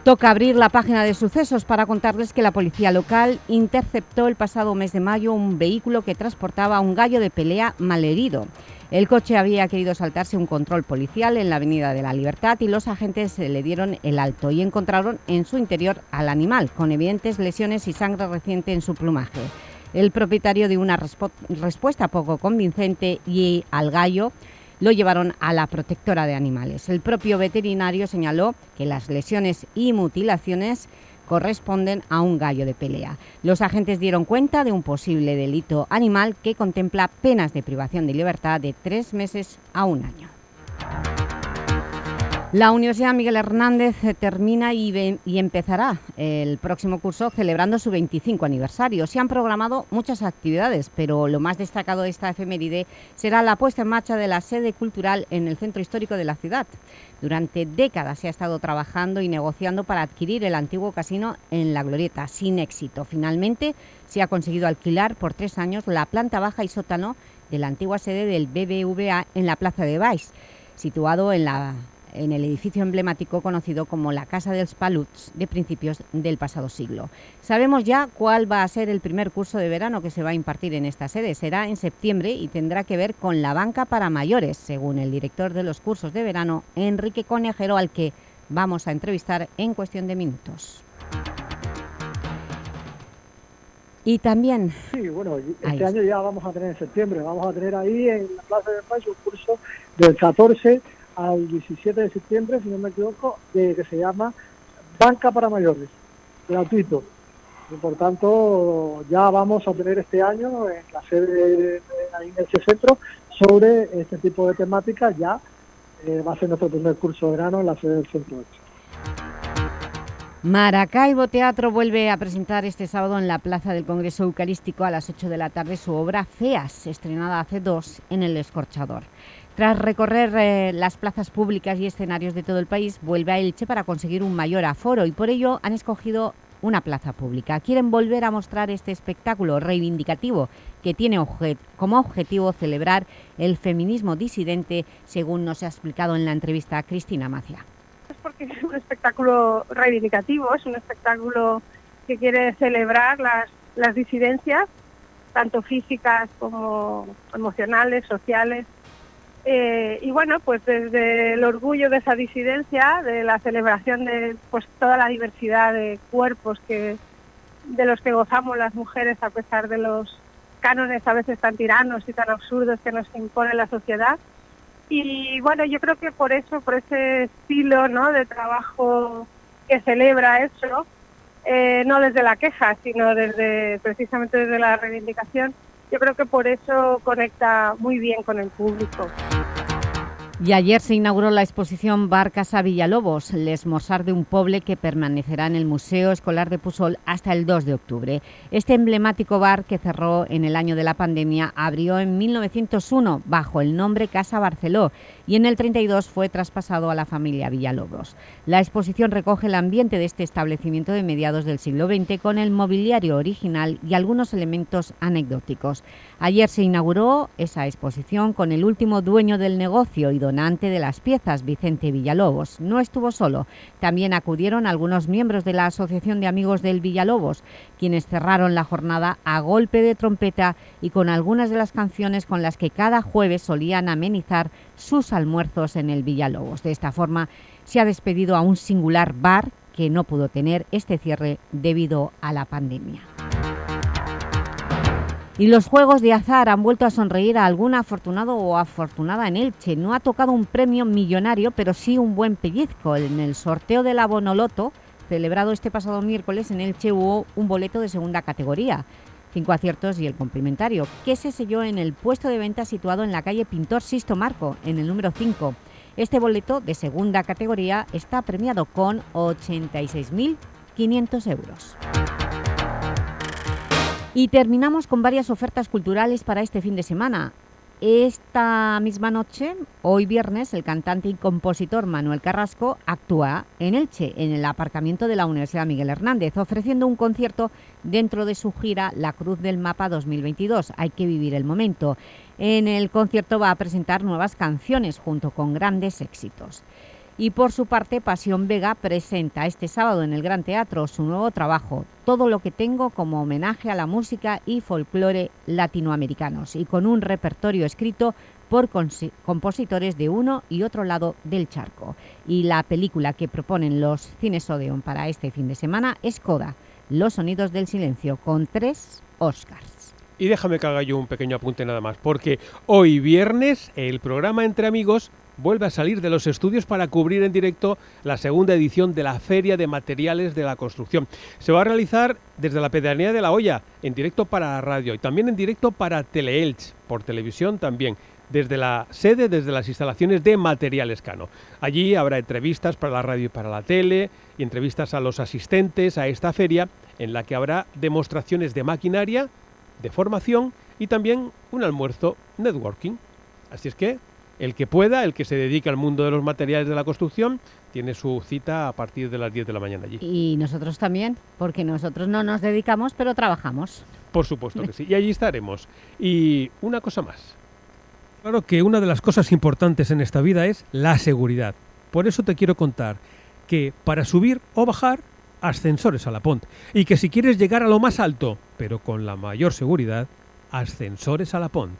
Speaker 2: Toca abrir la página de sucesos para contarles que la policía local interceptó el pasado mes de mayo un vehículo que transportaba un gallo de pelea malherido. El coche había querido saltarse un control policial en la Avenida de la Libertad y los agentes le dieron el alto y encontraron en su interior al animal, con evidentes lesiones y sangre reciente en su plumaje. El propietario de una respuesta poco convincente y al gallo lo llevaron a la protectora de animales. El propio veterinario señaló que las lesiones y mutilaciones corresponden a un gallo de pelea. Los agentes dieron cuenta de un posible delito animal que contempla penas de privación de libertad de tres meses a un año. La Universidad Miguel Hernández termina y, y, empezará el próximo curso celebrando su 25 aniversario. Se han programado muchas actividades, pero lo más destacado de esta efeméride será la puesta en marcha de la sede cultural en el centro histórico de la ciudad. Durante décadas se ha estado trabajando y negociando para adquirir el antiguo casino en La Glorieta, sin éxito. Finalmente se ha conseguido alquilar por tres años la planta baja y sótano de la antigua sede del BBVA en la Plaza de Baix, situado en la en el edificio emblemático conocido como la Casa dels Paluts de principios del pasado siglo. Sabemos ya cuál va a ser el primer curso de verano que se va a impartir en esta sede. Será en septiembre y tendrá que ver con la banca para mayores, según el director de los cursos de verano, Enrique Conejero, al que vamos a entrevistar en cuestión de minutos. Y también...
Speaker 16: Sí, bueno, este año ya vamos a tener en septiembre, vamos a tener ahí en la Plaza de Paz un curso del 14 al 17 de septiembre, si no me equivoco, de, que se llama Banca para Mayores, gratuito. Y por tanto, ya vamos a tener este año en la sede de ese Centro sobre este tipo de temáticas, ya eh, va a ser nuestro primer curso de verano en la sede del Centro
Speaker 2: Maracaibo Teatro vuelve a presentar este sábado en la Plaza del Congreso Eucarístico a las 8 de la tarde su obra Feas, estrenada hace dos en El Escorchador. Tras recorrer eh, las plazas públicas y escenarios de todo el país, vuelve a Elche para conseguir un mayor aforo y por ello han escogido una plaza pública. Quieren volver a mostrar este espectáculo reivindicativo que tiene como objetivo celebrar el feminismo disidente, según nos ha explicado en la entrevista Cristina Macia.
Speaker 32: Es porque es un espectáculo reivindicativo, es un espectáculo que quiere celebrar las disidencias, tanto físicas como emocionales, sociales, eh, y bueno, pues desde el orgullo de esa disidencia, de la celebración de pues toda la diversidad de cuerpos que de los que gozamos las mujeres a pesar de los cánones a veces tan tiranos y tan absurdos que nos impone la sociedad. Y bueno, yo creo que por eso, por ese estilo ¿no? de trabajo que celebra eso, eh, no desde la queja, sino desde precisamente desde la reivindicación, yo creo que por eso conecta muy bien con el público.
Speaker 2: Y ayer se inauguró la exposición Bar Casa Villalobos, l'esmorzar de un poble que permanecerá en el Museo Escolar de Pusol hasta el 2 de octubre. Este emblemático bar que cerró en el año de la pandemia abrió en 1901 bajo el nombre Casa Barceló y en el 32 fue traspasado a la familia Villalobos. La exposición recoge el ambiente de este establecimiento de mediados del siglo XX con el mobiliario original y algunos elementos anecdóticos. Ayer se inauguró esa exposición con el último dueño del negocio y donante de las piezas, Vicente Villalobos. No estuvo solo, también acudieron algunos miembros de la Asociación de Amigos del Villalobos, quienes cerraron la jornada a golpe de trompeta y con algunas de las canciones con las que cada jueves solían amenizar sus almuerzos en el Villalobos. De esta forma se ha despedido a un singular bar que no pudo tener este cierre debido a la pandemia. Y los juegos de azar han vuelto a sonreír a algún afortunado o afortunada en Elche. No ha tocado un premio millonario, pero sí un buen pellizco. En el sorteo del Abonoloto, celebrado este pasado miércoles, en Elche hubo un boleto de segunda categoría. Cinco aciertos y el complementario, que se selló en el puesto de venta situado en la calle Pintor Sisto Marco, en el número 5. Este boleto de segunda categoría está premiado con 86.500 euros. Y terminamos con varias ofertas culturales para este fin de semana. Esta misma noche, hoy viernes, el cantante y compositor Manuel Carrasco actúa en Elche, en el aparcamiento de la Universidad Miguel Hernández, ofreciendo un concierto dentro de su gira La Cruz del Mapa 2022. Hay que vivir el momento. En el concierto va a presentar nuevas canciones junto con grandes éxitos. Y por su parte, Pasión Vega presenta este sábado en el Gran Teatro su nuevo trabajo, Todo lo que tengo como homenaje a la música y folclore latinoamericanos y con un repertorio escrito por compositores de uno y otro lado del charco. Y la película que proponen los Cines Odeon para este fin de semana es Coda, Los sonidos del silencio, con tres Oscars.
Speaker 3: Y déjame que haga yo un pequeño apunte nada más, porque hoy viernes el programa Entre Amigos vuelve a salir de los estudios para cubrir en directo la segunda edición de la Feria de Materiales de la Construcción. Se va a realizar desde la Pedanía de la Hoya, en directo para la radio y también en directo para Teleelch, por televisión también desde la sede, desde las instalaciones de Materiales Cano. Allí habrá entrevistas para la radio y para la tele, y entrevistas a los asistentes a esta feria, en la que habrá demostraciones de maquinaria, de formación y también un almuerzo networking. Así es que el que pueda, el que se dedica al mundo de los materiales de la construcción, tiene su cita a partir de las 10 de la mañana allí.
Speaker 2: Y nosotros también, porque nosotros no nos dedicamos, pero trabajamos.
Speaker 3: Por supuesto que sí, y allí estaremos. Y una cosa más. Claro que una de las cosas importantes en esta vida es la seguridad. Por eso te quiero contar que para subir o bajar, ascensores a la Pont. Y que si quieres llegar a lo más alto, pero con la mayor seguridad, ascensores a la Pont.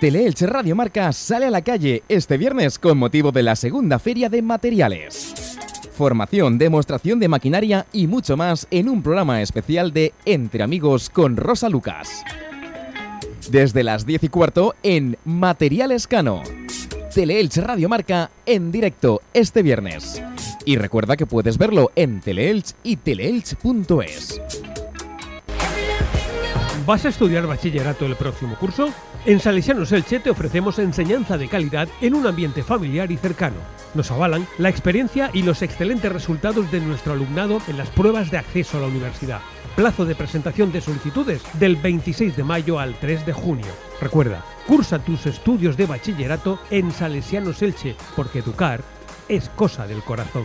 Speaker 57: Teleelch Radio Marca sale a la calle este viernes con motivo de la segunda feria de materiales. Formación, demostración de maquinaria y mucho más en un programa especial de Entre Amigos con Rosa Lucas. Desde las 10 y cuarto en Materiales Cano. Teleelch Radio Marca en directo este viernes. Y recuerda que puedes verlo en Teleelch y teleelch.es.
Speaker 3: ¿Vas a estudiar bachillerato el próximo curso? En Salesianos Elche te ofrecemos enseñanza de calidad en un ambiente familiar y cercano. Nos avalan la experiencia y los excelentes resultados de nuestro alumnado en las pruebas de acceso a la universidad. Plazo de presentación de solicitudes del 26 de mayo al 3 de junio. Recuerda, cursa tus estudios de bachillerato en Salesianos Elche, porque educar es cosa del corazón.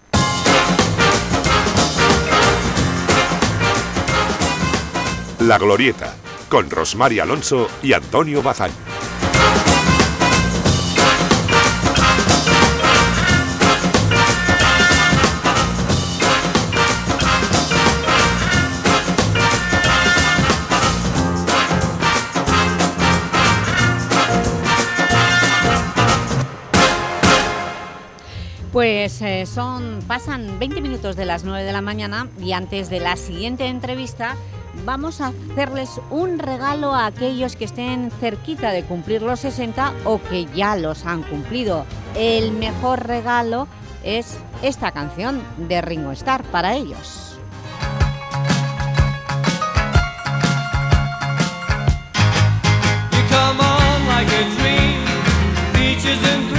Speaker 1: La Glorieta, con Rosmar Alonso y Antonio Bazán.
Speaker 2: Pues eh, son, pasan 20 minutos de las 9 de la mañana y antes de la siguiente entrevista vamos a hacerles un regalo a aquellos que estén cerquita de cumplir los 60 o que ya los han cumplido. El mejor regalo es esta canción de Ringo Starr para ellos.
Speaker 58: And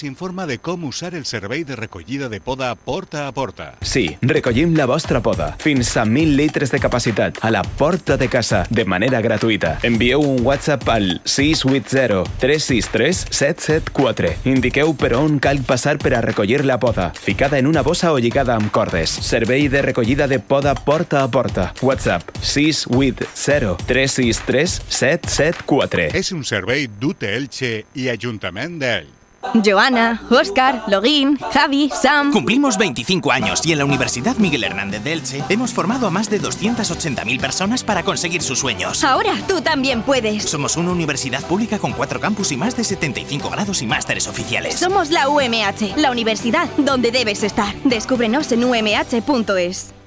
Speaker 59: us informa de com usar el servei de recollida de poda porta a porta.
Speaker 60: Sí, recollim la vostra poda. Fins a 1.000 litres de capacitat a la porta de casa de manera gratuïta. Envieu un WhatsApp al 680 363 774. Indiqueu per on cal passar per a recollir la poda, ficada en una bossa o lligada amb cordes. Servei de recollida de poda porta a porta. WhatsApp 680 363 774.
Speaker 59: És un servei d'UT Elche i Ajuntament d'Elx.
Speaker 61: Joana, Oscar, Login, Javi, Sam.
Speaker 58: Cumplimos 25 años y en la Universidad Miguel Hernández de Elche hemos formado a más de 280.000 personas para conseguir sus sueños.
Speaker 61: Ahora tú también puedes.
Speaker 58: Somos una universidad pública con cuatro campus y más de 75 grados y másteres oficiales.
Speaker 61: Somos la UMH, la universidad donde debes estar. Descúbrenos en umh.es.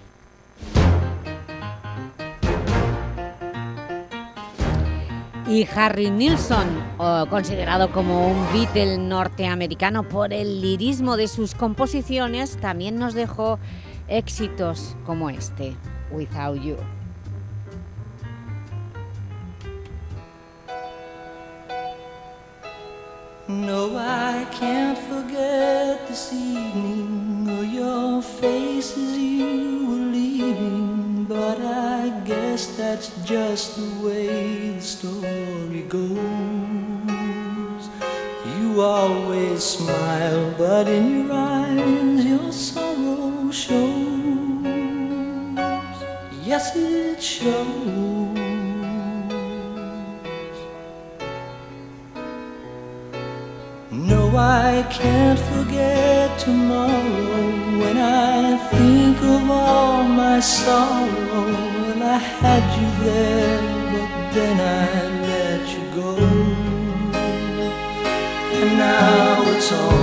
Speaker 2: Y Harry Nilsson, considerado como un Beatle norteamericano por el lirismo de sus composiciones, también nos dejó éxitos como este, Without You.
Speaker 62: No, I can't forget this evening or your face as you were leaving. But I guess that's just the way goes. You always smile, but in your eyes your sorrow shows. Yes, it shows. No, I can't forget tomorrow when I think of all my sorrow. Well, I had you there, but then I soul.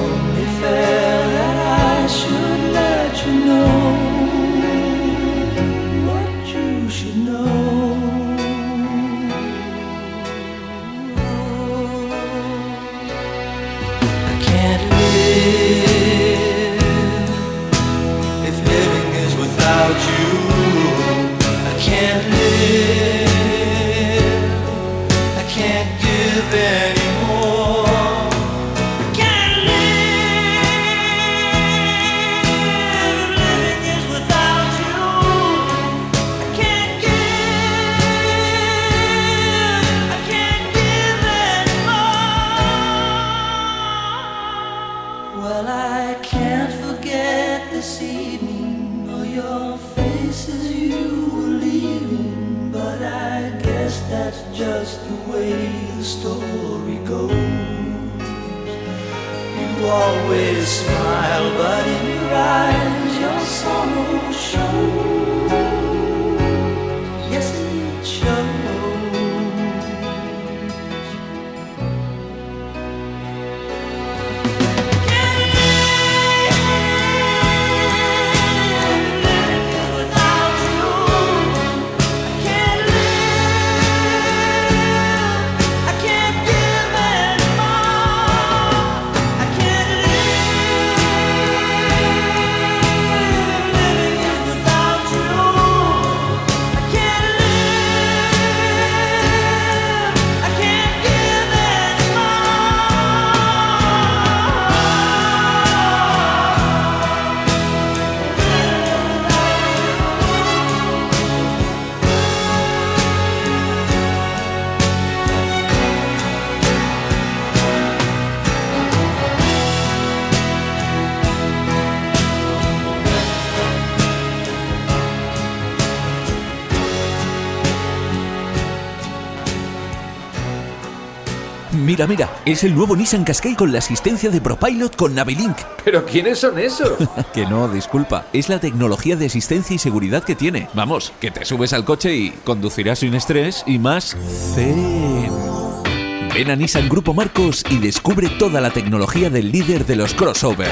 Speaker 49: Mira, mira, es el nuevo Nissan Qashqai con la asistencia de ProPilot con Navilink.
Speaker 63: ¿Pero quiénes son esos? *laughs*
Speaker 49: que no, disculpa. Es la tecnología de asistencia y seguridad que tiene. Vamos, que te subes al coche y conducirás sin estrés y más zen. Ven a Nissan Grupo Marcos y descubre toda la tecnología del líder de los crossover.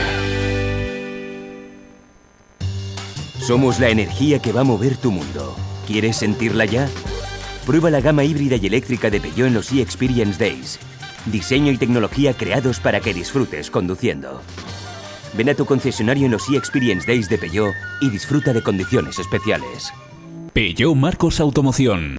Speaker 22: Somos la energía que va a mover tu mundo. ¿Quieres sentirla ya? Prueba la gama híbrida y eléctrica de Peugeot en los e-Experience Days. Diseño y tecnología creados para que disfrutes conduciendo. Ven a tu concesionario en los e-Experience Days de Peugeot y disfruta de condiciones especiales.
Speaker 49: Peugeot Marcos Automoción.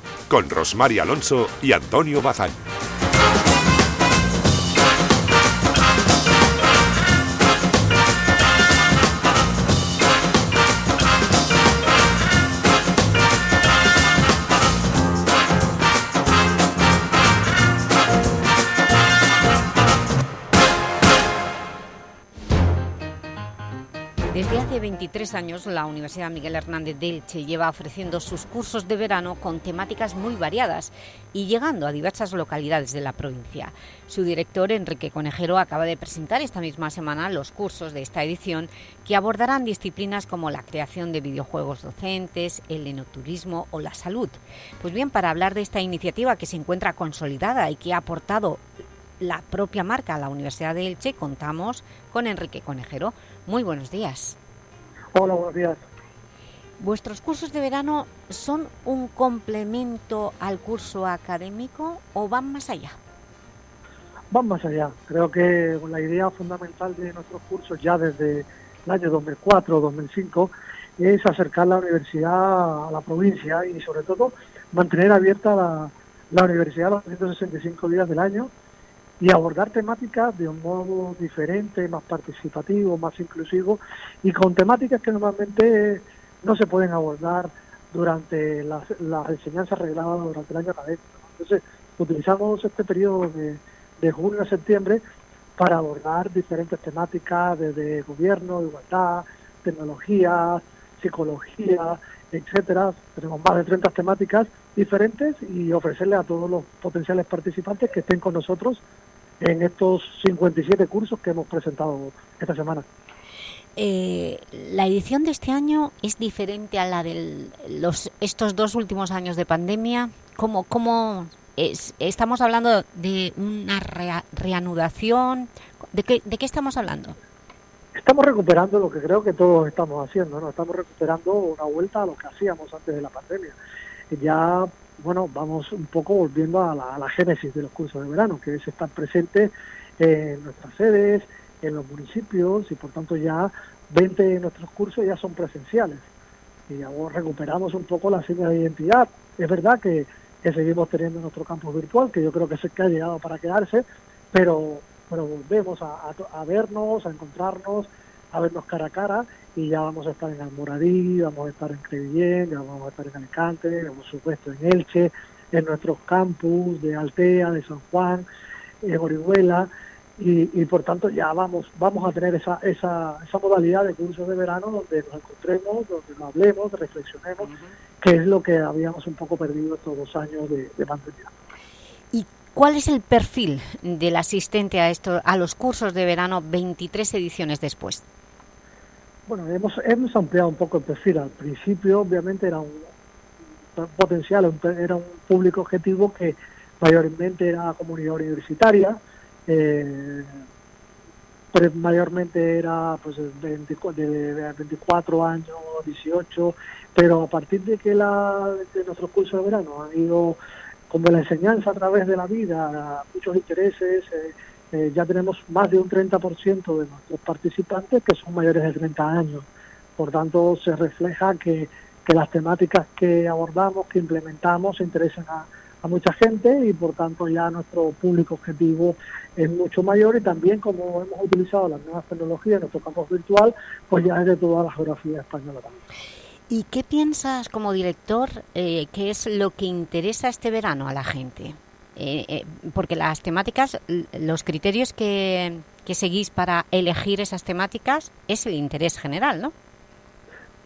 Speaker 1: con Rosmar Alonso y Antonio Bazán.
Speaker 2: 23 años, la Universidad Miguel Hernández de Elche lleva ofreciendo sus cursos de verano con temáticas muy variadas y llegando a diversas localidades de la provincia. Su director, Enrique Conejero, acaba de presentar esta misma semana los cursos de esta edición que abordarán disciplinas como la creación de videojuegos docentes, el enoturismo o la salud. Pues bien, para hablar de esta iniciativa que se encuentra consolidada y que ha aportado la propia marca a la Universidad de Elche, contamos con Enrique Conejero. Muy buenos días.
Speaker 16: Hola, buenos días.
Speaker 2: ¿Vuestros cursos de verano son un complemento al curso académico o van más allá?
Speaker 16: Van más allá. Creo que la idea fundamental de nuestros cursos ya desde el año 2004 o 2005 es acercar la universidad a la provincia y sobre todo mantener abierta la, la universidad los 365 días del año y abordar temáticas de un modo diferente, más participativo, más inclusivo y con temáticas que normalmente no se pueden abordar durante las, las enseñanzas regladas durante el año académico. Entonces, utilizamos este periodo de, de junio a septiembre para abordar diferentes temáticas desde gobierno, igualdad, tecnología, psicología, etcétera. Tenemos más de 30 temáticas diferentes y ofrecerle a todos los potenciales participantes que estén con nosotros en estos 57 cursos que hemos presentado esta semana.
Speaker 2: Eh, la edición de este año es diferente a la de los, estos dos últimos años de pandemia. ¿Cómo, cómo es, estamos hablando de una rea- reanudación? ¿De qué, ¿De qué estamos hablando?
Speaker 16: Estamos recuperando lo que creo que todos estamos haciendo, ¿no? Estamos recuperando una vuelta a lo que hacíamos antes de la pandemia. Ya, bueno, vamos un poco volviendo a la, génesis de los cursos de verano, que es estar presentes en nuestras sedes, en los municipios, y por tanto ya 20 de nuestros cursos ya son presenciales. Y ya recuperamos un poco la seña de identidad. Es verdad que, que seguimos teniendo nuestro campus virtual, que yo creo que es el que ha llegado para quedarse, pero, pero volvemos a, a- a vernos, a encontrarnos, a vernos cara a cara y ya vamos a estar en Almoradí, vamos a estar en Crevillén, ya vamos a estar en Alicante, por supuesto en Elche, en nuestros campus de Altea, de San Juan, en Orihuela y, y por tanto ya vamos vamos a tener esa, esa, esa modalidad de cursos de verano donde nos encontremos, donde nos hablemos, reflexionemos, que es lo que habíamos un poco perdido estos dos años de, de pandemia.
Speaker 2: ¿Y cuál es el perfil del asistente a, esto, a los cursos de verano 23 ediciones después?
Speaker 16: Bueno, hemos, hemos ampliado un poco el perfil. Al principio, obviamente, era un potencial, era un público objetivo que mayormente era comunidad universitaria, eh, mayormente era pues de 24, de- de 24 años, 18, pero a partir de que la, de nuestros cursos de verano han ido como la enseñanza a través de la vida, muchos intereses, eh, eh, ya tenemos más de un 30% de nuestros participantes que son mayores de 30 años. Por tanto, se refleja que, que las temáticas que abordamos, que implementamos, interesan a, a mucha gente y por tanto ya nuestro público objetivo es mucho mayor y también como hemos utilizado las nuevas tecnologías en nuestro campo virtual, pues ya es de toda la geografía española también.
Speaker 2: ¿Y qué piensas como director eh, que es lo que interesa este verano a la gente? Eh, eh, porque las temáticas, los criterios que, que seguís para elegir esas temáticas es el interés general, ¿no?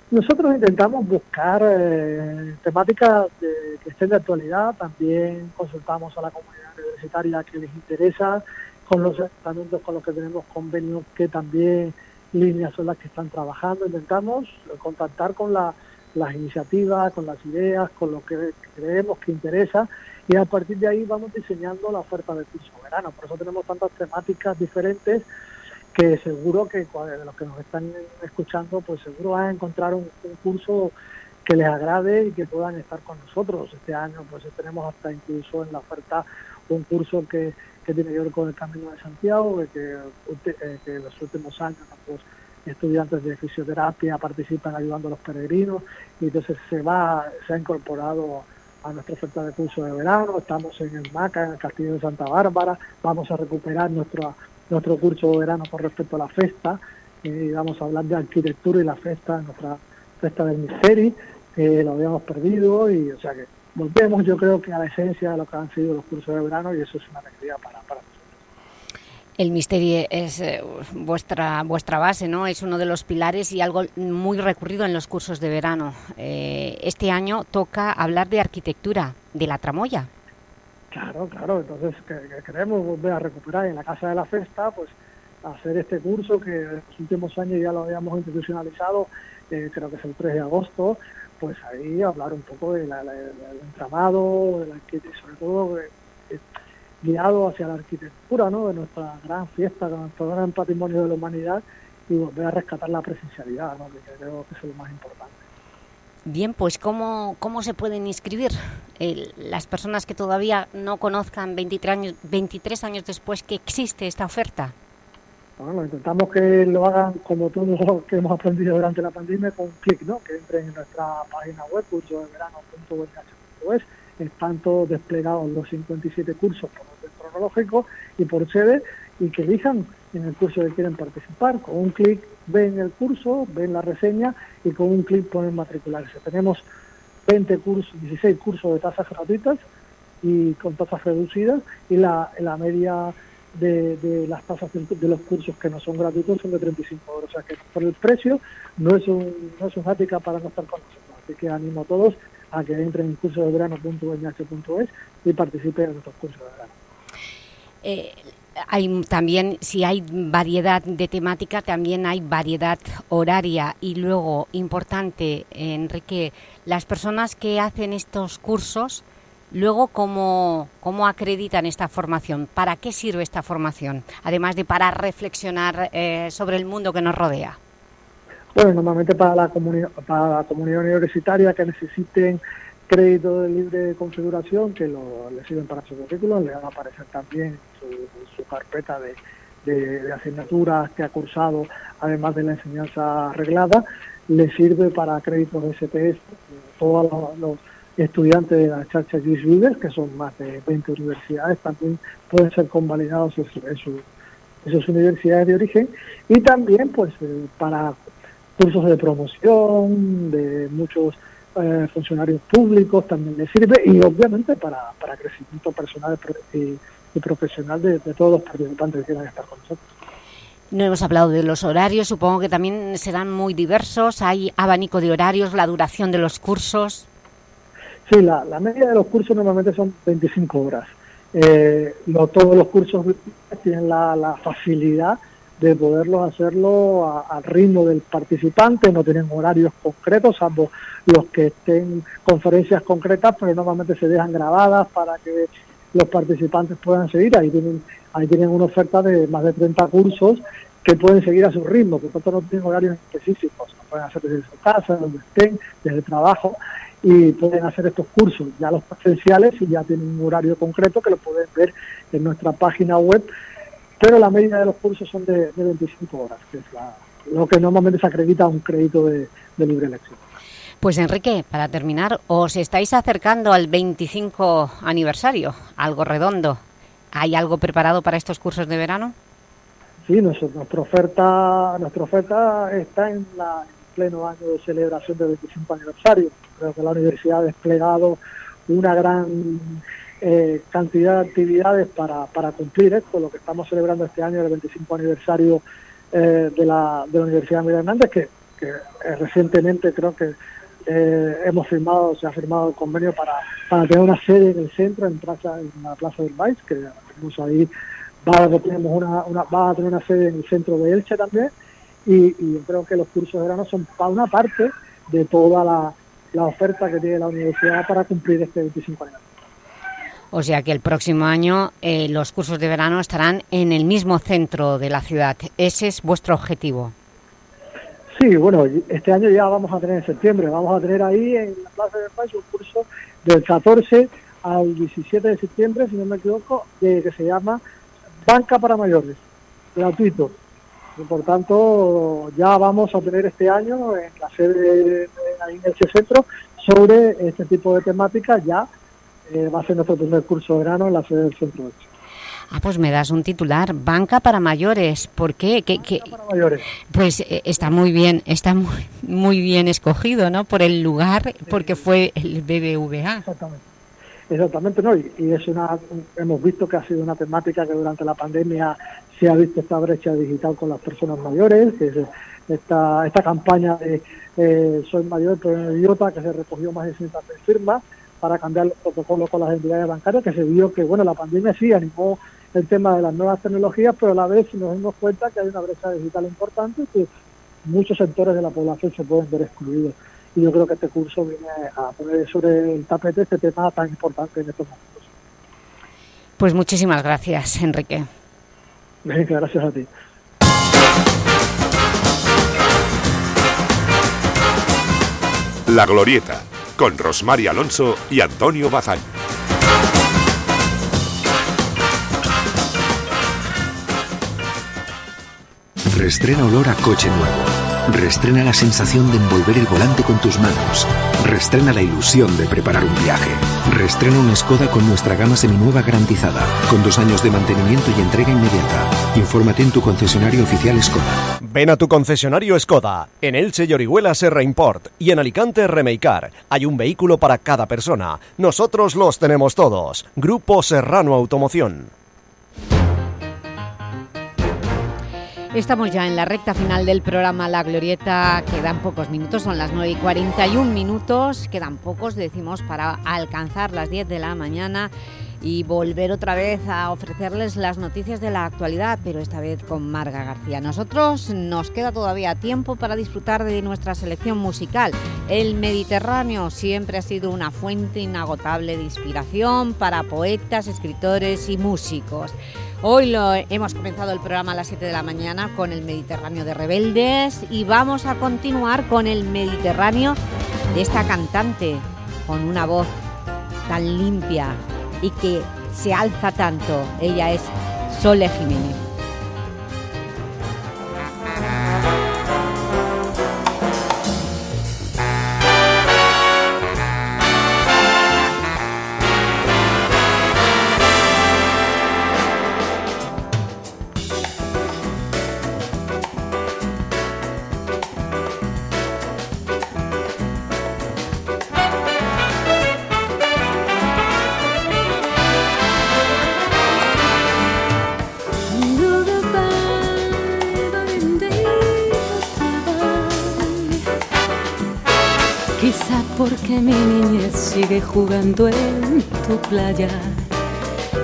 Speaker 16: Nosotros intentamos buscar eh, temáticas de- que estén de actualidad, también consultamos a la comunidad universitaria que les interesa, con los ayuntamientos con los que tenemos convenios que también líneas son las que están trabajando, intentamos contactar con la- las iniciativas, con las ideas, con lo que creemos que interesa y a partir de ahí vamos diseñando la oferta de curso verano. Por eso tenemos tantas temáticas diferentes que seguro que los que nos están escuchando, pues seguro van a encontrar un, un curso que les agrade y que puedan estar con nosotros. Este año pues tenemos hasta incluso en la oferta un curso que, que tiene que ver con el Camino de Santiago, que, ulti- eh, en los últimos años pues, estudiantes de fisioterapia participan ayudando a los peregrinos y entonces se va, se ha incorporado a nuestra oferta de curso de verano, estamos en el MACA, en el Castillo de Santa Bárbara, vamos a recuperar nuestro, nuestro curso de verano con respecto a la festa, y vamos a hablar de arquitectura y la festa, nuestra festa del Misteri, que lo habíamos perdido, y o sea que volvemos yo creo que a la esencia de lo que han sido los cursos de verano y eso es una alegría para, para
Speaker 2: El misterio es eh, vuestra, vuestra base, ¿no? Es uno de los pilares y algo muy recurrido en los cursos de verano. Eh, este año toca hablar de arquitectura, de la tramoya.
Speaker 16: Claro, claro, entonces que, que queremos volver a recuperar en la Casa de la Festa, pues hacer este curso que en los últimos años ya lo habíamos institucionalizado, eh, creo que es el 3 de agosto, pues ahí hablar un poco de la- la- del entramado, de la sobre todo eh, eh, guiado hacia la arquitectura, ¿no? De nuestra gran fiesta, de nuestro gran patrimonio de la humanidad y volver a rescatar la presencialidad, ¿no? Que creo que es lo más importante.
Speaker 2: Bien, pues ¿cómo, cómo se pueden inscribir El- las personas que todavía no conozcan 23 años, 23 años después que existe esta oferta?
Speaker 16: Bueno, intentamos que lo hagan como todo lo que hemos aprendido durante la pandemia con un clic, ¿no? Que entren en nuestra página web, cursodeverano.es. Están todos desplegados los 57 cursos por orden cronológico y por sede y que elijan en el curso que quieren participar. Con un clic ven el curso, ven la reseña y con un clic pueden matricularse. Tenemos 20 cursos, 16 cursos de tasas gratuitas y con tasas reducidas y la, la media de, de las tasas de, de los cursos que no son gratuitos son de 35 euros. O sea que por el precio no es un, no es un para no estar con nosotros. Así que animo a todos a que entren en cursodeverano.nh.es y participen en nuestros cursos de verano.
Speaker 2: Eh, hay también, si hay variedad de temática, también hay variedad horaria. Y luego, importante, Enrique, las personas que hacen estos cursos, luego, ¿cómo, cómo acreditan esta formación? ¿Para qué sirve esta formación? Además de para reflexionar eh, sobre el mundo que nos rodea.
Speaker 16: Bueno, normalmente para la, comunidad universitaria que necesiten crédito de libre configuración, que lo, le sirven para su currículum, le van a aparecer también su, su carpeta de, de- asignaturas que ha cursado, además de la enseñanza arreglada, le sirve para créditos de STS, todos los, los estudiantes de la Jewish Leaders, que son más de 20 universidades, también pueden ser convalidados en, su- en su- en sus universidades de origen, y también pues eh, para cursos de promoción de muchos eh, funcionarios públicos también les sirve y obviamente para, para crecimiento personal y pro- y, y profesional de todos los participantes que quieran estar con nosotros.
Speaker 2: No hemos hablado de los horarios, supongo que también serán muy diversos. Hay abanico de horarios, la duración de los cursos.
Speaker 16: Sí, la, la media de los cursos normalmente son 25 horas. Eh, no todos los cursos tienen la, la facilidad de poderlos hacerlo al ritmo del participante, no tienen horarios concretos, salvo los que estén conferencias concretas, pero normalmente se dejan grabadas para que los participantes puedan seguir. Ahí tienen, ahí tienen una oferta de más de 30 cursos que pueden seguir a su ritmo, por tanto no tienen horarios específicos, lo pueden hacer desde su casa, donde estén, desde el trabajo, y pueden hacer estos cursos. Ya los presenciales y ya tienen un horario concreto que lo pueden ver en nuestra página web, pero la media de los cursos son de, de 25 horas, que es la- lo que normalmente se acredita a un crédito de, de libre elección.
Speaker 2: Pues Enrique, para terminar, os estáis acercando al 25 aniversario, algo redondo. ¿Hay algo preparado para estos cursos de verano?
Speaker 16: Sí, nuestra, nuestra oferta nuestra oferta está en, la, pleno año de celebración del 25 aniversario. Creo que la universidad ha desplegado una gran eh, cantidad de actividades para, para cumplir esto, lo que estamos celebrando este año, el 25 aniversario eh, de, la, de la Universidad Miguel Hernández, que, que eh, recientemente creo que eh, hemos firmado, se ha firmado el convenio para, para tener una sede en el centro, en, plaza, en la Plaza del Baix, que tenemos ahí, va a, tenemos una, una, va a tener una sede en el centro de Elche también, y, y yo creo que los cursos de verano son para una parte de toda la, la oferta que tiene la universidad para cumplir este 25 años.
Speaker 2: O sea que el próximo año eh, los cursos de verano estarán en el mismo centro de la ciudad. Ese es vuestro objetivo.
Speaker 16: Sí, bueno, este año ya vamos a tener en septiembre, vamos a tener ahí en la Plaza del País un curso del 14 al 17 de septiembre, si no me equivoco, de, que se llama Banca para Mayores, gratuito. Y por tanto, ya vamos a tener este año en la sede de, el centro sobre este tipo de temáticas, ya eh, va a ser nuestro primer curso de verano en la sede del centro.
Speaker 2: Ah, pues me das un titular, Banca para Mayores. ¿Por qué? ¿Qué, qué?
Speaker 16: Para mayores.
Speaker 2: Pues eh, está muy bien, está muy, muy bien escogido, ¿no? Por el lugar, porque fue el BBVA.
Speaker 16: Exactamente. Exactamente, ¿no? Y, y es una, hemos visto que ha sido una temática que durante la pandemia se ha visto esta brecha digital con las personas mayores, que es esta, esta campaña de eh, Soy mayor pero no idiota, que se recogió más de 100 firmas para cambiar los protocolos con las entidades bancarias, que se vio que, bueno, la pandemia sí animó el tema de las nuevas tecnologías, pero a la vez nos dimos cuenta que hay una brecha digital importante y que muchos sectores de la población se pueden ver excluidos. Y yo creo que este curso viene a poner sobre el tapete este tema tan importante en estos momentos.
Speaker 2: Pues muchísimas gracias, Enrique.
Speaker 16: Venga, gracias a ti.
Speaker 1: La Glorieta, con Rosmar Alonso y Antonio Bazán.
Speaker 64: Restrena olor a coche nuevo. Restrena la sensación de envolver el volante con tus manos. Restrena la ilusión de preparar un viaje. Restrena una Skoda con nuestra gama seminueva garantizada, con dos años de mantenimiento y entrega inmediata. Infórmate en tu concesionario oficial Skoda.
Speaker 65: Ven a tu concesionario Skoda. En Elche y Orihuela Serra Import y en Alicante Remeicar. Hay un vehículo para cada persona. Nosotros los tenemos todos. Grupo Serrano Automoción.
Speaker 2: Estamos ya en la recta final del programa La Glorieta, quedan pocos minutos, son las 9 y 41 minutos, quedan pocos, decimos, para alcanzar las 10 de la mañana y volver otra vez a ofrecerles las noticias de la actualidad, pero esta vez con Marga García. Nosotros nos queda todavía tiempo para disfrutar de nuestra selección musical. El Mediterráneo siempre ha sido una fuente inagotable de inspiración para poetas, escritores y músicos. Hoy lo, hemos comenzado el programa a las 7 de la mañana con el Mediterráneo de Rebeldes y vamos a continuar con el Mediterráneo de esta cantante con una voz tan limpia y que se alza tanto. Ella es Sole Jiménez.
Speaker 66: Jugando en tu playa.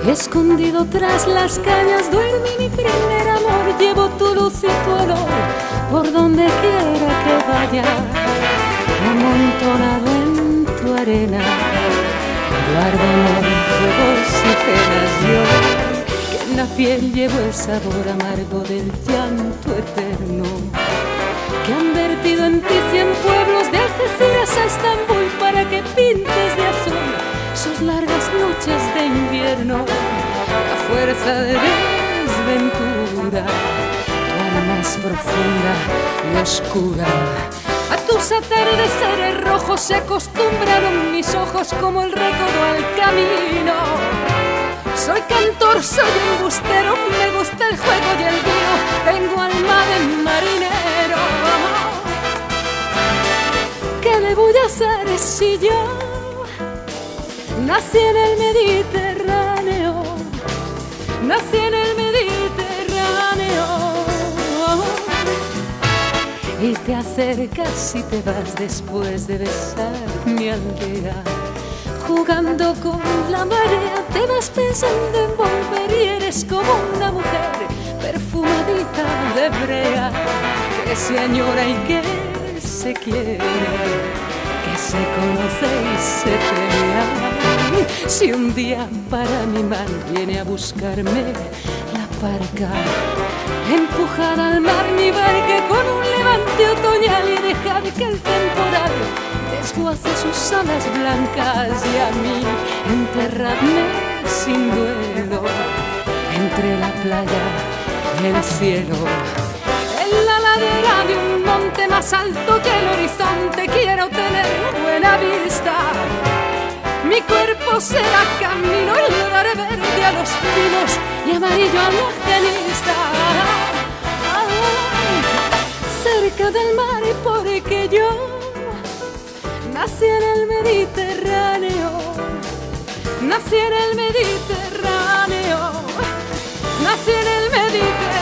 Speaker 66: Escondido tras las cañas duerme mi primer amor. Llevo tu luz y tu olor por donde quiera que vaya. Amontonado en tu arena, guardo amor, y penas yo. Que en la piel llevo el sabor amargo del llanto eterno que han vertido en ti cien pueblos de Algeciras a Estambul que pintes de azul sus largas noches de invierno. La fuerza de desventura, tu alma es profunda y oscura. A tus atardeceres rojos se acostumbraron mis ojos como el recodo al camino. Soy cantor, soy embustero, me gusta el juego y el vino, tengo alma de marinero. ¿Qué me voy a hacer si yo Nací en el Mediterráneo, nací en el Mediterráneo. Y te acercas y te vas después de besar mi aldea. Jugando con la marea, te vas pensando en volver y eres como una mujer perfumadita de brea que se añora y que se quiere se conoce y se pelea. Si un día para mi mal viene a buscarme la parca, empujar al mar mi barca con un levante otoñal y dejar que el temporal desguace sus alas blancas y a mí enterrarme sin duelo entre la playa y el cielo. Más alto que el horizonte quiero tener buena vista. Mi cuerpo será camino y le daré verde a los pinos y amarillo a la genista. Cerca del mar y porque yo nací en el Mediterráneo, nací en el Mediterráneo, nací en el Mediterráneo.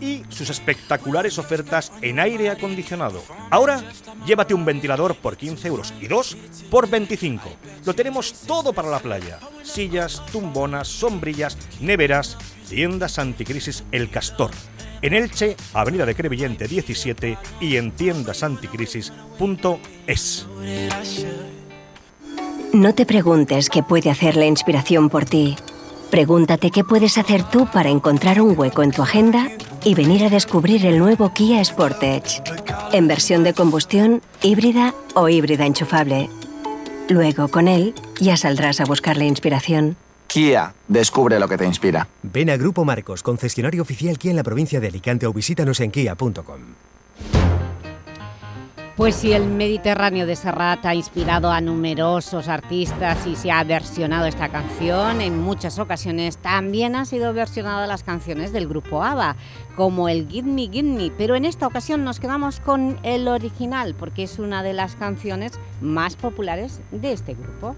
Speaker 19: y sus espectaculares ofertas en aire acondicionado. Ahora, llévate un ventilador por 15 euros y dos por 25. Lo tenemos todo para la playa. Sillas, tumbonas, sombrillas, neveras, tiendas anticrisis El Castor. En Elche, Avenida de Crevillente 17 y en tiendasanticrisis.es.
Speaker 50: No te preguntes qué puede hacer la inspiración por ti. Pregúntate qué puedes hacer tú para encontrar un hueco en tu agenda y venir a descubrir el nuevo Kia Sportage. En versión de combustión, híbrida o híbrida enchufable. Luego, con él, ya saldrás a buscar la inspiración.
Speaker 67: Kia, descubre lo que te inspira.
Speaker 68: Ven a Grupo Marcos, concesionario oficial Kia en la provincia de Alicante o visítanos en kia.com.
Speaker 2: Pues si el Mediterráneo de Serrat ha inspirado a numerosos artistas y se ha versionado esta canción, en muchas ocasiones también han sido versionadas las canciones del grupo ABBA, como el Give Me, Give Me, pero en esta ocasión nos quedamos con el original, porque es una de las canciones más populares de este grupo.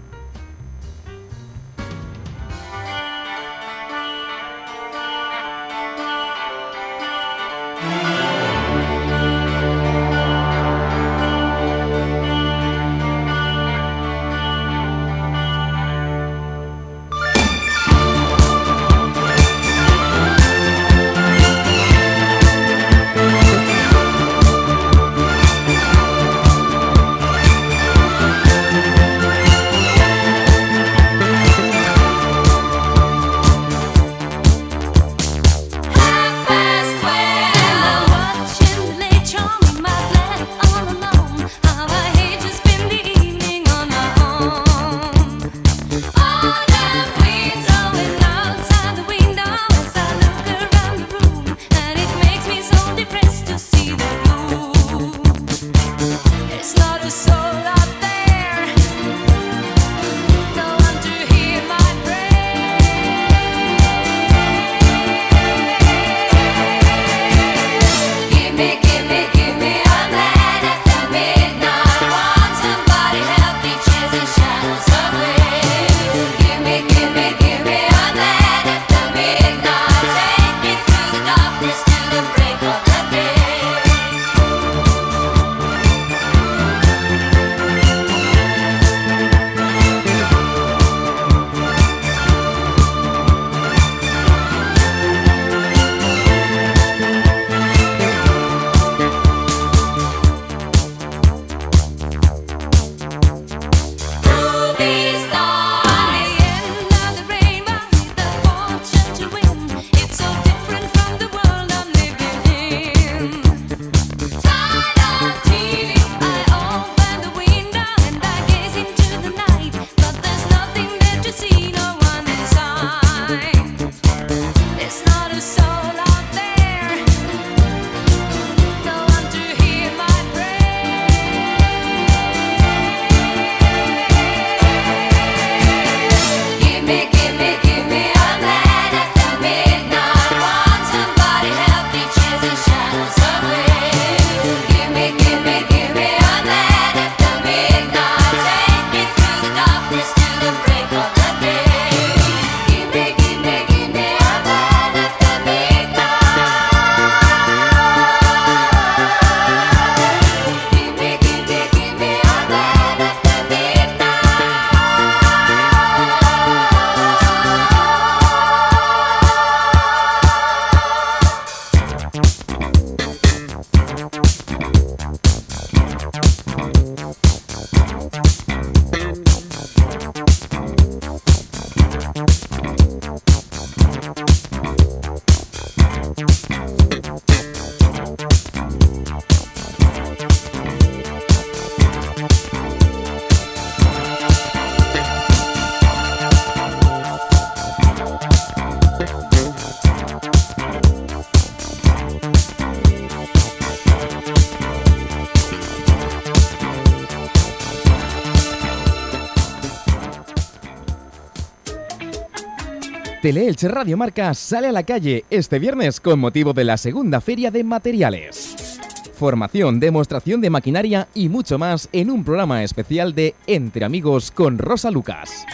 Speaker 69: Teleelch Radio Marca sale a la calle este viernes con motivo de la segunda feria de materiales. Formación, demostración de maquinaria y mucho más en un programa especial de Entre Amigos con Rosa Lucas.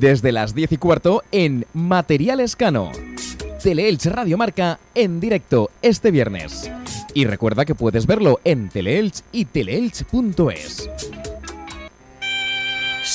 Speaker 69: Desde las 10 y cuarto en Materiales Cano. Teleelch Radio Marca en directo este viernes. Y recuerda que puedes verlo en Teleelch y teleelch.es.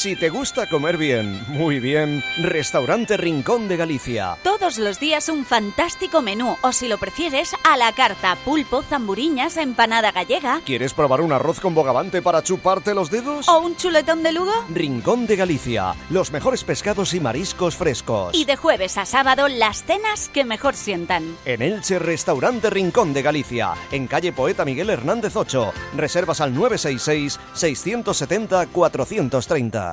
Speaker 18: Si te gusta comer bien, muy bien, Restaurante Rincón de Galicia.
Speaker 17: Todos los días un fantástico menú, o si lo prefieres, a la carta, pulpo, zamburiñas, empanada gallega.
Speaker 18: ¿Quieres probar un arroz con bogavante para chuparte los dedos?
Speaker 17: ¿O un chuletón de Lugo?
Speaker 18: Rincón de Galicia, los mejores pescados y mariscos frescos.
Speaker 17: Y de jueves a sábado, las cenas que mejor sientan.
Speaker 18: En Elche, Restaurante Rincón de Galicia, en calle Poeta Miguel Hernández 8. Reservas al 966 670 430.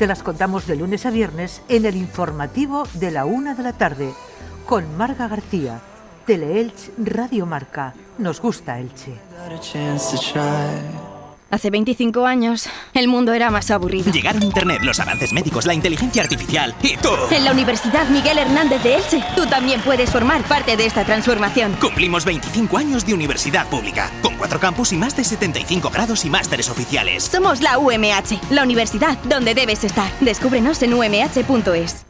Speaker 70: te las contamos de lunes a viernes en el informativo de la una de la tarde con Marga García, Teleelch Radio Marca. Nos gusta Elche.
Speaker 71: Hace 25 años, el mundo era más aburrido.
Speaker 67: Llegaron Internet, los avances médicos, la inteligencia artificial y tú.
Speaker 71: En la Universidad Miguel Hernández de Elche, tú también puedes formar parte de esta transformación.
Speaker 67: Cumplimos 25 años de universidad pública, con cuatro campus y más de 75 grados y másteres oficiales.
Speaker 71: Somos la UMH, la universidad donde debes estar. Descúbrenos en umh.es.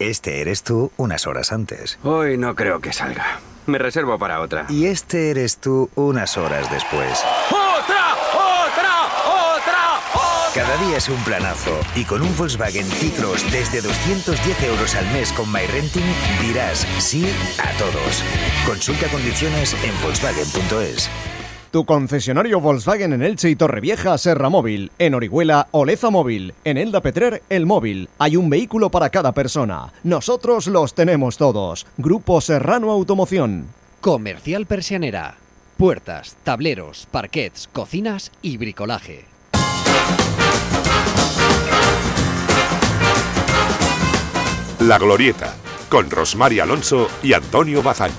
Speaker 49: Este eres tú unas horas antes.
Speaker 72: Hoy no creo que salga. Me reservo para otra.
Speaker 49: Y este eres tú unas horas después.
Speaker 72: ¡Otra! ¡Otra! ¡Otra! ¡Otra!
Speaker 49: Cada día es un planazo. Y con un Volkswagen T-Cross desde 210 euros al mes con MyRenting dirás sí a todos. Consulta condiciones en Volkswagen.es.
Speaker 18: Tu concesionario Volkswagen en Elche y Torrevieja, Serra Móvil. En Orihuela, Oleza Móvil. En Elda Petrer, El Móvil. Hay un vehículo para cada persona. Nosotros los tenemos todos. Grupo Serrano Automoción.
Speaker 73: Comercial Persianera. Puertas, tableros, parquets, cocinas y bricolaje.
Speaker 1: La Glorieta, con Rosmar Alonso y Antonio Bazán.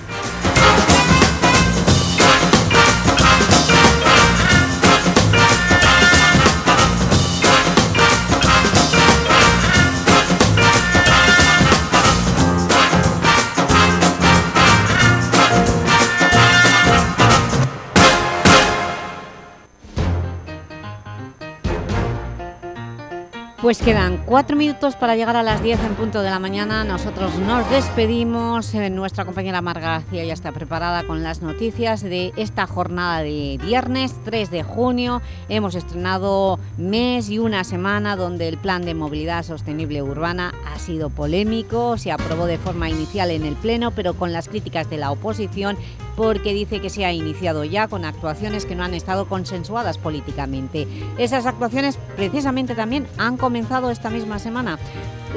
Speaker 2: Pues quedan cuatro minutos para llegar a las 10 en punto de la mañana. Nosotros nos despedimos. Eh, Nuestra compañera Marga García ya está preparada con las noticias de esta jornada de viernes 3 de junio. Hemos estrenado mes y una semana donde el Plan de Movilidad Sostenible Urbana ha sido polémico. Se aprobó de forma inicial en el Pleno, pero con las críticas de la oposición porque dice que se ha iniciado ya con actuaciones que no han estado consensuadas políticamente. Esas actuaciones precisamente también han comenzado esta misma semana.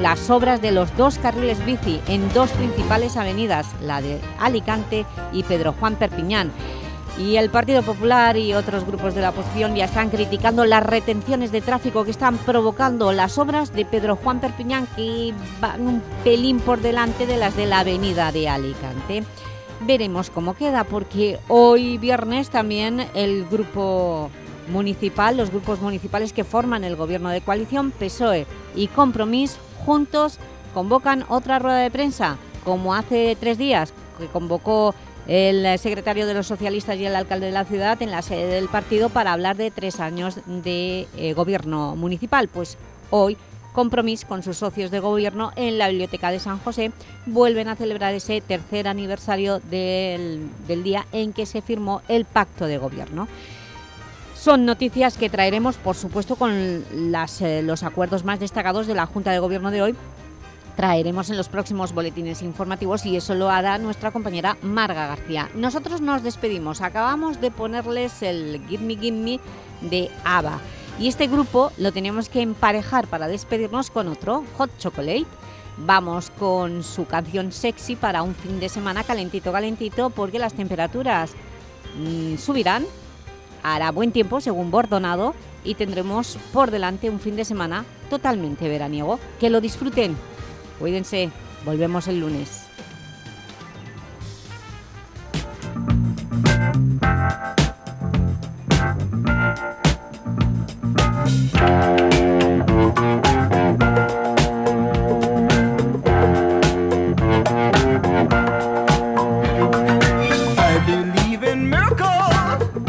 Speaker 2: Las obras de los dos carriles bici en dos principales avenidas, la de Alicante y Pedro Juan Perpiñán. Y el Partido Popular y otros grupos de la oposición ya están criticando las retenciones de tráfico que están provocando las obras de Pedro Juan Perpiñán que van un pelín por delante de las de la avenida de Alicante. Veremos cómo queda, porque hoy viernes también el grupo municipal, los grupos municipales que forman el gobierno de coalición, PSOE y Compromís, juntos convocan otra rueda de prensa, como hace tres días, que convocó el secretario de los socialistas y el alcalde de la ciudad en la sede del partido para hablar de tres años de eh, gobierno municipal. Pues hoy Compromís con sus socios de gobierno en la Biblioteca de San José vuelven a celebrar ese tercer aniversario del, día en que se firmó el pacto de gobierno. Son noticias que traeremos, por supuesto, con eh, los acuerdos más destacados de la Junta de Gobierno de hoy, traeremos en los próximos boletines informativos y eso lo hará nuestra compañera Marga García. Nosotros nos despedimos, acabamos de ponerles el Gimme Gimme de ABBA y este grupo lo tenemos que emparejar para despedirnos con otro, Hot Chocolate. Vamos con su canción sexy para un fin de semana calentito, calentito, porque las temperaturas mm, subirán, hará buen tiempo según Bordonado y tendremos por delante un fin de semana totalmente veraniego. Que lo disfruten. Cuídense. Volvemos el lunes. Música